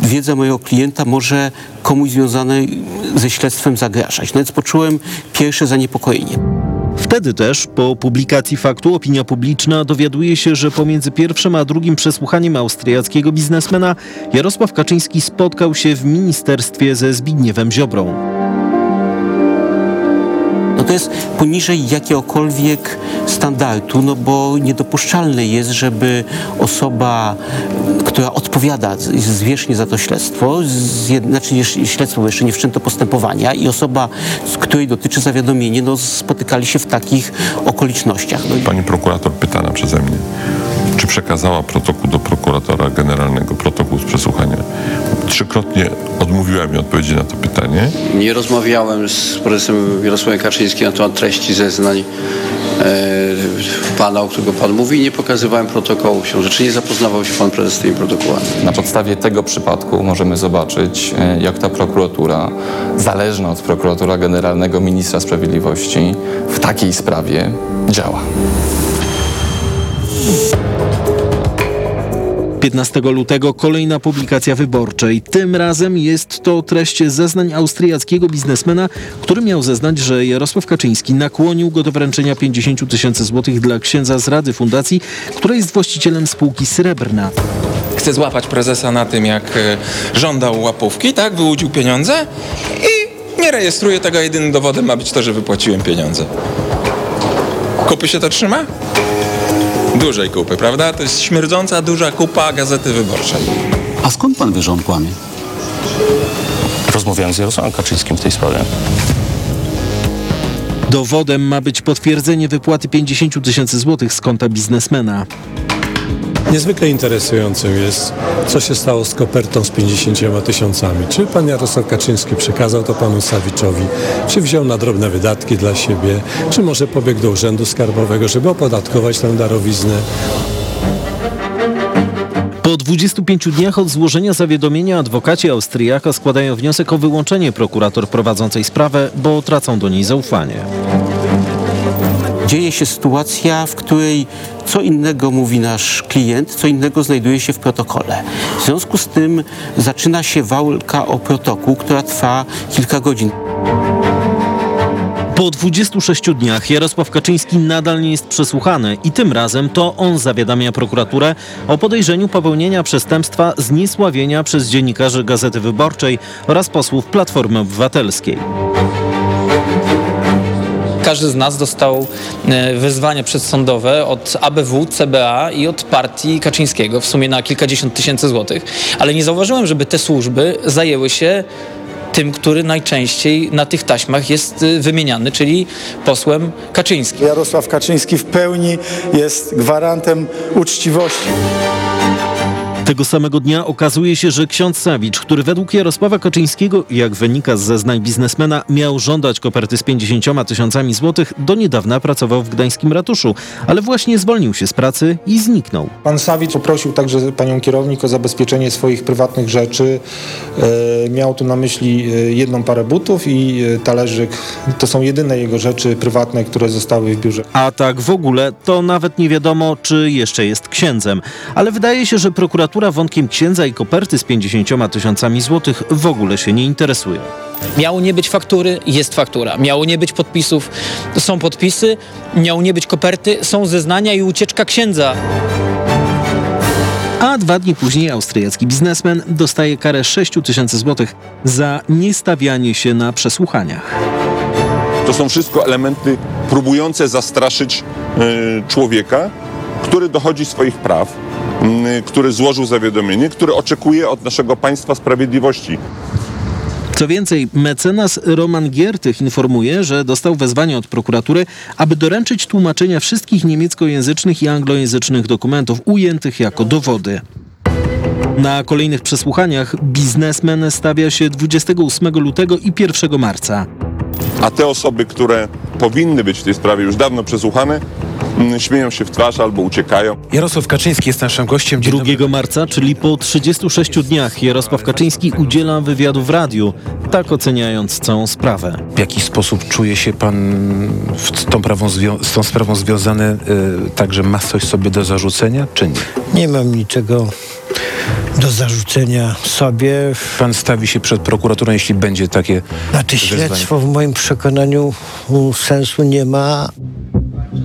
wiedza mojego klienta może komuś związanej ze śledztwem zagrażać. No więc poczułem pierwsze zaniepokojenie. Wtedy też, po publikacji faktu, opinia publiczna dowiaduje się, że pomiędzy pierwszym a drugim przesłuchaniem austriackiego biznesmena Jarosław Kaczyński spotkał się w ministerstwie ze Zbigniewem Ziobrą. No to jest poniżej jakiegokolwiek standardu, no bo niedopuszczalne jest, żeby osoba, która odpowiada zwierzchnie za to śledztwo, z, znaczy śledztwo, jeszcze nie wszczęto postępowania i osoba, z której dotyczy zawiadomienie, no spotykali się w takich okolicznościach. No, Pani prokurator pytana przeze mnie, czy przekazała protokół do prokuratora generalnego, protokół z przesłuchania. Trzykrotnie odmówiła mi odpowiedzi na to pytanie. Nie rozmawiałem z prezesem Jarosławem Kaczyńskim na temat treści zeznań e, pana, o którego pan mówi. Nie pokazywałem protokołu. Się rzeczy nie zapoznawał się pan prezes z tymi protokołami. Na podstawie tego przypadku możemy zobaczyć, e, jak ta prokuratura, zależna od prokuratora generalnego ministra sprawiedliwości, w takiej sprawie działa. 15 lutego kolejna publikacja wyborczej. Tym razem jest to treść zeznań austriackiego biznesmena, który miał zeznać, że Jarosław Kaczyński nakłonił go do wręczenia 50 tysięcy złotych dla księdza z Rady Fundacji, która jest właścicielem spółki Srebrna. Chce złapać prezesa na tym, jak e, żądał łapówki, tak? Wyłudził pieniądze i nie rejestruje tego. Jedynym dowodem ma być to, że wypłaciłem pieniądze. Kupy się to trzyma? Dużej kupy, prawda? To jest śmierdząca duża kupa Gazety Wyborczej. A skąd pan wie, że on kłamie? Rozmawiałem z Jarosławem Kaczyńskim w tej sprawie. Dowodem ma być potwierdzenie wypłaty 50 tysięcy złotych z konta biznesmena. Niezwykle interesującym jest, co się stało z kopertą z 50 tysiącami. Czy pan Jarosław Kaczyński przekazał to panu Sawiczowi, czy wziął na drobne wydatki dla siebie, czy może pobiegł do urzędu skarbowego, żeby opodatkować tę darowiznę. Po 25 dniach od złożenia zawiadomienia adwokaci Austriaka składają wniosek o wyłączenie prokurator prowadzącej sprawę, bo tracą do niej zaufanie. dzieje się sytuacja, w której co innego mówi nasz klient, co innego znajduje się w protokole. W związku z tym zaczyna się walka o protokół, która trwa kilka godzin. Po 26 dniach Jarosław Kaczyński nadal nie jest przesłuchany i tym razem to on zawiadamia prokuraturę o podejrzeniu popełnienia przestępstwa zniesławienia przez dziennikarzy Gazety Wyborczej oraz posłów Platformy Obywatelskiej. Każdy z nas dostał e, wezwanie przedsądowe od ABW, CBA i od partii Kaczyńskiego, w sumie na kilkadziesiąt tysięcy złotych, ale nie zauważyłem, żeby te służby zajęły się tym, który najczęściej na tych taśmach jest e, wymieniany, czyli posłem Kaczyńskim. Jarosław Kaczyński w pełni jest gwarantem uczciwości. Tego samego dnia okazuje się, że ksiądz Sawicz, który według Jarosława Kaczyńskiego, jak wynika z zeznań biznesmena, miał żądać koperty z 50 tysiącami złotych, do niedawna pracował w gdańskim ratuszu, ale właśnie zwolnił się z pracy i zniknął. Pan Sawicz poprosił także panią kierownik o zabezpieczenie swoich prywatnych rzeczy. E, miał tu na myśli e, jedną parę butów i e, talerzyk. To są jedyne jego rzeczy prywatne, które zostały w biurze. A tak w ogóle, to nawet nie wiadomo, czy jeszcze jest księdzem. Ale wydaje się, że prokuratura wątkiem księdza i koperty z 50 tysiącami złotych w ogóle się nie interesuje. Miało nie być faktury, jest faktura. Miało nie być podpisów, są podpisy. Miało nie być koperty, są zeznania i ucieczka księdza. A dwa dni później austriacki biznesmen dostaje karę 6 tysięcy złotych za niestawianie się na przesłuchaniach. To są wszystko elementy próbujące zastraszyć y, człowieka, który dochodzi swoich praw, który złożył zawiadomienie, który oczekuje od naszego państwa sprawiedliwości. Co więcej, mecenas Roman Giertych informuje, że dostał wezwanie od prokuratury, aby doręczyć tłumaczenia wszystkich niemieckojęzycznych i anglojęzycznych dokumentów ujętych jako dowody. Na kolejnych przesłuchaniach biznesmen stawia się 28 lutego i 1 marca. A te osoby, które powinny być w tej sprawie już dawno przesłuchane, mm, śmieją się w twarz albo uciekają. Jarosław Kaczyński jest naszym gościem. 2 marca, czyli po 36 dniach, Jarosław Kaczyński udziela wywiadu w radiu, tak oceniając całą sprawę. W jaki sposób czuje się pan w tą prawą z tą sprawą związany? Y, także ma coś sobie do zarzucenia, czy nie? Nie mam niczego do zarzucenia sobie. Pan stawi się przed prokuraturą, jeśli będzie takie Znaczy wezwanie. śledztwo w moim przekonaniu sensu nie ma.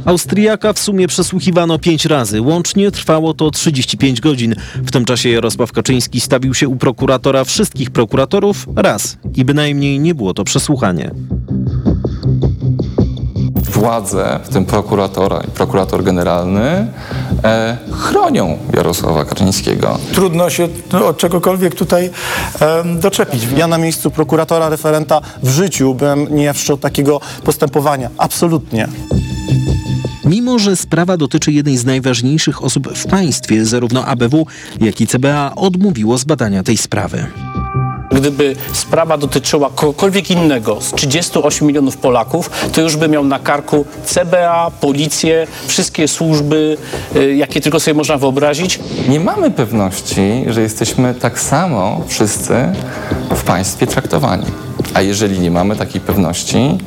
Austriaka w sumie przesłuchiwano pięć razy. Łącznie trwało to 35 godzin. W tym czasie Jarosław Kaczyński stawił się u prokuratora wszystkich prokuratorów raz i bynajmniej nie było to przesłuchanie. Władze, w tym prokuratora i prokurator generalny, e, chronią Jarosława Kaczyńskiego. Trudno się od czegokolwiek tutaj em, doczepić. Ja na miejscu prokuratora, referenta w życiu bym nie wszczął takiego postępowania. Absolutnie. Mimo, że sprawa dotyczy jednej z najważniejszych osób w państwie, zarówno ABW, jak i CBA odmówiło zbadania tej sprawy. Gdyby sprawa dotyczyła kogokolwiek innego z 38 milionów Polaków, to już by miał na karku CBA, policję, wszystkie służby, y, jakie tylko sobie można wyobrazić. Nie mamy pewności, że jesteśmy tak samo wszyscy w państwie traktowani. A jeżeli nie mamy takiej pewności,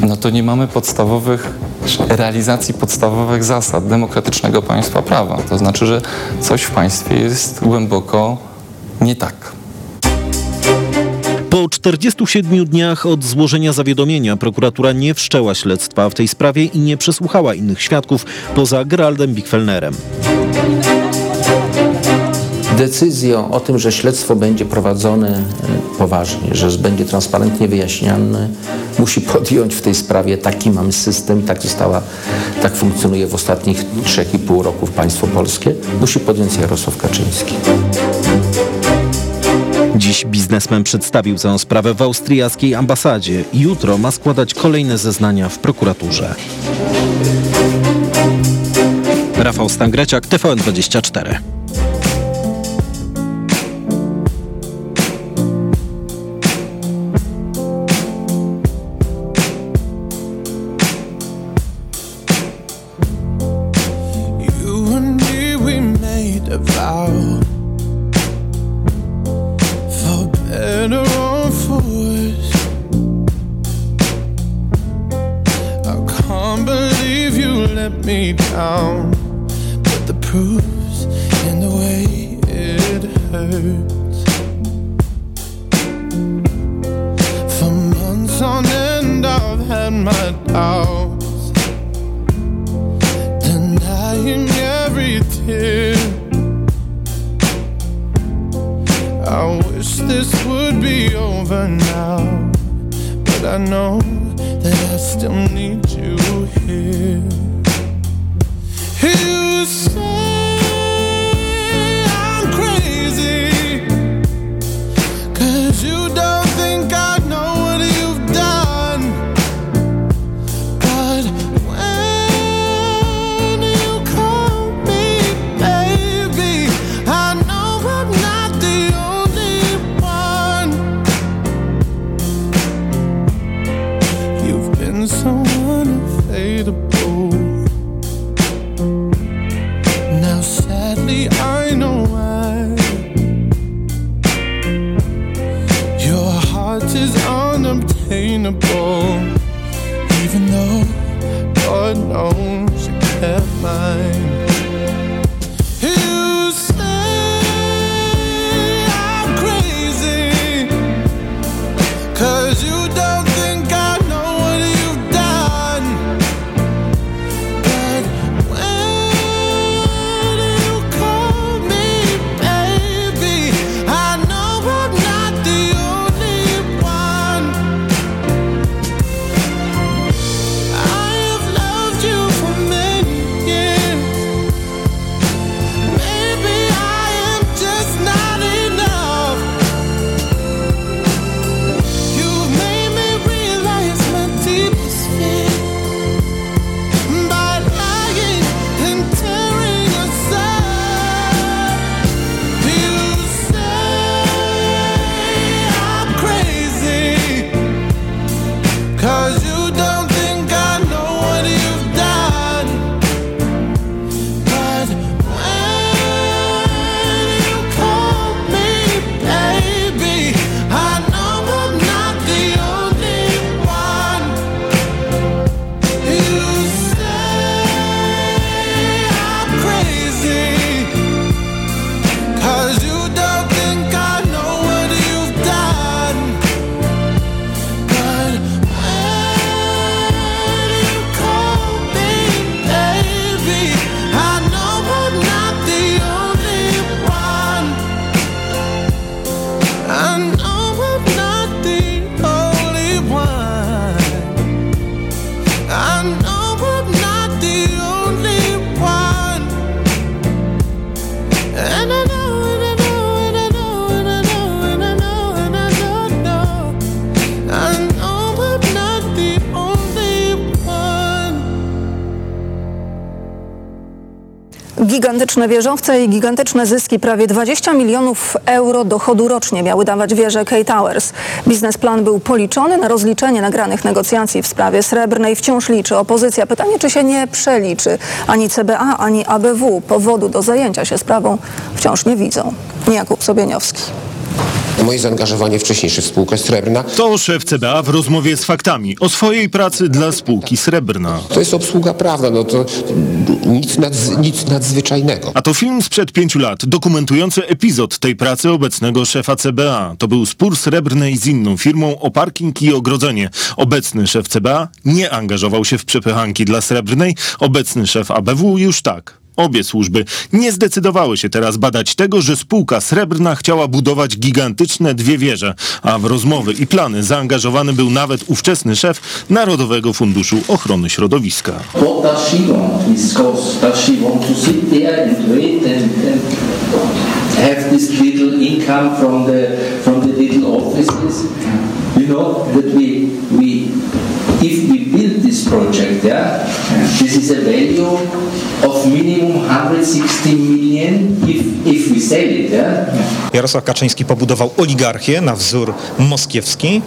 no to nie mamy podstawowych realizacji podstawowych zasad demokratycznego państwa prawa. To znaczy, że coś w państwie jest głęboko nie tak. Po 47 dniach od złożenia zawiadomienia prokuratura nie wszczęła śledztwa w tej sprawie i nie przesłuchała innych świadków poza Geraldem Bickfellnerem. Decyzję o tym, że śledztwo będzie prowadzone e, poważnie, że będzie transparentnie wyjaśniane, musi podjąć w tej sprawie taki mamy system, taki stała, tak funkcjonuje w ostatnich 3,5 roku państwo polskie, musi podjąć Jarosław Kaczyński. Dziś biznesmen przedstawił całą sprawę w austriackiej ambasadzie. Jutro ma składać kolejne zeznania w prokuraturze. Rafał Stangreciak, TVN24. Gigantyczne wieżowce i gigantyczne zyski, prawie 20 milionów euro dochodu rocznie miały dawać wieże K Towers. Biznesplan był policzony na rozliczenie nagranych negocjacji w sprawie srebrnej. Wciąż liczy opozycja. Pytanie, czy się nie przeliczy. Ani CBA, ani ABW powodu do zajęcia się sprawą wciąż nie widzą. Jakub Sobieniowski. Moje zaangażowanie wcześniejsze w spółkę Srebrna To szef CBA w rozmowie z faktami o swojej pracy dla spółki Srebrna. to jest obsługa prawna, no to nic, nadz, nic nadzwyczajnego. A to film sprzed pięciu lat, dokumentujący epizod tej pracy obecnego szefa CBA. To był spór Srebrnej z inną firmą o parking i ogrodzenie. Obecny szef CBA nie angażował się w przepychanki dla Srebrnej, obecny szef ABW już tak. Obie służby nie zdecydowały się teraz badać tego, że spółka Srebrna chciała budować gigantyczne dwie wieże, a w rozmowy i plany zaangażowany był nawet ówczesny szef Narodowego Funduszu Ochrony Środowiska. From the from the little offices? You know that we project, yeah, this is a value of minimum 160 million if if we sell it, yeah. Jarosław Kaczyński pobudował oligarchię na wzór moskiewski,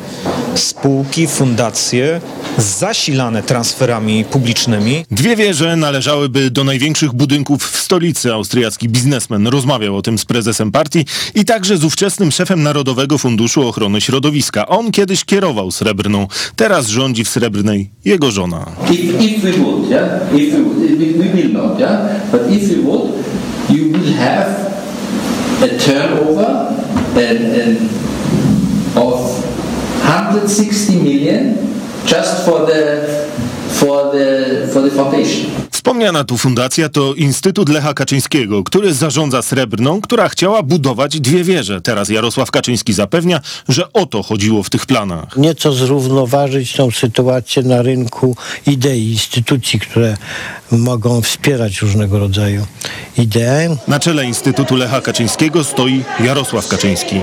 spółki, fundacje zasilane transferami publicznymi. Dwie wieże należałyby do największych budynków w stolicy. Austriacki biznesmen rozmawiał o tym z prezesem partii i także z ówczesnym szefem Narodowego Funduszu Ochrony Środowiska. On kiedyś kierował Srebrną, teraz rządzi w Srebrnej jego żona. If, if we would, yeah, if we would, we, we will not, yeah, but if we would, you will have a turnover and, and of 160 million just for the for the for the foundation. Wspomniana tu fundacja to Instytut Lecha Kaczyńskiego, który zarządza Srebrną, która chciała budować dwie wieże. Teraz Jarosław Kaczyński zapewnia, że o to chodziło w tych planach. Nieco zrównoważyć tą sytuację na rynku idei, instytucji, które mogą wspierać różnego rodzaju idee. Na czele Instytutu Lecha Kaczyńskiego stoi Jarosław Kaczyński.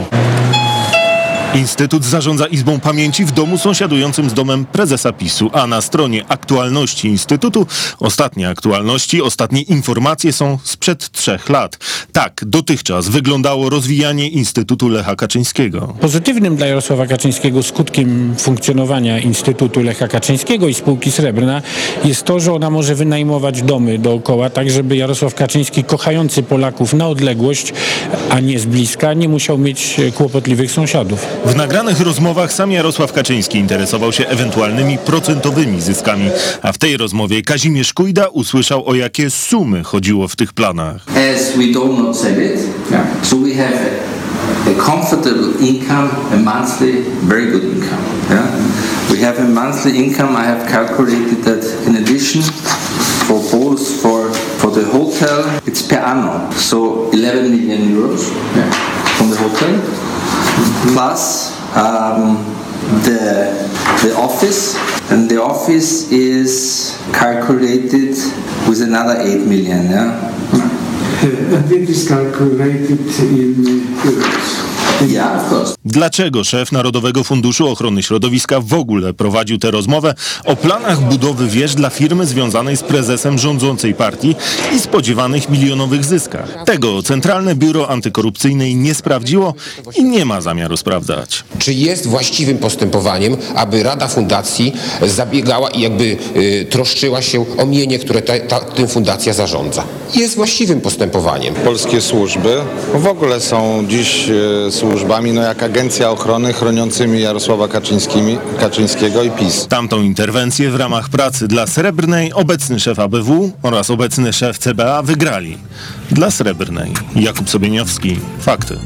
Instytut zarządza Izbą Pamięci w domu sąsiadującym z domem prezesa PiSu, a na stronie aktualności Instytutu, ostatnie aktualności, ostatnie informacje są sprzed trzech lat. Tak dotychczas wyglądało rozwijanie Instytutu Lecha Kaczyńskiego. Pozytywnym dla Jarosława Kaczyńskiego skutkiem funkcjonowania Instytutu Lecha Kaczyńskiego i spółki Srebrna jest to, że ona może wynajmować domy dookoła, tak żeby Jarosław Kaczyński, kochający Polaków na odległość, a nie z bliska, nie musiał mieć e, kłopotliwych sąsiadów. W nagranych rozmowach sam Jarosław Kaczyński interesował się ewentualnymi procentowymi zyskami, a w tej rozmowie Kazimierz Kujda usłyszał o jakie sumy chodziło w tych planach. As we do not sell it, so we have a comfortable income, a monthly, very good income. Yeah? We have a monthly income. I have calculated that in addition for both for for the hotel, it's per annum, so 11 million euros yeah, from the hotel, plus um, the the office, and the office is calculated with another 8 million. Yeah. And it is calculated in euros. Dlaczego szef Narodowego Funduszu Ochrony Środowiska w ogóle prowadził tę rozmowę o planach budowy wież dla firmy związanej z prezesem rządzącej partii i spodziewanych milionowych zyskach? Tego Centralne Biuro Antykorupcyjne nie sprawdziło i nie ma zamiaru sprawdzać. Czy jest właściwym postępowaniem, aby Rada Fundacji zabiegała i jakby y, troszczyła się o mienie, które ta, ta, tym fundacja zarządza? Jest właściwym postępowaniem. Polskie służby w ogóle są dziś e, służbami, no jak Agencja Ochrony chroniącymi Jarosława Kaczyńskimi, Kaczyńskiego i PiS. Tamtą interwencję w ramach pracy dla Srebrnej obecny szef ABW oraz obecny szef CBA wygrali. Dla Srebrnej Jakub Sobieniowski. Fakty.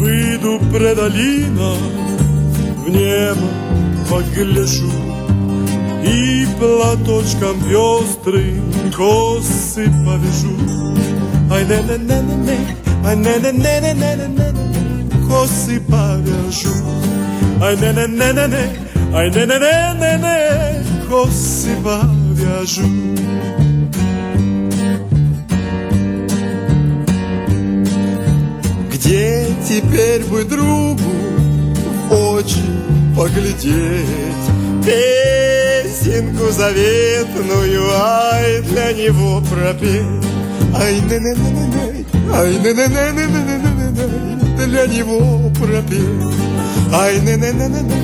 Выйду предалина в небо погляжу И платочком платочкам пестренько повяжу. Ай не не не не не ай не не не не не не не коси повяжу. Ай не не не не не ай не не не не не коси повяжу. Где теперь бы другу в очи поглядеть? Песенку заветную, ай, для него пропел. Ай, не не не не ай, не не не не не не для него пропел. Ай, не не не не не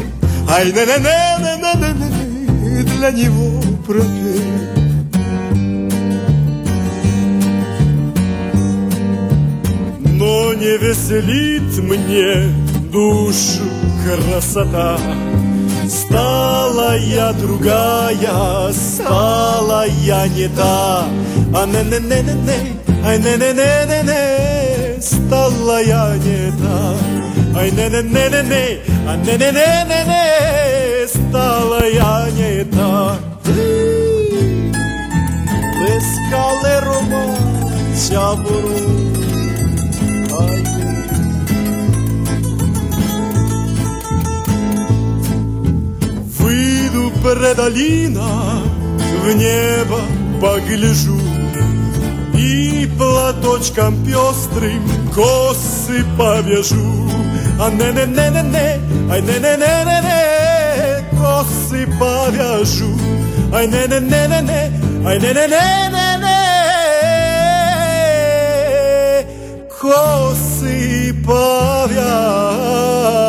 ай, не не не не не для него пропел. Но не веселит мне душу красота, Стала я другая, стала я не та А не не не не не ай не не не не не стала я не та Ай не не не не не а не не не не не стала я не та Плескали роман чабуру Выйду предалина, в небо погляжу И платочком пестрым косы повяжу А не-не-не-не-не, ай не-не-не-не-не Косы повяжу, ай не-не-не-не-не, ай не-не-не-не-не Косы повяжу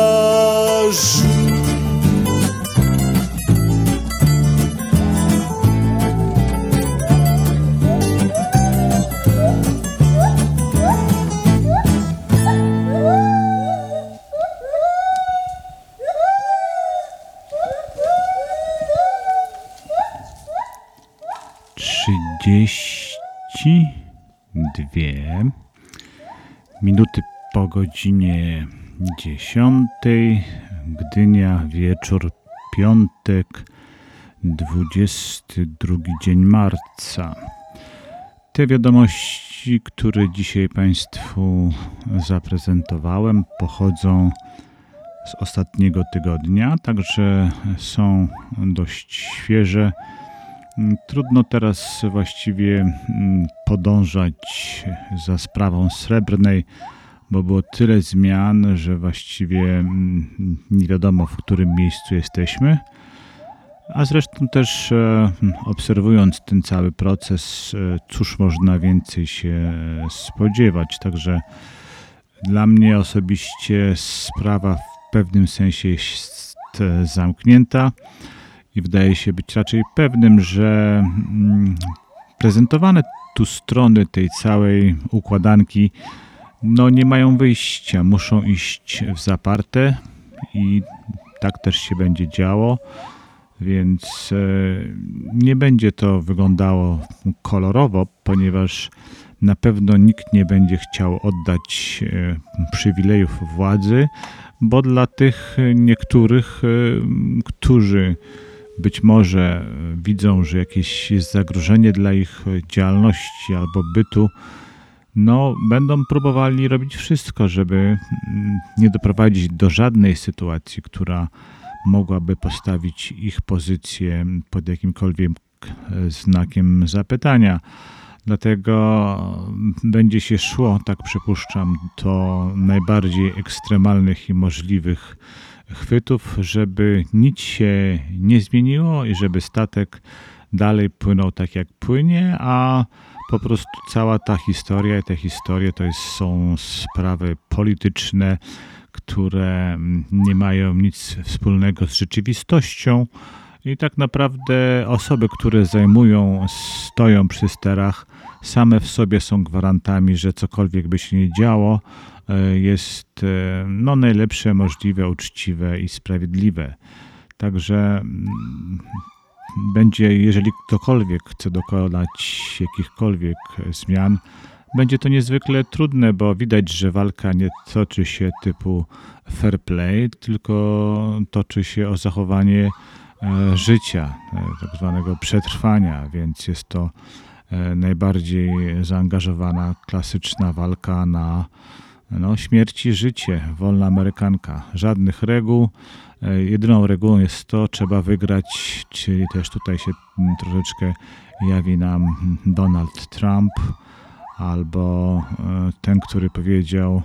minuty po godzinie dziesiątej. Gdynia, wieczór, piątek, 22 dzień marca. Te wiadomości, które dzisiaj Państwu zaprezentowałem, pochodzą z ostatniego tygodnia, także są dość świeże. Trudno teraz właściwie mm, podążać za sprawą srebrnej, bo było tyle zmian, że właściwie mm, nie wiadomo, w którym miejscu jesteśmy. A zresztą też e, obserwując ten cały proces, e, cóż można więcej się spodziewać. Także dla mnie osobiście sprawa w pewnym sensie jest e, zamknięta i wydaje się być raczej pewnym, że mm, prezentowane tu strony tej całej układanki no nie mają wyjścia, muszą iść w zaparte i tak też się będzie działo, więc e, nie będzie to wyglądało kolorowo, ponieważ na pewno nikt nie będzie chciał oddać e, przywilejów władzy, bo dla tych niektórych, e, którzy być może widzą, że jakieś jest zagrożenie dla ich działalności albo bytu, no, będą próbowali robić wszystko, żeby mm, nie doprowadzić do żadnej sytuacji, która mogłaby postawić ich pozycję pod jakimkolwiek e, znakiem zapytania. Dlatego będzie się szło, tak przypuszczam, do najbardziej ekstremalnych i możliwych chwytów, żeby nic się nie zmieniło i żeby statek dalej płynął tak jak płynie, a po prostu cała ta historia i te historie to jest, są sprawy polityczne, które nie mają nic wspólnego z rzeczywistością. I tak naprawdę osoby, które zajmują, stoją przy sterach, same w sobie są gwarantami, że cokolwiek by się nie działo, jest e, no, najlepsze, możliwe, uczciwe i sprawiedliwe. Także mm, będzie, jeżeli ktokolwiek chce dokonać jakichkolwiek zmian, będzie to niezwykle trudne, bo widać, że walka nie toczy się typu fair play, tylko toczy się o zachowanie e, życia, tak zwanego przetrwania, więc jest to najbardziej zaangażowana, klasyczna walka na no, śmierć i życie, wolna Amerykanka. Żadnych reguł. Jedyną regułą jest to, trzeba wygrać, czyli też tutaj się troszeczkę jawi nam Donald Trump albo ten, który powiedział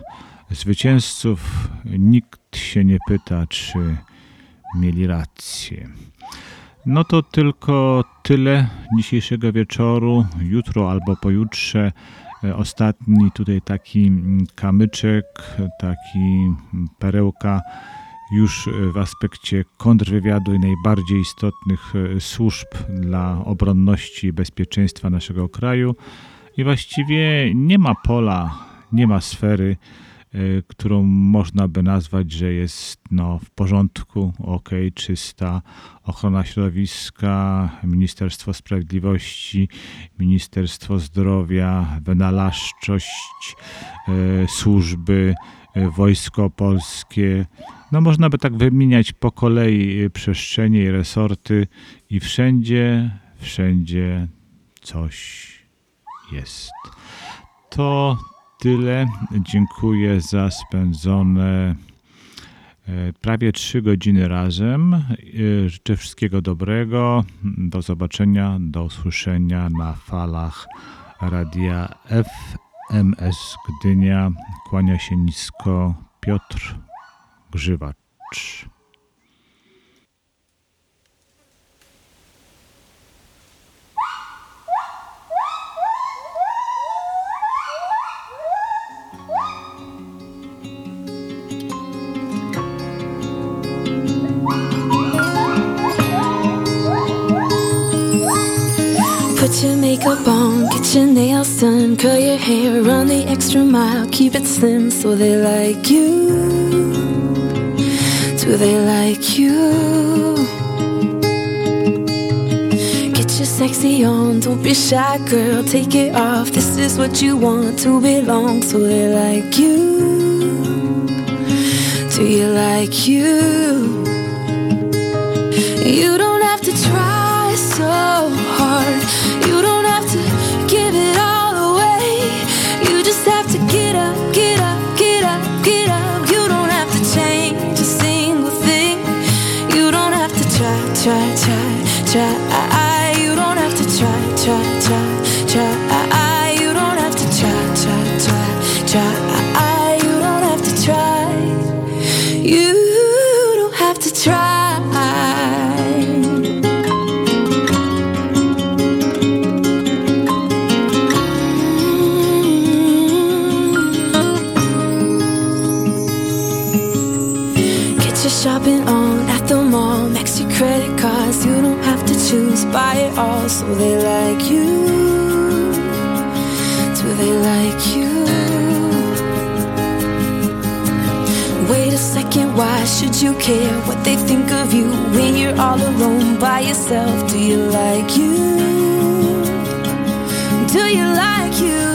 zwycięzców. Nikt się nie pyta, czy mieli rację. No to tylko tyle dzisiejszego wieczoru. Jutro albo pojutrze e, ostatni tutaj taki mm, kamyczek, taki mm, perełka już e, w aspekcie kontrwywiadu i najbardziej istotnych e, służb dla obronności i bezpieczeństwa naszego kraju. I właściwie nie ma pola, nie ma sfery, e, którą można by nazwać, że jest no, w porządku, ok, czysta ochrona środowiska, Ministerstwo Sprawiedliwości, Ministerstwo Zdrowia, wynalazczość, e, służby, e, wojsko polskie. No można by tak wymieniać po kolei przestrzenie i resorty i wszędzie, wszędzie coś jest. To tyle. Dziękuję za spędzone e, prawie trzy godziny razem. E, Życzę wszystkiego dobrego. Do zobaczenia, do usłyszenia na falach radia FMS Gdynia. Kłania się nisko Piotr Grzywacz. Put your makeup on, get your nails done, curl your hair, run the extra mile, keep it slim so they like you. Do they like you? Get your sexy on, don't be shy, girl, take it off. This is what you want to belong, so they like you. Do you like you? You don't have to try so hard. So they like you. Do they like you? Wait a second, why should you care what they think of you when you're all alone by yourself? Do you like you? Do you like you?